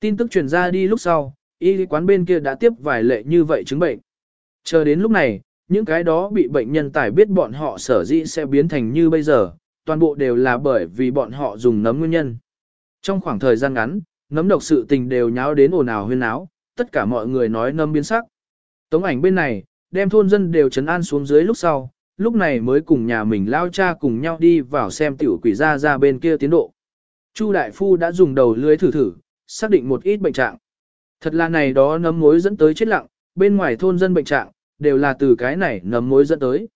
Tin tức truyền ra đi lúc sau, y quán bên kia đã tiếp vài lệ như vậy chứng bệnh. Chờ đến lúc này, những cái đó bị bệnh nhân tải biết bọn họ sở dĩ sẽ biến thành như bây giờ, toàn bộ đều là bởi vì bọn họ dùng nấm nguyên nhân. Trong khoảng thời gian ngắn, nấm độc sự tình đều nháo đến ồn ào huyên náo, tất cả mọi người nói nấm biến sắc. Tống ảnh bên này, đem thôn dân đều chấn an xuống dưới lúc sau, lúc này mới cùng nhà mình lao cha cùng nhau đi vào xem tiểu quỷ ra ra bên kia tiến độ. Chu đại phu đã dùng đầu lưới thử thử, xác định một ít bệnh trạng. Thật là này đó nấm mối dẫn tới chết lặng, bên ngoài thôn dân bệnh trạng, đều là từ cái này nấm mối dẫn tới.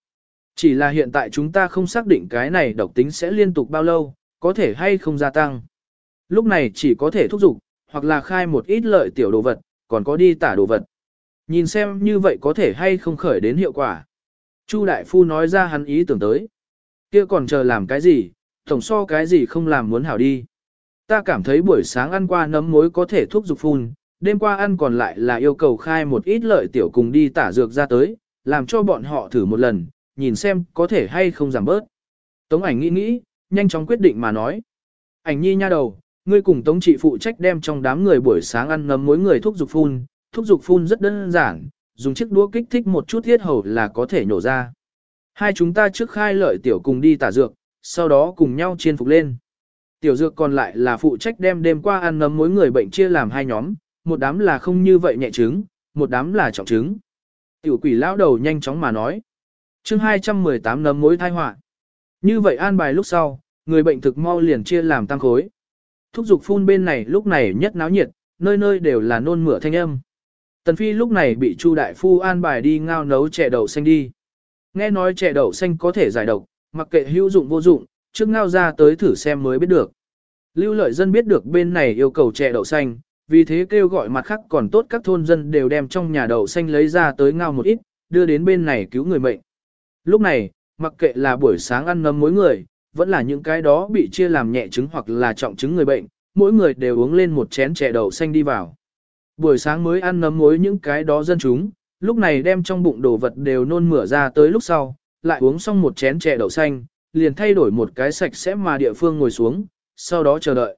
Chỉ là hiện tại chúng ta không xác định cái này độc tính sẽ liên tục bao lâu, có thể hay không gia tăng. Lúc này chỉ có thể thúc giục, hoặc là khai một ít lợi tiểu đồ vật, còn có đi tả đồ vật. Nhìn xem như vậy có thể hay không khởi đến hiệu quả. Chu Đại Phu nói ra hắn ý tưởng tới. kia còn chờ làm cái gì, tổng so cái gì không làm muốn hảo đi. Ta cảm thấy buổi sáng ăn qua nấm mối có thể thuốc dục phun, đêm qua ăn còn lại là yêu cầu khai một ít lợi tiểu cùng đi tả dược ra tới, làm cho bọn họ thử một lần, nhìn xem có thể hay không giảm bớt. Tống ảnh nghĩ nghĩ, nhanh chóng quyết định mà nói. Ảnh nhi nha đầu, ngươi cùng tống trị phụ trách đem trong đám người buổi sáng ăn nấm mối người thuốc dục phun, thuốc dục phun rất đơn giản, dùng chiếc đũa kích thích một chút thiết hầu là có thể nhổ ra. Hai chúng ta trước khai lợi tiểu cùng đi tả dược, sau đó cùng nhau chiên phục lên. Tiểu dược còn lại là phụ trách đem đêm qua ăn nấm mối người bệnh chia làm hai nhóm, một đám là không như vậy nhẹ chứng, một đám là trọng chứng. Tiểu quỷ lão đầu nhanh chóng mà nói. chương 218 nấm mối thai họa Như vậy an bài lúc sau, người bệnh thực mau liền chia làm tăng khối. Thúc dục phun bên này lúc này nhất náo nhiệt, nơi nơi đều là nôn mửa thanh âm. Tần Phi lúc này bị Chu đại phu an bài đi ngao nấu chè đậu xanh đi. Nghe nói chè đậu xanh có thể giải độc, mặc kệ hữu dụng vô dụng, trước ngao ra tới thử xem mới biết được. Lưu lợi dân biết được bên này yêu cầu chè đậu xanh, vì thế kêu gọi mặt khác còn tốt các thôn dân đều đem trong nhà đậu xanh lấy ra tới ngao một ít, đưa đến bên này cứu người mệnh. Lúc này, mặc kệ là buổi sáng ăn nấm mỗi người, vẫn là những cái đó bị chia làm nhẹ chứng hoặc là trọng chứng người bệnh, mỗi người đều uống lên một chén chè đậu xanh đi vào. Buổi sáng mới ăn nấm muối những cái đó dân chúng, lúc này đem trong bụng đồ vật đều nôn mửa ra tới lúc sau, lại uống xong một chén chè đậu xanh, liền thay đổi một cái sạch sẽ mà địa phương ngồi xuống, sau đó chờ đợi.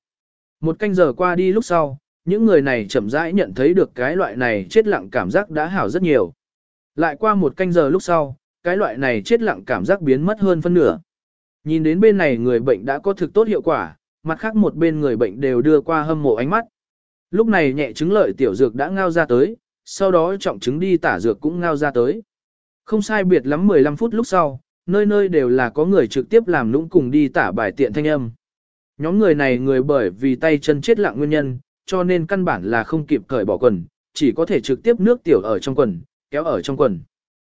Một canh giờ qua đi lúc sau, những người này chậm rãi nhận thấy được cái loại này chết lặng cảm giác đã hảo rất nhiều. Lại qua một canh giờ lúc sau, cái loại này chết lặng cảm giác biến mất hơn phân nửa. Nhìn đến bên này người bệnh đã có thực tốt hiệu quả, mặt khác một bên người bệnh đều đưa qua hâm mộ ánh mắt. Lúc này nhẹ chứng lợi tiểu dược đã ngao ra tới, sau đó trọng chứng đi tả dược cũng ngao ra tới. Không sai biệt lắm 15 phút lúc sau, nơi nơi đều là có người trực tiếp làm lũng cùng đi tả bài tiện thanh âm. Nhóm người này người bởi vì tay chân chết lặng nguyên nhân, cho nên căn bản là không kịp cởi bỏ quần, chỉ có thể trực tiếp nước tiểu ở trong quần, kéo ở trong quần.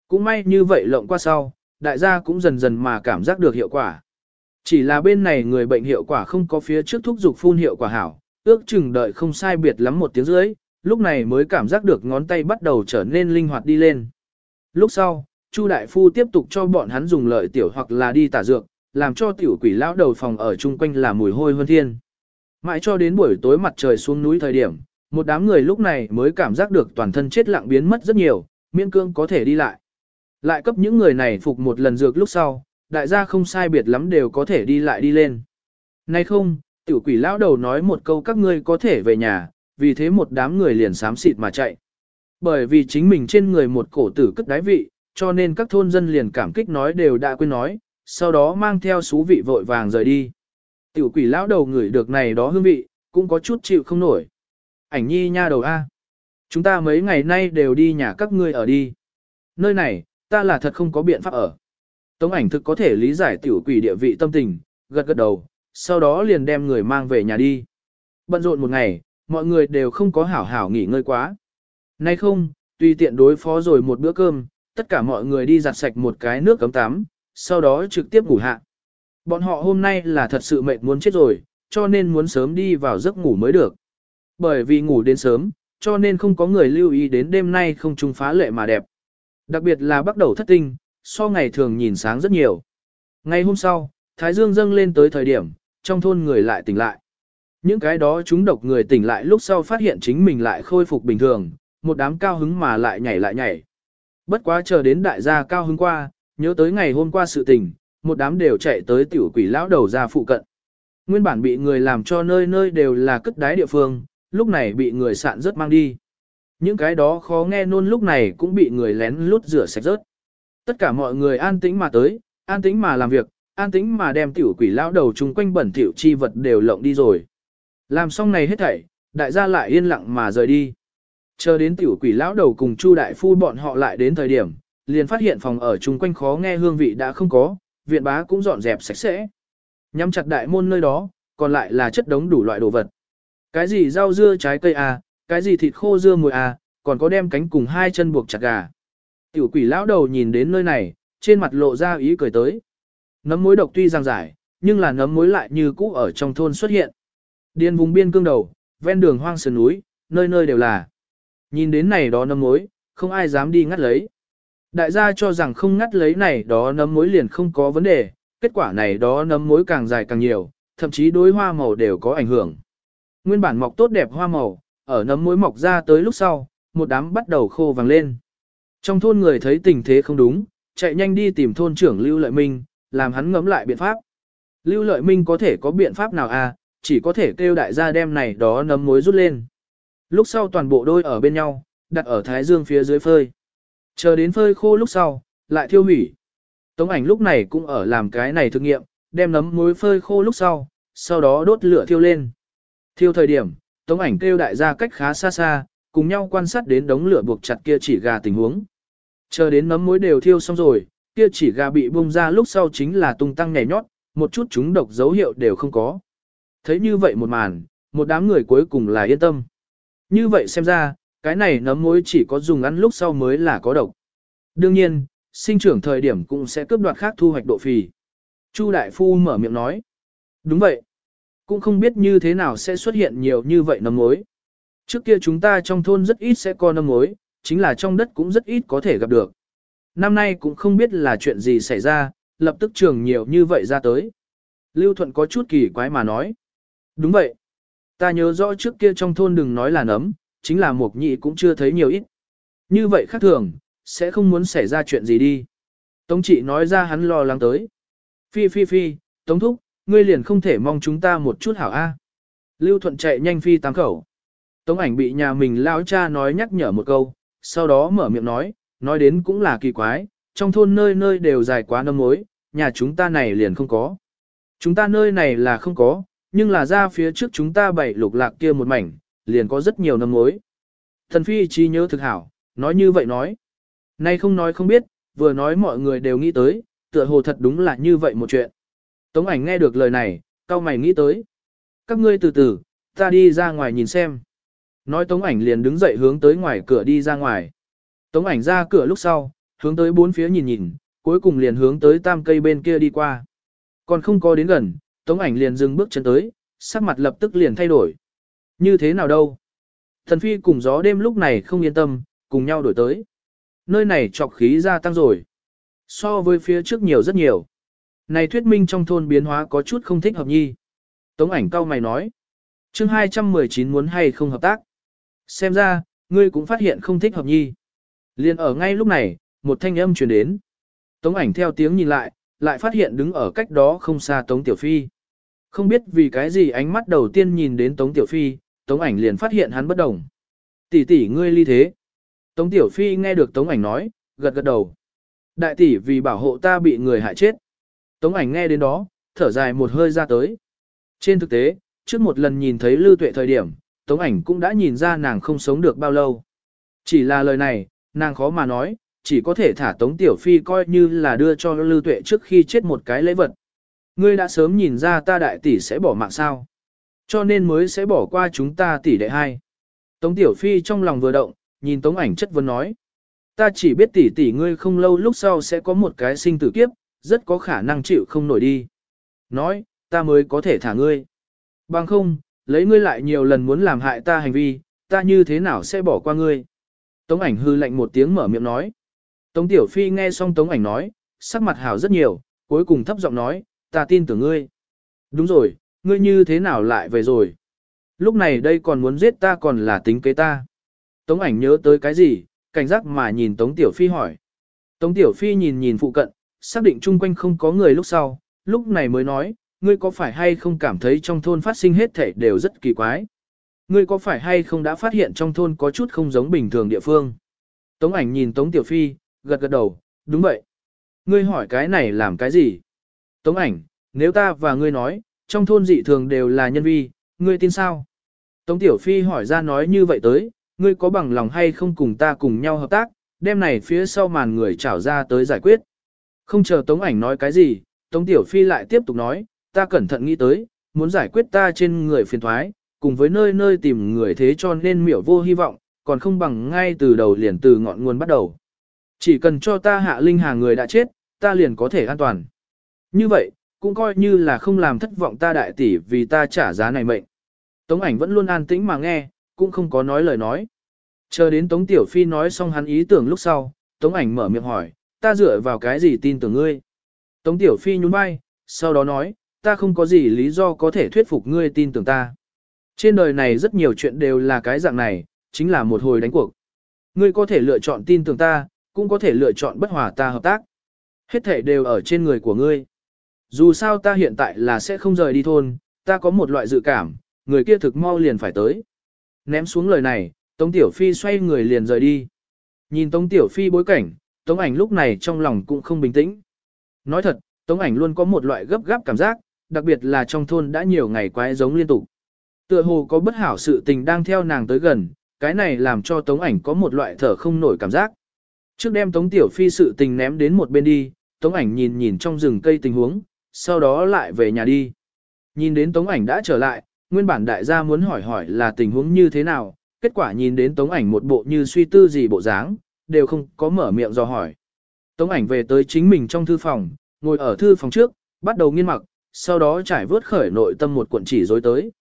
Cũng may như vậy lộng qua sau, đại gia cũng dần dần mà cảm giác được hiệu quả. Chỉ là bên này người bệnh hiệu quả không có phía trước thúc dục phun hiệu quả hảo, ước chừng đợi không sai biệt lắm một tiếng rưỡi, lúc này mới cảm giác được ngón tay bắt đầu trở nên linh hoạt đi lên. Lúc sau, Chu đại phu tiếp tục cho bọn hắn dùng lợi tiểu hoặc là đi tả dược, làm cho tiểu quỷ lão đầu phòng ở chung quanh là mùi hôi hơn thiên. Mãi cho đến buổi tối mặt trời xuống núi thời điểm, một đám người lúc này mới cảm giác được toàn thân chết lặng biến mất rất nhiều, miễn cương có thể đi lại. Lại cấp những người này phục một lần dược lúc sau, đại gia không sai biệt lắm đều có thể đi lại đi lên. Nay không, tiểu quỷ lão đầu nói một câu các ngươi có thể về nhà, vì thế một đám người liền sám xịt mà chạy. Bởi vì chính mình trên người một cổ tử cất đái vị, cho nên các thôn dân liền cảm kích nói đều đã quên nói, sau đó mang theo xú vị vội vàng rời đi. Tiểu quỷ lão đầu ngửi được này đó hương vị, cũng có chút chịu không nổi. Ảnh nhi nha đầu A. Chúng ta mấy ngày nay đều đi nhà các ngươi ở đi. Nơi này, ta là thật không có biện pháp ở. Tống ảnh thực có thể lý giải tiểu quỷ địa vị tâm tình, gật gật đầu, sau đó liền đem người mang về nhà đi. Bận rộn một ngày, mọi người đều không có hảo hảo nghỉ ngơi quá. Nay không, tùy tiện đối phó rồi một bữa cơm, tất cả mọi người đi giặt sạch một cái nước cấm tắm, sau đó trực tiếp ngủ hạ. Bọn họ hôm nay là thật sự mệt muốn chết rồi, cho nên muốn sớm đi vào giấc ngủ mới được. Bởi vì ngủ đến sớm, cho nên không có người lưu ý đến đêm nay không trung phá lệ mà đẹp. Đặc biệt là bắt đầu thất tinh, so ngày thường nhìn sáng rất nhiều. Ngày hôm sau, Thái Dương dâng lên tới thời điểm, trong thôn người lại tỉnh lại. Những cái đó chúng độc người tỉnh lại lúc sau phát hiện chính mình lại khôi phục bình thường, một đám cao hứng mà lại nhảy lại nhảy. Bất quá chờ đến đại gia cao hứng qua, nhớ tới ngày hôm qua sự tình, một đám đều chạy tới tiểu quỷ lão đầu ra phụ cận. Nguyên bản bị người làm cho nơi nơi đều là cất đái địa phương, lúc này bị người sạn rớt mang đi. Những cái đó khó nghe nôn lúc này cũng bị người lén lút rửa sạch rớt. Tất cả mọi người an tĩnh mà tới, an tĩnh mà làm việc, an tĩnh mà đem tiểu quỷ lão đầu chung quanh bẩn tiểu chi vật đều lộng đi rồi. Làm xong này hết thảy, đại gia lại yên lặng mà rời đi. Chờ đến tiểu quỷ lão đầu cùng Chu đại phu bọn họ lại đến thời điểm, liền phát hiện phòng ở chung quanh khó nghe hương vị đã không có, viện bá cũng dọn dẹp sạch sẽ. Nhắm chặt đại môn nơi đó, còn lại là chất đống đủ loại đồ vật. Cái gì rau dưa trái cây à, cái gì thịt khô dưa mùi à, còn có đem cánh cùng hai chân buộc chặt gà. Tiểu quỷ lão đầu nhìn đến nơi này, trên mặt lộ ra ý cười tới. Nấm mối độc tuy giang giải, nhưng là nấm mối lại như cũ ở trong thôn xuất hiện. Điên vùng biên cương đầu, ven đường hoang sườn núi, nơi nơi đều là. Nhìn đến này đó nấm mối, không ai dám đi ngắt lấy. Đại gia cho rằng không ngắt lấy này đó nấm mối liền không có vấn đề, kết quả này đó nấm mối càng dài càng nhiều, thậm chí đối hoa màu đều có ảnh hưởng. Nguyên bản mọc tốt đẹp hoa màu, ở nấm mối mọc ra tới lúc sau, một đám bắt đầu khô vàng lên. Trong thôn người thấy tình thế không đúng, chạy nhanh đi tìm thôn trưởng Lưu Lợi Minh, làm hắn ngẫm lại biện pháp. Lưu Lợi Minh có thể có biện pháp nào à, chỉ có thể kêu đại gia đem này đó nấm mối rút lên. Lúc sau toàn bộ đôi ở bên nhau, đặt ở thái dương phía dưới phơi. Chờ đến phơi khô lúc sau, lại thiêu hủy. Tống ảnh lúc này cũng ở làm cái này thực nghiệm, đem nấm muối phơi khô lúc sau, sau đó đốt lửa thiêu lên. Thiêu thời điểm, tống ảnh kêu đại gia cách khá xa xa, cùng nhau quan sát đến đống lửa buộc chặt kia chỉ gà tình huống. Chờ đến nấm muối đều thiêu xong rồi, kia chỉ gà bị bung ra lúc sau chính là tung tăng nhảy nhót, một chút chúng độc dấu hiệu đều không có. Thấy như vậy một màn, một đám người cuối cùng là yên tâm. Như vậy xem ra, cái này nấm mối chỉ có dùng ăn lúc sau mới là có độc. Đương nhiên, sinh trưởng thời điểm cũng sẽ cướp đoạt khác thu hoạch độ phì. Chu Đại Phu mở miệng nói. Đúng vậy. Cũng không biết như thế nào sẽ xuất hiện nhiều như vậy nấm mối. Trước kia chúng ta trong thôn rất ít sẽ có nấm mối, chính là trong đất cũng rất ít có thể gặp được. Năm nay cũng không biết là chuyện gì xảy ra, lập tức trường nhiều như vậy ra tới. Lưu Thuận có chút kỳ quái mà nói. Đúng vậy. Ta nhớ rõ trước kia trong thôn đừng nói là nấm, chính là mục nhị cũng chưa thấy nhiều ít. Như vậy khác thường, sẽ không muốn xảy ra chuyện gì đi. Tống trị nói ra hắn lo lắng tới. Phi phi phi, Tống thúc, ngươi liền không thể mong chúng ta một chút hảo a. Lưu Thuận chạy nhanh phi tám khẩu. Tống ảnh bị nhà mình lão cha nói nhắc nhở một câu, sau đó mở miệng nói, nói đến cũng là kỳ quái, trong thôn nơi nơi đều dài quá nấm mối, nhà chúng ta này liền không có. Chúng ta nơi này là không có, nhưng là ra phía trước chúng ta bảy lục lạc kia một mảnh, liền có rất nhiều nấm mối. Thần phi trí nhớ thực hảo, nói như vậy nói. Nay không nói không biết, vừa nói mọi người đều nghĩ tới, tựa hồ thật đúng là như vậy một chuyện. Tống ảnh nghe được lời này, cao mày nghĩ tới. Các ngươi từ từ, ta đi ra ngoài nhìn xem. Nói tống ảnh liền đứng dậy hướng tới ngoài cửa đi ra ngoài. Tống ảnh ra cửa lúc sau, hướng tới bốn phía nhìn nhìn, cuối cùng liền hướng tới tam cây bên kia đi qua. Còn không có đến gần, tống ảnh liền dừng bước chân tới, sắc mặt lập tức liền thay đổi. Như thế nào đâu? Thần phi cùng gió đêm lúc này không yên tâm, cùng nhau đổi tới. Nơi này trọc khí gia tăng rồi. So với phía trước nhiều rất nhiều. Này thuyết minh trong thôn biến hóa có chút không thích hợp nhi. Tống ảnh cao mày nói. chương 219 muốn hay không hợp tác. Xem ra, ngươi cũng phát hiện không thích hợp nhi. Liên ở ngay lúc này, một thanh âm truyền đến. Tống ảnh theo tiếng nhìn lại, lại phát hiện đứng ở cách đó không xa Tống Tiểu Phi. Không biết vì cái gì ánh mắt đầu tiên nhìn đến Tống Tiểu Phi, Tống ảnh liền phát hiện hắn bất đồng. Tỷ tỷ ngươi ly thế. Tống Tiểu Phi nghe được Tống ảnh nói, gật gật đầu. Đại tỷ vì bảo hộ ta bị người hại chết. Tống ảnh nghe đến đó, thở dài một hơi ra tới. Trên thực tế, trước một lần nhìn thấy Lưu Tuệ thời điểm, Tống ảnh cũng đã nhìn ra nàng không sống được bao lâu. Chỉ là lời này, nàng khó mà nói, chỉ có thể thả Tống Tiểu Phi coi như là đưa cho Lưu Tuệ trước khi chết một cái lễ vật. Ngươi đã sớm nhìn ra ta đại tỷ sẽ bỏ mạng sao. Cho nên mới sẽ bỏ qua chúng ta tỷ đệ hai. Tống Tiểu Phi trong lòng vừa động, nhìn Tống ảnh chất vấn nói. Ta chỉ biết tỷ tỷ ngươi không lâu lúc sau sẽ có một cái sinh tử kiếp, rất có khả năng chịu không nổi đi. Nói, ta mới có thể thả ngươi. Bằng không, lấy ngươi lại nhiều lần muốn làm hại ta hành vi, ta như thế nào sẽ bỏ qua ngươi. Tống ảnh hư lạnh một tiếng mở miệng nói. Tống Tiểu Phi nghe xong Tống ảnh nói, sắc mặt hảo rất nhiều, cuối cùng thấp giọng nói, ta tin tưởng ngươi. Đúng rồi, ngươi như thế nào lại về rồi? Lúc này đây còn muốn giết ta còn là tính kế ta. Tống ảnh nhớ tới cái gì, cảnh giác mà nhìn Tống Tiểu Phi hỏi. Tống Tiểu Phi nhìn nhìn phụ cận, xác định chung quanh không có người lúc sau, lúc này mới nói, ngươi có phải hay không cảm thấy trong thôn phát sinh hết thể đều rất kỳ quái? Ngươi có phải hay không đã phát hiện trong thôn có chút không giống bình thường địa phương? Tống ảnh nhìn Tống Tiểu Phi, gật gật đầu, đúng vậy. Ngươi hỏi cái này làm cái gì? Tống ảnh, nếu ta và ngươi nói, trong thôn dị thường đều là nhân vi, ngươi tin sao? Tống Tiểu Phi hỏi ra nói như vậy tới, ngươi có bằng lòng hay không cùng ta cùng nhau hợp tác, đêm này phía sau màn người trảo ra tới giải quyết. Không chờ Tống ảnh nói cái gì, Tống Tiểu Phi lại tiếp tục nói, ta cẩn thận nghĩ tới, muốn giải quyết ta trên người phiền thoái, cùng với nơi nơi tìm người thế cho nên miểu vô hy vọng, còn không bằng ngay từ đầu liền từ ngọn nguồn bắt đầu. Chỉ cần cho ta hạ linh hàng người đã chết, ta liền có thể an toàn. Như vậy, cũng coi như là không làm thất vọng ta đại tỷ vì ta trả giá này mệnh. Tống ảnh vẫn luôn an tĩnh mà nghe, cũng không có nói lời nói. Chờ đến Tống Tiểu Phi nói xong hắn ý tưởng lúc sau, Tống ảnh mở miệng hỏi, ta dựa vào cái gì tin tưởng ngươi? Tống Tiểu Phi nhún vai, sau đó nói, ta không có gì lý do có thể thuyết phục ngươi tin tưởng ta. Trên đời này rất nhiều chuyện đều là cái dạng này, chính là một hồi đánh cuộc. Ngươi có thể lựa chọn tin tưởng ta, cũng có thể lựa chọn bất hòa ta hợp tác. Hết thể đều ở trên người của ngươi. Dù sao ta hiện tại là sẽ không rời đi thôn, ta có một loại dự cảm, người kia thực mau liền phải tới. Ném xuống lời này, Tống Tiểu Phi xoay người liền rời đi. Nhìn Tống Tiểu Phi bối cảnh, Tống ảnh lúc này trong lòng cũng không bình tĩnh. Nói thật, Tống ảnh luôn có một loại gấp gáp cảm giác, đặc biệt là trong thôn đã nhiều ngày quái giống liên tục. Tựa hồ có bất hảo sự tình đang theo nàng tới gần, cái này làm cho Tống ảnh có một loại thở không nổi cảm giác. Trước đem Tống Tiểu Phi sự tình ném đến một bên đi, Tống ảnh nhìn nhìn trong rừng cây tình huống, sau đó lại về nhà đi. Nhìn đến Tống ảnh đã trở lại, nguyên bản đại gia muốn hỏi hỏi là tình huống như thế nào, kết quả nhìn đến Tống ảnh một bộ như suy tư gì bộ dáng, đều không có mở miệng do hỏi. Tống ảnh về tới chính mình trong thư phòng, ngồi ở thư phòng trước, bắt đầu nghiên mặc, sau đó trải vớt khởi nội tâm một cuộn chỉ rối tới.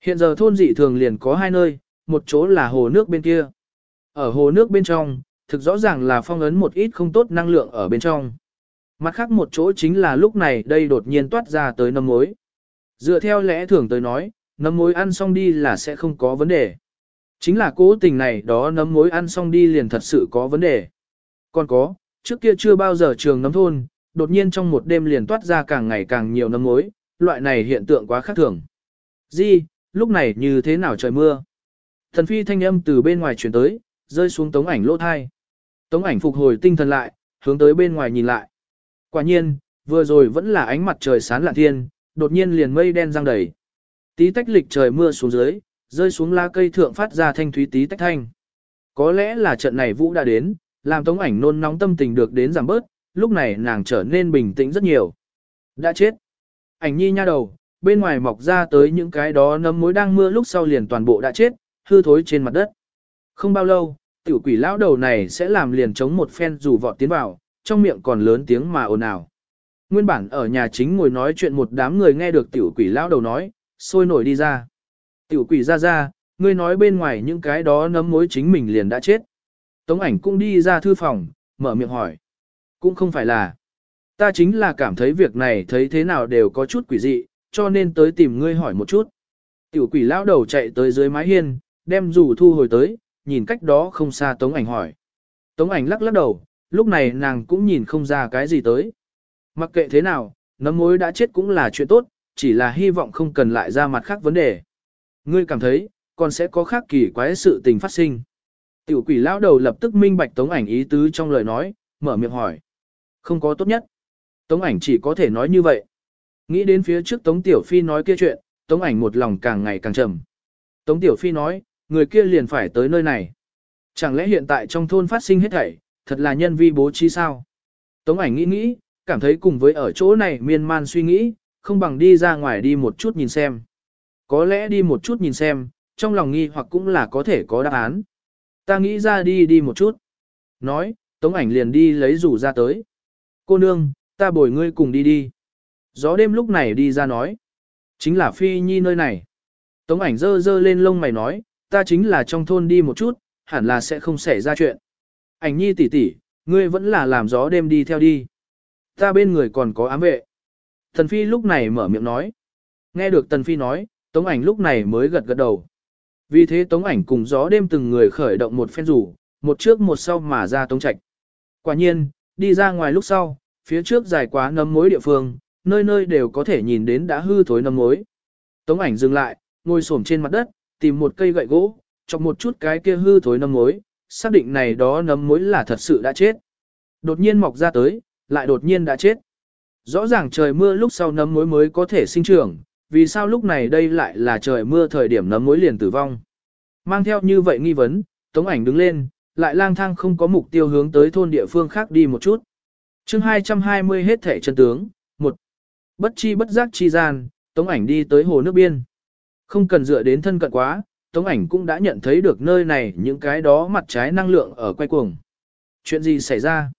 Hiện giờ thôn dị thường liền có hai nơi, một chỗ là hồ nước bên kia. Ở hồ nước bên trong, thực rõ ràng là phong ấn một ít không tốt năng lượng ở bên trong. Mặt khác một chỗ chính là lúc này đây đột nhiên toát ra tới nấm mối. Dựa theo lẽ thường tới nói, nấm mối ăn xong đi là sẽ không có vấn đề. Chính là cố tình này đó nấm mối ăn xong đi liền thật sự có vấn đề. Còn có, trước kia chưa bao giờ trường nấm thôn, đột nhiên trong một đêm liền toát ra càng ngày càng nhiều nấm mối, loại này hiện tượng quá khác thường. Di, lúc này như thế nào trời mưa? Thần phi thanh âm từ bên ngoài chuyển tới, rơi xuống tống ảnh lỗ thai. Tống ảnh phục hồi tinh thần lại, hướng tới bên ngoài nhìn lại. Quả nhiên, vừa rồi vẫn là ánh mặt trời sáng lạ thiên, đột nhiên liền mây đen giăng đầy. Tí tách lịch trời mưa xuống dưới, rơi xuống lá cây thượng phát ra thanh thúy tí tách thanh. Có lẽ là trận này vũ đã đến, làm tống ảnh nôn nóng tâm tình được đến giảm bớt, lúc này nàng trở nên bình tĩnh rất nhiều. Đã chết. Ảnh nhi nha đầu, bên ngoài mọc ra tới những cái đó nấm mối đang mưa lúc sau liền toàn bộ đã chết, hư thối trên mặt đất. Không bao lâu, tiểu quỷ lão đầu này sẽ làm liền chống một phen dù vọt tiến vào, trong miệng còn lớn tiếng mà ồn ào. Nguyên bản ở nhà chính ngồi nói chuyện một đám người nghe được tiểu quỷ lão đầu nói, sôi nổi đi ra. Tiểu quỷ ra ra, ngươi nói bên ngoài những cái đó nấm mối chính mình liền đã chết. Tống ảnh cũng đi ra thư phòng, mở miệng hỏi. Cũng không phải là. Ta chính là cảm thấy việc này thấy thế nào đều có chút quỷ dị, cho nên tới tìm ngươi hỏi một chút. Tiểu quỷ lão đầu chạy tới dưới mái hiên, đem rủ thu hồi tới, nhìn cách đó không xa Tống ảnh hỏi. Tống ảnh lắc lắc đầu, lúc này nàng cũng nhìn không ra cái gì tới. Mặc kệ thế nào, nấm mối đã chết cũng là chuyện tốt, chỉ là hy vọng không cần lại ra mặt khác vấn đề. Ngươi cảm thấy, còn sẽ có khác kỳ quái sự tình phát sinh. Tiểu quỷ lão đầu lập tức minh bạch tống ảnh ý tứ trong lời nói, mở miệng hỏi. Không có tốt nhất. Tống ảnh chỉ có thể nói như vậy. Nghĩ đến phía trước tống tiểu phi nói kia chuyện, tống ảnh một lòng càng ngày càng trầm. Tống tiểu phi nói, người kia liền phải tới nơi này. Chẳng lẽ hiện tại trong thôn phát sinh hết thảy, thật là nhân vi bố trí sao? Tống ảnh nghĩ nghĩ, cảm thấy cùng với ở chỗ này miên man suy nghĩ, không bằng đi ra ngoài đi một chút nhìn xem. Có lẽ đi một chút nhìn xem, trong lòng nghi hoặc cũng là có thể có đáp án. Ta nghĩ ra đi đi một chút. Nói, tống ảnh liền đi lấy rủ ra tới. Cô nương, ta bồi ngươi cùng đi đi. Gió đêm lúc này đi ra nói. Chính là phi nhi nơi này. Tống ảnh dơ dơ lên lông mày nói, ta chính là trong thôn đi một chút, hẳn là sẽ không xảy ra chuyện. Ảnh nhi tỷ tỷ, ngươi vẫn là làm gió đêm đi theo đi. Ta bên người còn có ám vệ. Tần Phi lúc này mở miệng nói. Nghe được Tần Phi nói, Tống ảnh lúc này mới gật gật đầu. Vì thế Tống ảnh cùng gió đêm từng người khởi động một phen rủ, một trước một sau mà ra Tống Trạch. Quả nhiên, đi ra ngoài lúc sau, phía trước dài quá nấm mối địa phương, nơi nơi đều có thể nhìn đến đã hư thối nấm mối. Tống ảnh dừng lại, ngồi xổm trên mặt đất, tìm một cây gậy gỗ, chọc một chút cái kia hư thối nấm mối, xác định này đó nấm mối là thật sự đã chết. Đột nhiên mọc ra tới, lại đột nhiên đã chết. Rõ ràng trời mưa lúc sau nấm mối mới có thể sinh trưởng, vì sao lúc này đây lại là trời mưa thời điểm nấm mối liền tử vong. Mang theo như vậy nghi vấn, tống ảnh đứng lên, lại lang thang không có mục tiêu hướng tới thôn địa phương khác đi một chút. chương 220 hết thể chân tướng, một Bất chi bất giác chi gian, tống ảnh đi tới hồ nước biên. Không cần dựa đến thân cận quá, tống ảnh cũng đã nhận thấy được nơi này những cái đó mặt trái năng lượng ở quay cuồng. Chuyện gì xảy ra?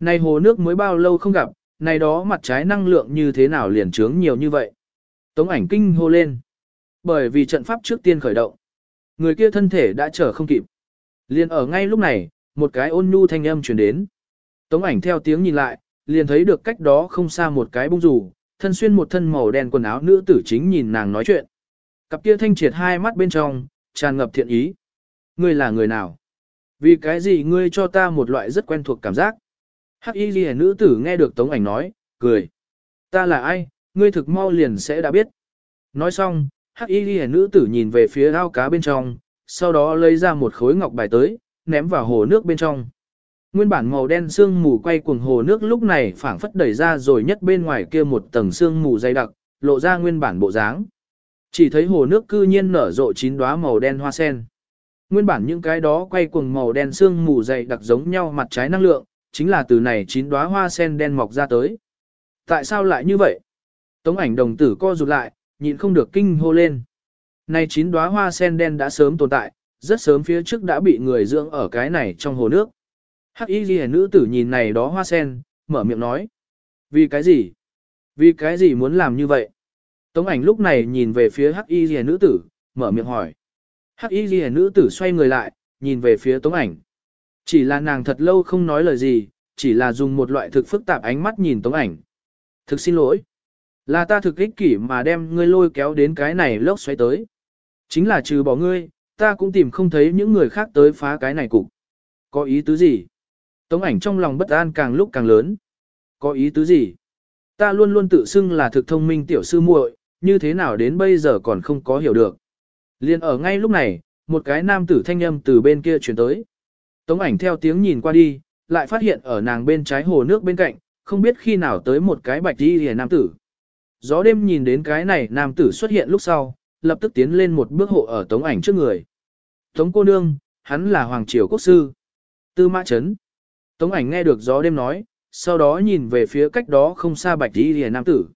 Này hồ nước mới bao lâu không gặp, này đó mặt trái năng lượng như thế nào liền trướng nhiều như vậy? Tống ảnh kinh hô lên. Bởi vì trận pháp trước tiên khởi động. Người kia thân thể đã trở không kịp. Liền ở ngay lúc này, một cái ôn nhu thanh âm truyền đến. Tống ảnh theo tiếng nhìn lại, liền thấy được cách đó không xa một cái bông rủ, thân xuyên một thân màu đen quần áo nữ tử chính nhìn nàng nói chuyện. Cặp kia thanh triệt hai mắt bên trong, tràn ngập thiện ý. Ngươi là người nào? Vì cái gì ngươi cho ta một loại rất quen thuộc cảm giác? Hắc y ghi nữ tử nghe được tống ảnh nói, cười. Ta là ai, ngươi thực mau liền sẽ đã biết. Nói xong, hắc y ghi nữ tử nhìn về phía ao cá bên trong, sau đó lấy ra một khối ngọc bài tới, ném vào hồ nước bên trong. Nguyên bản màu đen sương mù quay cuồng hồ nước lúc này phảng phất đẩy ra rồi nhất bên ngoài kia một tầng sương mù dày đặc, lộ ra nguyên bản bộ dáng. Chỉ thấy hồ nước cư nhiên nở rộ chín đóa màu đen hoa sen. Nguyên bản những cái đó quay cuồng màu đen xương mù dày đặc giống nhau mặt trái năng lượng, chính là từ này chín đóa hoa sen đen mọc ra tới. Tại sao lại như vậy? Tống ảnh đồng tử co rụt lại, nhịn không được kinh hô lên. Này chín đóa hoa sen đen đã sớm tồn tại, rất sớm phía trước đã bị người dưỡng ở cái này trong hồ nước. Hắc y ghi nữ tử nhìn này đó hoa sen, mở miệng nói. Vì cái gì? Vì cái gì muốn làm như vậy? Tống ảnh lúc này nhìn về phía hắc y ghi nữ tử, mở miệng hỏi. Hắc y ghi nữ tử xoay người lại, nhìn về phía tống ảnh. Chỉ là nàng thật lâu không nói lời gì, chỉ là dùng một loại thực phức tạp ánh mắt nhìn tống ảnh. Thực xin lỗi. Là ta thực ích kỷ mà đem ngươi lôi kéo đến cái này lốc xoáy tới. Chính là trừ bỏ ngươi, ta cũng tìm không thấy những người khác tới phá cái này cục. Có ý tứ gì? Tống ảnh trong lòng bất an càng lúc càng lớn. Có ý tứ gì? Ta luôn luôn tự xưng là thực thông minh tiểu sư muội, như thế nào đến bây giờ còn không có hiểu được. Liên ở ngay lúc này, một cái nam tử thanh âm từ bên kia chuyển tới. Tống ảnh theo tiếng nhìn qua đi, lại phát hiện ở nàng bên trái hồ nước bên cạnh, không biết khi nào tới một cái bạch đi hề nam tử. Gió đêm nhìn đến cái này nam tử xuất hiện lúc sau, lập tức tiến lên một bước hộ ở tống ảnh trước người. Tống cô nương, hắn là Hoàng Triều Quốc Sư. Tư Mã chấn. Tống ảnh nghe được gió đêm nói, sau đó nhìn về phía cách đó không xa bạch đi hề nam tử.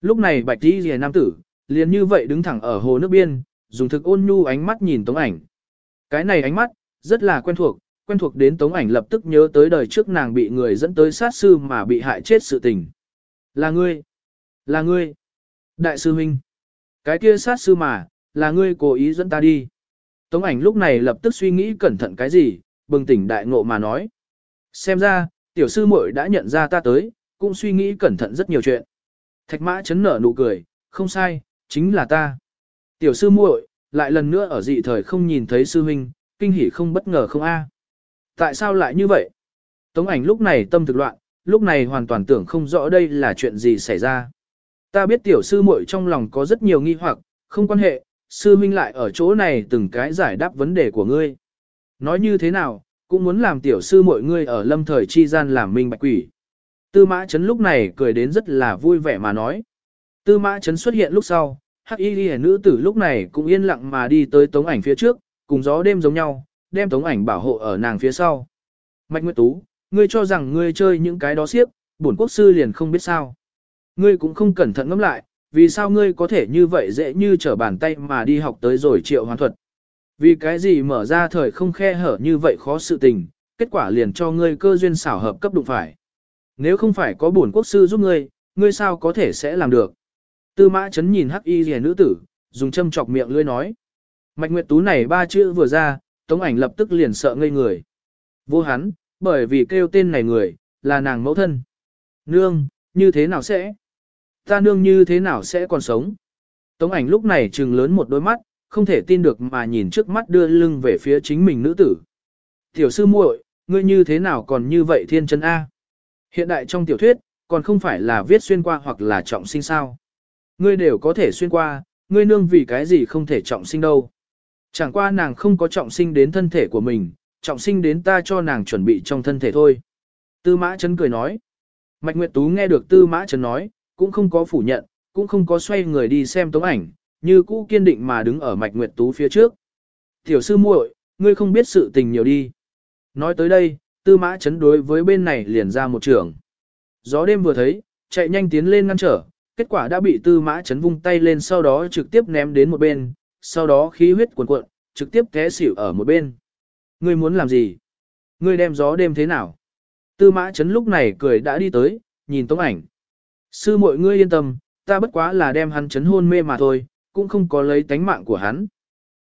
Lúc này bạch đi rìa nam tử, liền như vậy đứng thẳng ở hồ nước biên, dùng thực ôn nhu ánh mắt nhìn tống ảnh, Cái này ánh mắt, rất là quen thuộc, quen thuộc đến tống ảnh lập tức nhớ tới đời trước nàng bị người dẫn tới sát sư mà bị hại chết sự tình. Là ngươi, là ngươi, đại sư huynh, cái kia sát sư mà, là ngươi cố ý dẫn ta đi. Tống ảnh lúc này lập tức suy nghĩ cẩn thận cái gì, bừng tỉnh đại ngộ mà nói. Xem ra, tiểu sư muội đã nhận ra ta tới, cũng suy nghĩ cẩn thận rất nhiều chuyện. Thạch mã chấn nở nụ cười, không sai, chính là ta. Tiểu sư muội, lại lần nữa ở dị thời không nhìn thấy sư huynh, kinh hỉ không bất ngờ không a. Tại sao lại như vậy? Tống ảnh lúc này tâm thực loạn, lúc này hoàn toàn tưởng không rõ đây là chuyện gì xảy ra. Ta biết tiểu sư muội trong lòng có rất nhiều nghi hoặc, không quan hệ, sư huynh lại ở chỗ này từng cái giải đáp vấn đề của ngươi. Nói như thế nào, cũng muốn làm tiểu sư muội ngươi ở lâm thời chi gian làm minh bạch quỷ. Tư mã chấn lúc này cười đến rất là vui vẻ mà nói. Tư mã chấn xuất hiện lúc sau, hắc y ghi nữ tử lúc này cũng yên lặng mà đi tới tống ảnh phía trước, cùng gió đêm giống nhau, đem tống ảnh bảo hộ ở nàng phía sau. Mạch Nguyệt Tú, ngươi cho rằng ngươi chơi những cái đó siếp, bổn quốc sư liền không biết sao. Ngươi cũng không cẩn thận ngẫm lại, vì sao ngươi có thể như vậy dễ như trở bàn tay mà đi học tới rồi triệu hoàn thuật. Vì cái gì mở ra thời không khe hở như vậy khó sự tình, kết quả liền cho ngươi cơ duyên xảo hợp cấp đụng phải. Nếu không phải có bổn quốc sư giúp ngươi, ngươi sao có thể sẽ làm được. Tư mã chấn nhìn hắc y rẻ nữ tử, dùng châm chọc miệng lưỡi nói. Mạch Nguyệt Tú này ba chữ vừa ra, tống ảnh lập tức liền sợ ngây người. Vô hắn, bởi vì kêu tên này người, là nàng mẫu thân. Nương, như thế nào sẽ? Ta nương như thế nào sẽ còn sống? Tống ảnh lúc này trừng lớn một đôi mắt, không thể tin được mà nhìn trước mắt đưa lưng về phía chính mình nữ tử. Tiểu sư muội, ngươi như thế nào còn như vậy thiên chân A? Hiện đại trong tiểu thuyết, còn không phải là viết xuyên qua hoặc là trọng sinh sao? Ngươi đều có thể xuyên qua, ngươi nương vì cái gì không thể trọng sinh đâu? Chẳng qua nàng không có trọng sinh đến thân thể của mình, trọng sinh đến ta cho nàng chuẩn bị trong thân thể thôi. Tư mã chấn cười nói. Mạch Nguyệt Tú nghe được tư mã chấn nói, cũng không có phủ nhận, cũng không có xoay người đi xem tống ảnh, như cũ kiên định mà đứng ở Mạch Nguyệt Tú phía trước. Tiểu sư muội, ngươi không biết sự tình nhiều đi. Nói tới đây, tư mã chấn đối với bên này liền ra một trường. Gió đêm vừa thấy, chạy nhanh tiến lên ngăn trở, kết quả đã bị tư mã chấn vung tay lên sau đó trực tiếp ném đến một bên, sau đó khí huyết cuồn cuộn, trực tiếp té xỉu ở một bên. Ngươi muốn làm gì? Ngươi đem gió đêm thế nào? Tư mã chấn lúc này cười đã đi tới, nhìn tống ảnh. Sư muội ngươi yên tâm, ta bất quá là đem hắn chấn hôn mê mà thôi, cũng không có lấy tánh mạng của hắn.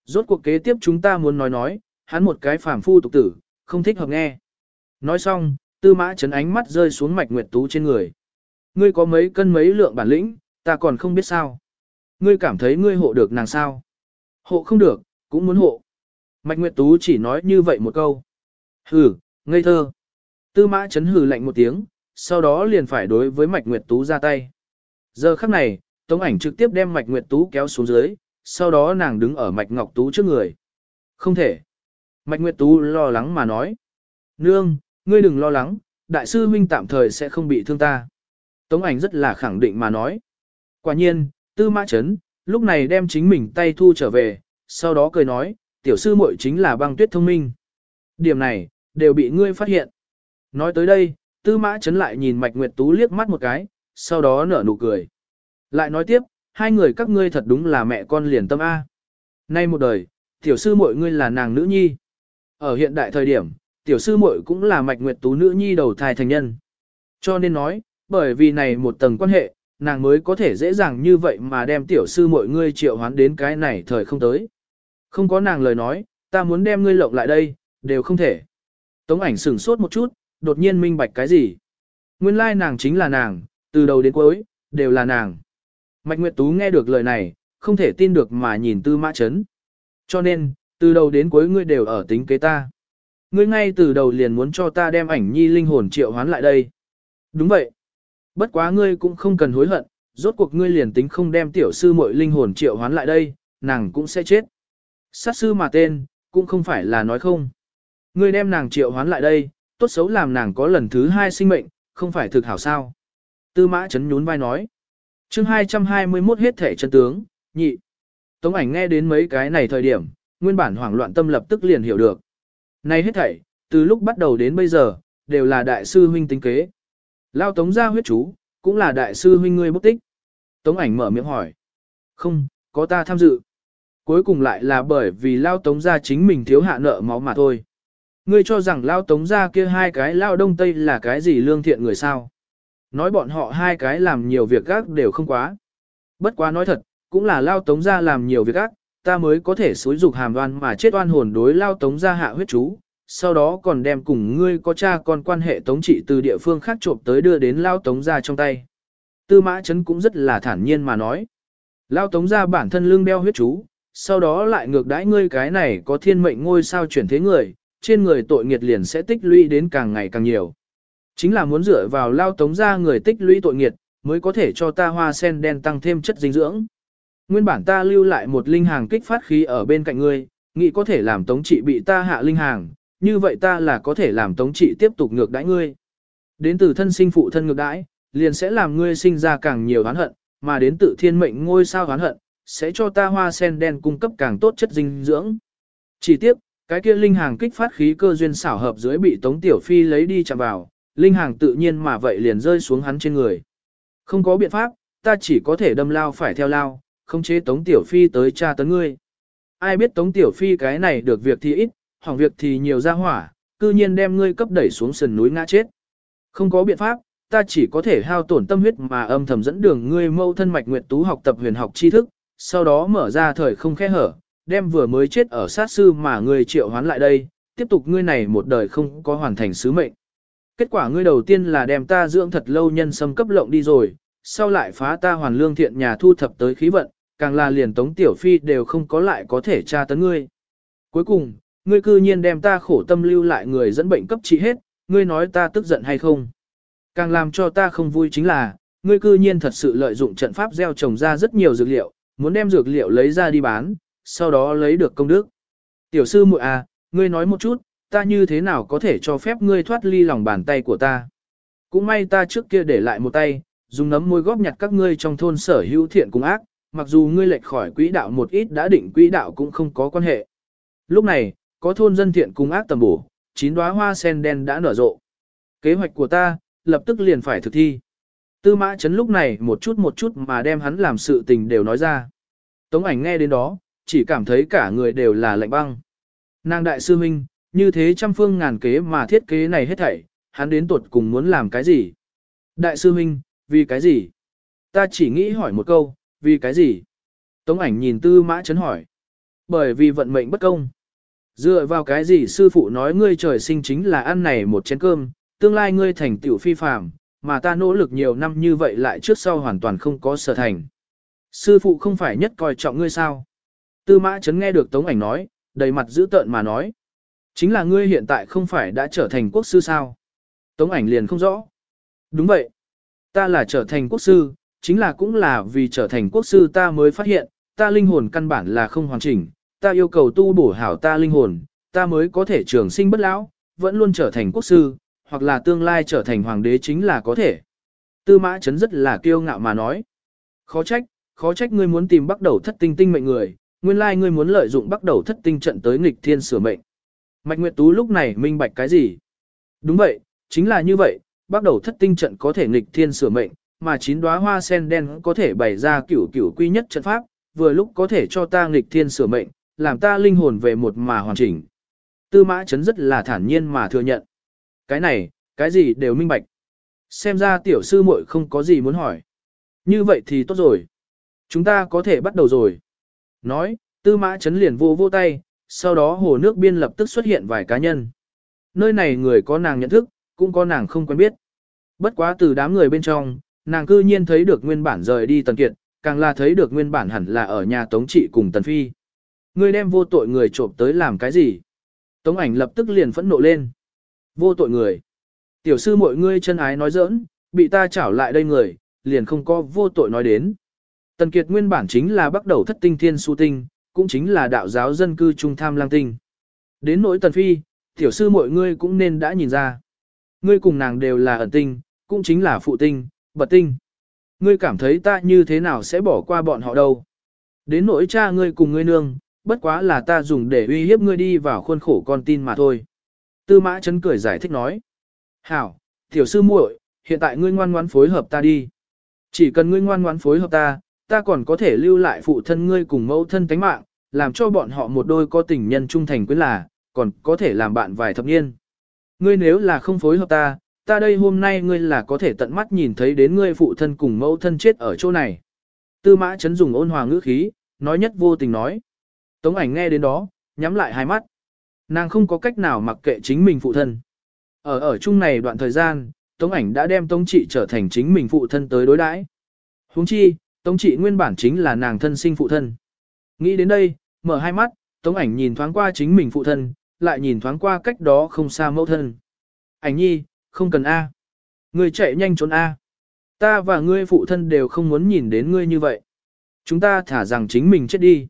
Rốt cuộc kế tiếp chúng ta muốn nói nói, hắn một cái phàm phu tục tử, không thích hợp nghe. Nói xong, tư mã chấn ánh mắt rơi xuống mạch nguyệt tú trên người. Ngươi có mấy cân mấy lượng bản lĩnh, ta còn không biết sao. Ngươi cảm thấy ngươi hộ được nàng sao. Hộ không được, cũng muốn hộ. Mạch Nguyệt Tú chỉ nói như vậy một câu. Hừ, ngây thơ. Tư mã chấn hừ lạnh một tiếng, sau đó liền phải đối với Mạch Nguyệt Tú ra tay. Giờ khắc này, Tống ảnh trực tiếp đem Mạch Nguyệt Tú kéo xuống dưới, sau đó nàng đứng ở Mạch Ngọc Tú trước người. Không thể. Mạch Nguyệt Tú lo lắng mà nói. Nương, ngươi đừng lo lắng, đại sư huynh tạm thời sẽ không bị thương ta. Tống ảnh rất là khẳng định mà nói. Quả nhiên, tư mã chấn, lúc này đem chính mình tay thu trở về, sau đó cười nói, tiểu sư muội chính là băng tuyết thông minh. Điểm này, đều bị ngươi phát hiện. Nói tới đây, tư mã chấn lại nhìn Mạch Nguyệt Tú liếc mắt một cái, sau đó nở nụ cười. Lại nói tiếp, hai người các ngươi thật đúng là mẹ con liền tâm A. Nay một đời, tiểu sư muội ngươi là nàng nữ nhi. Ở hiện đại thời điểm, tiểu sư muội cũng là Mạch Nguyệt Tú nữ nhi đầu thai thành nhân. Cho nên nói, bởi vì này một tầng quan hệ, nàng mới có thể dễ dàng như vậy mà đem tiểu sư muội ngươi triệu hoán đến cái này thời không tới. Không có nàng lời nói, ta muốn đem ngươi lộng lại đây, đều không thể. Tống ảnh sửng sốt một chút, đột nhiên minh bạch cái gì. Nguyên lai nàng chính là nàng, từ đầu đến cuối, đều là nàng. Mạch Nguyệt Tú nghe được lời này, không thể tin được mà nhìn tư mã chấn. Cho nên, từ đầu đến cuối ngươi đều ở tính kế ta. Ngươi ngay từ đầu liền muốn cho ta đem ảnh nhi linh hồn triệu hoán lại đây. Đúng vậy. Bất quá ngươi cũng không cần hối hận, rốt cuộc ngươi liền tính không đem tiểu sư muội linh hồn triệu hoán lại đây, nàng cũng sẽ chết. Sát sư mà tên, cũng không phải là nói không. Ngươi đem nàng triệu hoán lại đây, tốt xấu làm nàng có lần thứ hai sinh mệnh, không phải thực hảo sao. Tư mã chấn nhún vai nói. chương 221 hết thể chân tướng, nhị. Tống ảnh nghe đến mấy cái này thời điểm, nguyên bản hoảng loạn tâm lập tức liền hiểu được. Này hết thảy, từ lúc bắt đầu đến bây giờ, đều là đại sư huynh tính kế. Lao tống ra huyết chú, cũng là đại sư huynh ngươi bốc tích. Tống ảnh mở miệng hỏi. Không, có ta tham dự. Cuối cùng lại là bởi vì lao tống gia chính mình thiếu hạ nợ máu mà thôi. Ngươi cho rằng lao tống gia kia hai cái lao đông tây là cái gì lương thiện người sao? Nói bọn họ hai cái làm nhiều việc gác đều không quá. Bất quá nói thật, cũng là lao tống gia làm nhiều việc gác, ta mới có thể xối dục hàm đoan mà chết oan hồn đối lao tống gia hạ huyết chú, sau đó còn đem cùng ngươi có cha con quan hệ tống trị từ địa phương khác trộm tới đưa đến lao tống gia trong tay. Tư mã chấn cũng rất là thản nhiên mà nói. Lao tống gia bản thân lương đeo huyết chú, sau đó lại ngược đãi ngươi cái này có thiên mệnh ngôi sao chuyển thế người, trên người tội nghiệt liền sẽ tích lũy đến càng ngày càng nhiều. Chính là muốn dựa vào lao tống gia người tích lũy tội nghiệt, mới có thể cho ta hoa sen đen tăng thêm chất dinh dưỡng. Nguyên bản ta lưu lại một linh hàng kích phát khí ở bên cạnh ngươi, nghĩ có thể làm tống trị bị ta hạ linh hàng, như vậy ta là có thể làm tống trị tiếp tục ngược đãi ngươi. Đến từ thân sinh phụ thân ngược đãi, liền sẽ làm ngươi sinh ra càng nhiều oán hận, mà đến tự thiên mệnh ngôi sao oán hận, sẽ cho ta hoa sen đen cung cấp càng tốt chất dinh dưỡng. Chỉ tiếp, cái kia linh hàng kích phát khí cơ duyên xảo hợp dưới bị Tống Tiểu Phi lấy đi chạm vào, linh hàng tự nhiên mà vậy liền rơi xuống hắn trên người. Không có biện pháp, ta chỉ có thể đâm lao phải theo lao, không chế Tống Tiểu Phi tới tra tấn ngươi. Ai biết Tống Tiểu Phi cái này được việc thì ít, hỏng việc thì nhiều ra hỏa, cư nhiên đem ngươi cấp đẩy xuống sườn núi ngã chết. Không có biện pháp, ta chỉ có thể hao tổn tâm huyết mà âm thầm dẫn đường ngươi mâu thân mạch nguyệt tú học tập huyền học tri thức, sau đó mở ra thời không khe hở, đem vừa mới chết ở sát sư mà ngươi triệu hoán lại đây, tiếp tục ngươi này một đời không có hoàn thành sứ mệnh. Kết quả ngươi đầu tiên là đem ta dưỡng thật lâu nhân sâm cấp lộng đi rồi, sau lại phá ta hoàn lương thiện nhà thu thập tới khí vận, càng là liền tống tiểu phi đều không có lại có thể tra tấn ngươi. Cuối cùng, ngươi cư nhiên đem ta khổ tâm lưu lại người dẫn bệnh cấp trị hết, ngươi nói ta tức giận hay không? Càng làm cho ta không vui chính là, ngươi cư nhiên thật sự lợi dụng trận pháp gieo trồng ra rất nhiều dược liệu, muốn đem dược liệu lấy ra đi bán, sau đó lấy được công đức. Tiểu sư muội à, ngươi nói một chút, ta như thế nào có thể cho phép ngươi thoát ly lòng bàn tay của ta? Cũng may ta trước kia để lại một tay, dùng nấm môi góp nhặt các ngươi trong thôn sở hữu thiện cùng ác, mặc dù ngươi lệch khỏi quỹ đạo một ít đã định quỹ đạo cũng không có quan hệ. Lúc này, có thôn dân thiện cùng ác tầm bổ, chín đóa hoa sen đen đã nở rộ. Kế hoạch của ta, lập tức liền phải thực thi. Tư mã chấn lúc này một chút một chút mà đem hắn làm sự tình đều nói ra. Tống ảnh nghe đến đó, chỉ cảm thấy cả người đều là lạnh băng. Nàng đại sư minh, như thế trăm phương ngàn kế mà thiết kế này hết thảy, hắn đến tuột cùng muốn làm cái gì? Đại sư minh, vì cái gì? Ta chỉ nghĩ hỏi một câu, vì cái gì? Tống ảnh nhìn tư mã chấn hỏi. Bởi vì vận mệnh bất công. Dựa vào cái gì sư phụ nói ngươi trời sinh chính là ăn này một chén cơm, tương lai ngươi thành tiểu phi phàm, mà ta nỗ lực nhiều năm như vậy lại trước sau hoàn toàn không có sở thành. Sư phụ không phải nhất coi trọng ngươi sao? Tư mã chấn nghe được tống ảnh nói, đầy mặt dữ tợn mà nói. Chính là ngươi hiện tại không phải đã trở thành quốc sư sao? Tống ảnh liền không rõ. Đúng vậy. Ta là trở thành quốc sư, chính là cũng là vì trở thành quốc sư ta mới phát hiện, ta linh hồn căn bản là không hoàn chỉnh, ta yêu cầu tu bổ hảo ta linh hồn, ta mới có thể trường sinh bất lão, vẫn luôn trở thành quốc sư, hoặc là tương lai trở thành hoàng đế chính là có thể. Tư mã chấn rất là kiêu ngạo mà nói. Khó trách, khó trách ngươi muốn tìm bắt đầu thất tinh tinh mệnh người, nguyên lai ngươi muốn lợi dụng bắt đầu thất tinh trận tới nghịch thiên sửa mệnh. Mạch Nguyệt Tú lúc này minh bạch cái gì? Đúng vậy, chính là như vậy, bắt đầu thất tinh trận có thể nghịch thiên sửa mệnh, mà chín đóa hoa sen đen có thể bày ra cửu cửu quy nhất trận pháp, vừa lúc có thể cho ta nghịch thiên sửa mệnh, làm ta linh hồn về một mà hoàn chỉnh. Tư mã chấn rất là thản nhiên mà thừa nhận. Cái này, cái gì đều minh bạch. Xem ra tiểu sư muội không có gì muốn hỏi. Như vậy thì tốt rồi. Chúng ta có thể bắt đầu rồi. Nói, tư mã chấn liền vô vô tay, sau đó hồ nước biên lập tức xuất hiện vài cá nhân. Nơi này người có nàng nhận thức, cũng có nàng không quen biết. Bất quá từ đám người bên trong, nàng cư nhiên thấy được nguyên bản rời đi tần kiệt, càng là thấy được nguyên bản hẳn là ở nhà tống trị cùng tần phi. Ngươi đem vô tội người trộm tới làm cái gì? Tống ảnh lập tức liền phẫn nộ lên. Vô tội người. Tiểu sư mọi ngươi chân ái nói giỡn, bị ta chảo lại đây người, liền không có vô tội nói đến. Tần Kiệt nguyên bản chính là bắt đầu thất tinh thiên su tinh, cũng chính là đạo giáo dân cư trung tham lang tinh. Đến nỗi Tần Phi, tiểu sư mọi ngươi cũng nên đã nhìn ra. Ngươi cùng nàng đều là ẩn tinh, cũng chính là phụ tinh, bật tinh. Ngươi cảm thấy ta như thế nào sẽ bỏ qua bọn họ đâu. Đến nỗi cha ngươi cùng ngươi nương, bất quá là ta dùng để uy hiếp ngươi đi vào khuôn khổ con tin mà thôi. Tư mã chấn cười giải thích nói. Hảo, tiểu sư muội, hiện tại ngươi ngoan ngoãn phối hợp ta đi. Chỉ cần ngươi ngoan ngoãn phối hợp ta, ta còn có thể lưu lại phụ thân ngươi cùng mẫu thân tánh mạng, làm cho bọn họ một đôi có tình nhân trung thành quyến là, còn có thể làm bạn vài thập niên. Ngươi nếu là không phối hợp ta, ta đây hôm nay ngươi là có thể tận mắt nhìn thấy đến ngươi phụ thân cùng mẫu thân chết ở chỗ này. Tư mã chấn dùng ôn hòa ngữ khí, nói nhất vô tình nói. Tống ảnh nghe đến đó, nhắm lại hai mắt. Nàng không có cách nào mặc kệ chính mình phụ thân. Ở ở chung này đoạn thời gian, Tống ảnh đã đem Tống trị trở thành chính mình phụ thân tới đối đãi. Huống chi, Tống trị nguyên bản chính là nàng thân sinh phụ thân. Nghĩ đến đây, mở hai mắt, Tống ảnh nhìn thoáng qua chính mình phụ thân, lại nhìn thoáng qua cách đó không xa mẫu thân. Ảnh nhi, không cần A. Ngươi chạy nhanh trốn A. Ta và ngươi phụ thân đều không muốn nhìn đến ngươi như vậy. Chúng ta thả rằng chính mình chết đi.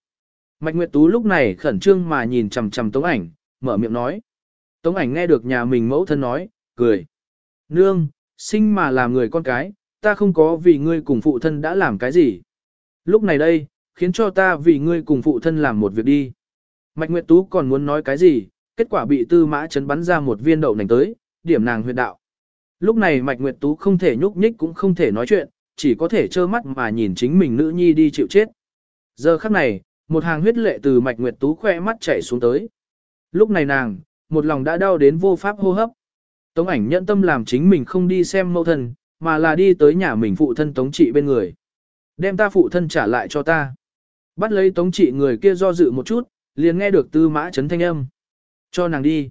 Mạch Nguyệt Tú lúc này khẩn trương mà nhìn chằm chằm Tống ảnh, mở miệng nói. Tống ảnh nghe được nhà mình mẫu thân nói, cười. Nương, sinh mà làm người con cái, ta không có vì ngươi cùng phụ thân đã làm cái gì. Lúc này đây, khiến cho ta vì ngươi cùng phụ thân làm một việc đi. Mạch Nguyệt Tú còn muốn nói cái gì, kết quả bị tư mã chấn bắn ra một viên đậu nành tới, điểm nàng huyệt đạo. Lúc này Mạch Nguyệt Tú không thể nhúc nhích cũng không thể nói chuyện, chỉ có thể trơ mắt mà nhìn chính mình nữ nhi đi chịu chết. Giờ khắc này, một hàng huyết lệ từ Mạch Nguyệt Tú khoe mắt chảy xuống tới. Lúc này nàng, một lòng đã đau đến vô pháp hô hấp. Tống ảnh nhận tâm làm chính mình không đi xem mẫu thân, mà là đi tới nhà mình phụ thân Tống trị bên người. Đem ta phụ thân trả lại cho ta. Bắt lấy Tống trị người kia do dự một chút, liền nghe được tư mã chấn thanh âm. Cho nàng đi.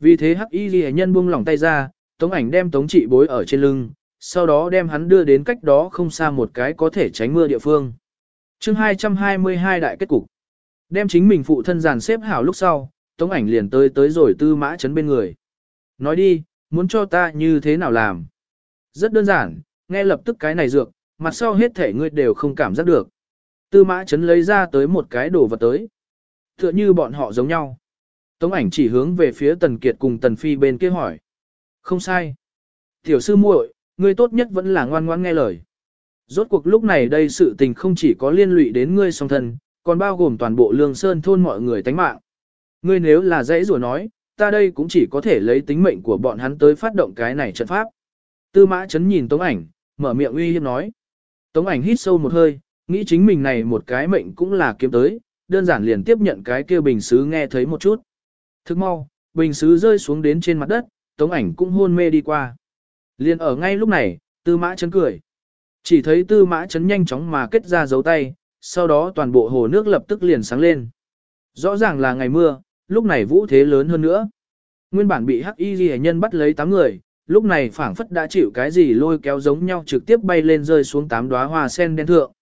Vì thế hắc y ghi nhân buông lỏng tay ra, tống ảnh đem tống trị bối ở trên lưng, sau đó đem hắn đưa đến cách đó không xa một cái có thể tránh mưa địa phương. chương 222 đại kết cục. Đem chính mình phụ thân giàn xếp hảo lúc sau, tống ảnh liền tới tới rồi tư mã chấn bên người. Nói đi, muốn cho ta như thế nào làm? Rất đơn giản, nghe lập tức cái này dược, mặt sau hết thể ngươi đều không cảm giác được. Tư mã chấn lấy ra tới một cái đồ vật tới. Tựa như bọn họ giống nhau. Tống ảnh chỉ hướng về phía Tần Kiệt cùng Tần Phi bên kia hỏi. Không sai. Tiểu sư muội, ngươi tốt nhất vẫn là ngoan ngoãn nghe lời. Rốt cuộc lúc này đây sự tình không chỉ có liên lụy đến ngươi song thân, còn bao gồm toàn bộ lương sơn thôn mọi người tánh mạng. Ngươi nếu là dễ rủa nói, ta đây cũng chỉ có thể lấy tính mệnh của bọn hắn tới phát động cái này trận pháp. Tư mã chấn nhìn tống ảnh, mở miệng uy hiếp nói. Tống ảnh hít sâu một hơi, nghĩ chính mình này một cái mệnh cũng là kiếm tới, đơn giản liền tiếp nhận cái kia bình xứ nghe thấy một chút. Thức mau, bình xứ rơi xuống đến trên mặt đất, tống ảnh cũng hôn mê đi qua. Liên ở ngay lúc này, tư mã chấn cười. Chỉ thấy tư mã chấn nhanh chóng mà kết ra dấu tay, sau đó toàn bộ hồ nước lập tức liền sáng lên. Rõ ràng là ngày mưa, lúc này vũ thế lớn hơn nữa. Nguyên bản bị hắc y ghi nhân bắt lấy 8 người, lúc này phảng phất đã chịu cái gì lôi kéo giống nhau trực tiếp bay lên rơi xuống tám đóa hoa sen đen thượng.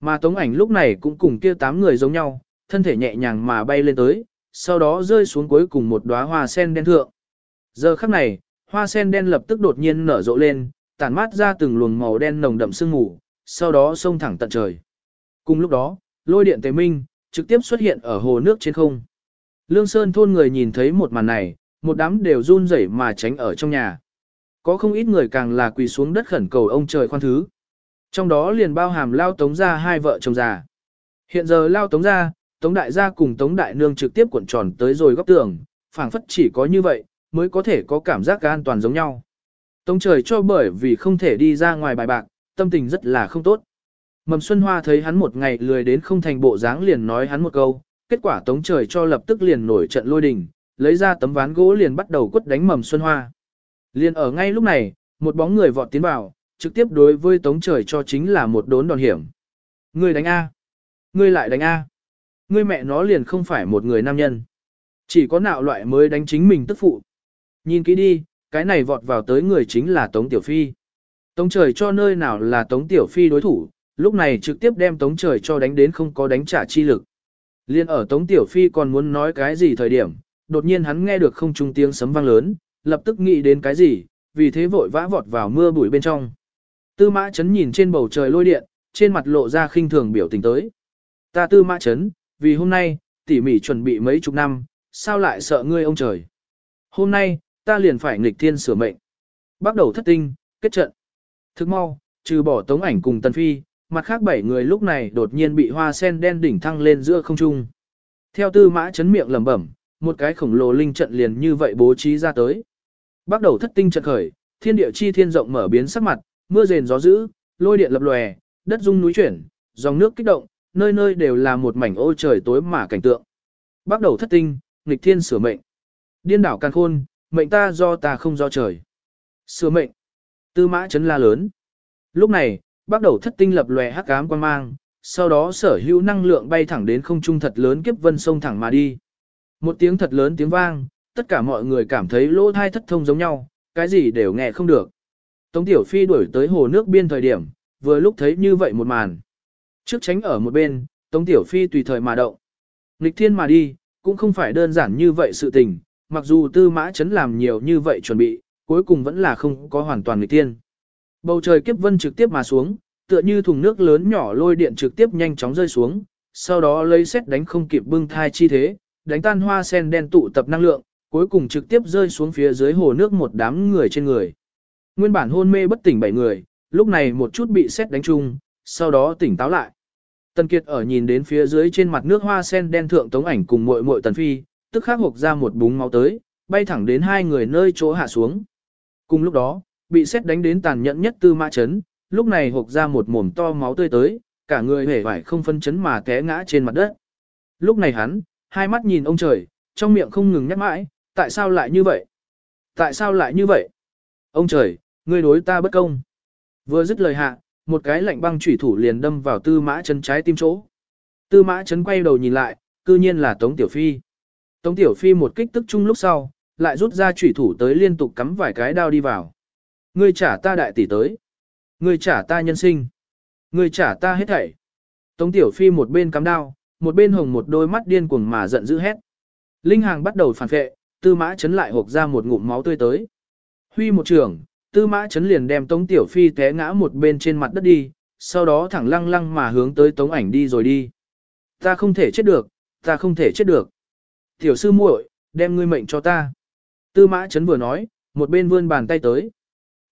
Mà tống ảnh lúc này cũng cùng kia 8 người giống nhau, thân thể nhẹ nhàng mà bay lên tới, sau đó rơi xuống cuối cùng một đóa hoa sen đen thượng. Giờ khắc này, hoa sen đen lập tức đột nhiên nở rộ lên, tản mát ra từng luồng màu đen nồng đậm sương mù, sau đó xông thẳng tận trời. Cùng lúc đó, lôi điện tế minh, trực tiếp xuất hiện ở hồ nước trên không. Lương Sơn thôn người nhìn thấy một màn này, một đám đều run rẩy mà tránh ở trong nhà. Có không ít người càng là quỳ xuống đất khẩn cầu ông trời khoan thứ. Trong đó liền bao hàm lao tống ra hai vợ chồng già. Hiện giờ lao tống ra, Tống đại gia cùng Tống đại nương trực tiếp cuộn tròn tới rồi góc tường, phảng phất chỉ có như vậy, mới có thể có cảm giác an toàn giống nhau. Tống trời cho bởi vì không thể đi ra ngoài bài bạc, tâm tình rất là không tốt. Mầm Xuân Hoa thấy hắn một ngày lười đến không thành bộ dáng liền nói hắn một câu, kết quả Tống trời cho lập tức liền nổi trận lôi đình, lấy ra tấm ván gỗ liền bắt đầu quất đánh Mầm Xuân Hoa. Liền ở ngay lúc này, một bóng người vọt tiến vào, trực tiếp đối với Tống trời cho chính là một đốn đòn hiểm. Ngươi đánh A. Ngươi lại đánh A. Ngươi mẹ nó liền không phải một người nam nhân. Chỉ có nạo loại mới đánh chính mình tức phụ. Nhìn kỹ đi, cái này vọt vào tới người chính là Tống Tiểu Phi. Tống trời cho nơi nào là Tống Tiểu Phi đối thủ, lúc này trực tiếp đem Tống trời cho đánh đến không có đánh trả chi lực. Liên ở Tống Tiểu Phi còn muốn nói cái gì thời điểm, đột nhiên hắn nghe được không trung tiếng sấm vang lớn, lập tức nghĩ đến cái gì, vì thế vội vã vọt vào mưa bụi bên trong. Tư mã chấn nhìn trên bầu trời lôi điện, trên mặt lộ ra khinh thường biểu tình tới. Ta tư mã chấn, vì hôm nay, tỉ mỉ chuẩn bị mấy chục năm, sao lại sợ ngươi ông trời. Hôm nay, ta liền phải nghịch thiên sửa mệnh. Bắt đầu thất tinh, kết trận. Thức mau, trừ bỏ tống ảnh cùng tần phi, mặt khác bảy người lúc này đột nhiên bị hoa sen đen đỉnh thăng lên giữa không trung. Theo tư mã chấn miệng lẩm bẩm, một cái khổng lồ linh trận liền như vậy bố trí ra tới. Bắt đầu thất tinh trận khởi, thiên địa chi thiên rộng mở biến sắc mặt, mưa rền gió dữ, lôi điện lập lòe, đất rung núi chuyển, dòng nước kích động, nơi nơi đều là một mảnh ô trời tối mà cảnh tượng. Bắt đầu thất tinh, nghịch thiên sửa mệnh. Điên đảo càng khôn, mệnh ta do ta không do trời. Sửa mệnh. Tư mã chấn la lớn. Lúc này, bắt đầu thất tinh lập lòe hắc ám quan mang, sau đó sở hữu năng lượng bay thẳng đến không trung thật lớn kiếp vân sông thẳng mà đi. Một tiếng thật lớn tiếng vang, tất cả mọi người cảm thấy lỗ thai thất thông giống nhau, cái gì đều nghe không được. Tống Tiểu Phi đuổi tới hồ nước biên thời điểm, vừa lúc thấy như vậy một màn. Trước tránh ở một bên, Tống Tiểu Phi tùy thời mà động. Nghịch thiên mà đi, cũng không phải đơn giản như vậy sự tình, mặc dù tư mã chấn làm nhiều như vậy chuẩn bị, cuối cùng vẫn là không có hoàn toàn nghịch thiên. Bầu trời kiếp vân trực tiếp mà xuống, tựa như thùng nước lớn nhỏ lôi điện trực tiếp nhanh chóng rơi xuống, sau đó lấy xét đánh không kịp bưng thai chi thế, đánh tan hoa sen đen tụ tập năng lượng, cuối cùng trực tiếp rơi xuống phía dưới hồ nước một đám người trên người. Nguyên bản hôn mê bất tỉnh bảy người, lúc này một chút bị xét đánh chung, sau đó tỉnh táo lại. Tần Kiệt ở nhìn đến phía dưới trên mặt nước hoa sen đen thượng tống ảnh cùng muội muội Tần Phi, tức khắc hộc ra một búng máu tới, bay thẳng đến hai người nơi chỗ hạ xuống. Cùng lúc đó, bị xét đánh đến tàn nhẫn nhất tư mã chấn, lúc này hộc ra một mồm to máu tươi tới, cả người hề vải không phân chấn mà té ngã trên mặt đất. Lúc này hắn, hai mắt nhìn ông trời, trong miệng không ngừng nhắc mãi, tại sao lại như vậy? Tại sao lại như vậy? Ông trời, ngươi đối ta bất công. Vừa dứt lời hạ, một cái lạnh băng chủy thủ liền đâm vào tư mã chấn trái tim chỗ. Tư mã chấn quay đầu nhìn lại, cư nhiên là Tống Tiểu Phi. Tống Tiểu Phi một kích tức chung lúc sau, lại rút ra chủy thủ tới liên tục cắm vài cái đao đi vào. Ngươi trả ta đại tỷ tới. Ngươi trả ta nhân sinh. Ngươi trả ta hết thảy. Tống Tiểu Phi một bên cắm đao, một bên hồng một đôi mắt điên cuồng mà giận dữ hét. Linh Hàng bắt đầu phản vệ, tư mã chấn lại hộp ra một ngụm máu tươi tới. Huy một trường, tư mã chấn liền đem Tống Tiểu Phi té ngã một bên trên mặt đất đi, sau đó thẳng lăng lăng mà hướng tới Tống ảnh đi rồi đi. Ta không thể chết được, ta không thể chết được. Tiểu sư muội, đem ngươi mệnh cho ta. Tư mã chấn vừa nói, một bên vươn bàn tay tới.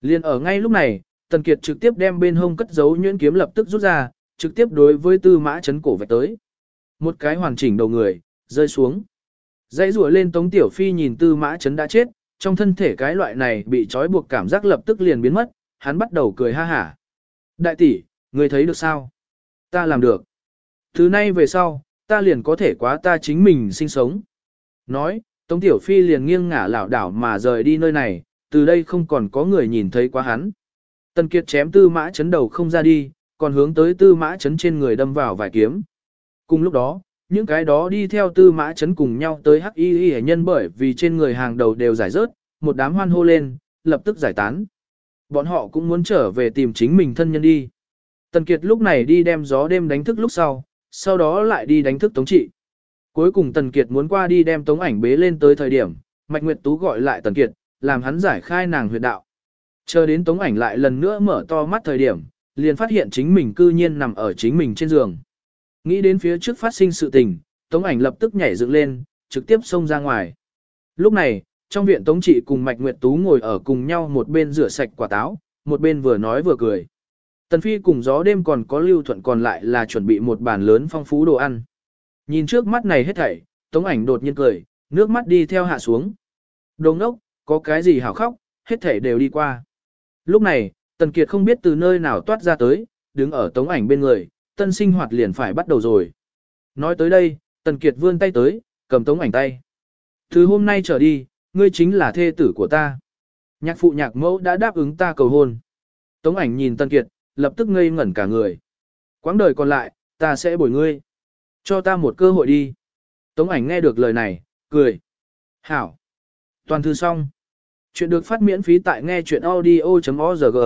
Liền ở ngay lúc này, Tần Kiệt trực tiếp đem bên hông cất giấu nhuyễn kiếm lập tức rút ra, trực tiếp đối với tư mã chấn cổ vạch tới. Một cái hoàn chỉnh đầu người, rơi xuống. Dãy rùa lên Tống Tiểu Phi nhìn tư mã chấn đã chết, trong thân thể cái loại này bị trói buộc cảm giác lập tức liền biến mất, hắn bắt đầu cười ha hả. Đại tỷ, người thấy được sao? Ta làm được. Thứ nay về sau, ta liền có thể quá ta chính mình sinh sống. Nói, Tống Tiểu Phi liền nghiêng ngả lảo đảo mà rời đi nơi này, từ đây không còn có người nhìn thấy quá hắn. tân Kiệt chém tư mã chấn đầu không ra đi, còn hướng tới tư mã chấn trên người đâm vào vài kiếm. Cùng lúc đó, những cái đó đi theo tư mã chấn cùng nhau tới hắc y y nhân bởi vì trên người hàng đầu đều giải rớt, một đám hoan hô lên, lập tức giải tán. Bọn họ cũng muốn trở về tìm chính mình thân nhân đi. Tần Kiệt lúc này đi đem gió đêm đánh thức lúc sau, sau đó lại đi đánh thức Tống Trị. Cuối cùng Tần Kiệt muốn qua đi đem Tống ảnh bế lên tới thời điểm, Mạch Nguyệt Tú gọi lại Tần Kiệt, làm hắn giải khai nàng huyệt đạo. Chờ đến Tống ảnh lại lần nữa mở to mắt thời điểm, liền phát hiện chính mình cư nhiên nằm ở chính mình trên giường. Nghĩ đến phía trước phát sinh sự tình, Tống ảnh lập tức nhảy dựng lên, trực tiếp xông ra ngoài. Lúc này, trong viện Tống Trị cùng Mạch Nguyệt Tú ngồi ở cùng nhau một bên rửa sạch quả táo, một bên vừa nói vừa cười. Tần Phi cùng gió đêm còn có lưu thuận còn lại là chuẩn bị một bàn lớn phong phú đồ ăn. Nhìn trước mắt này hết thảy, Tống ảnh đột nhiên cười, nước mắt đi theo hạ xuống. Đồng đốc, có cái gì hảo khóc, hết thảy đều đi qua. Lúc này, Tần Kiệt không biết từ nơi nào toát ra tới, đứng ở Tống ảnh bên người, tân sinh hoạt liền phải bắt đầu rồi. Nói tới đây, Tần Kiệt vươn tay tới, cầm Tống ảnh tay. Từ hôm nay trở đi, ngươi chính là thê tử của ta. Nhạc phụ nhạc mẫu đã đáp ứng ta cầu hôn. Tống ảnh nhìn Tần Kiệt, lập tức ngây ngẩn cả người. Quãng đời còn lại, ta sẽ bồi ngươi. Cho ta một cơ hội đi. Tống ảnh nghe được lời này, cười. Hảo. Toàn thư xong. Chuyện được phát miễn phí tại nghe chuyện audio.org.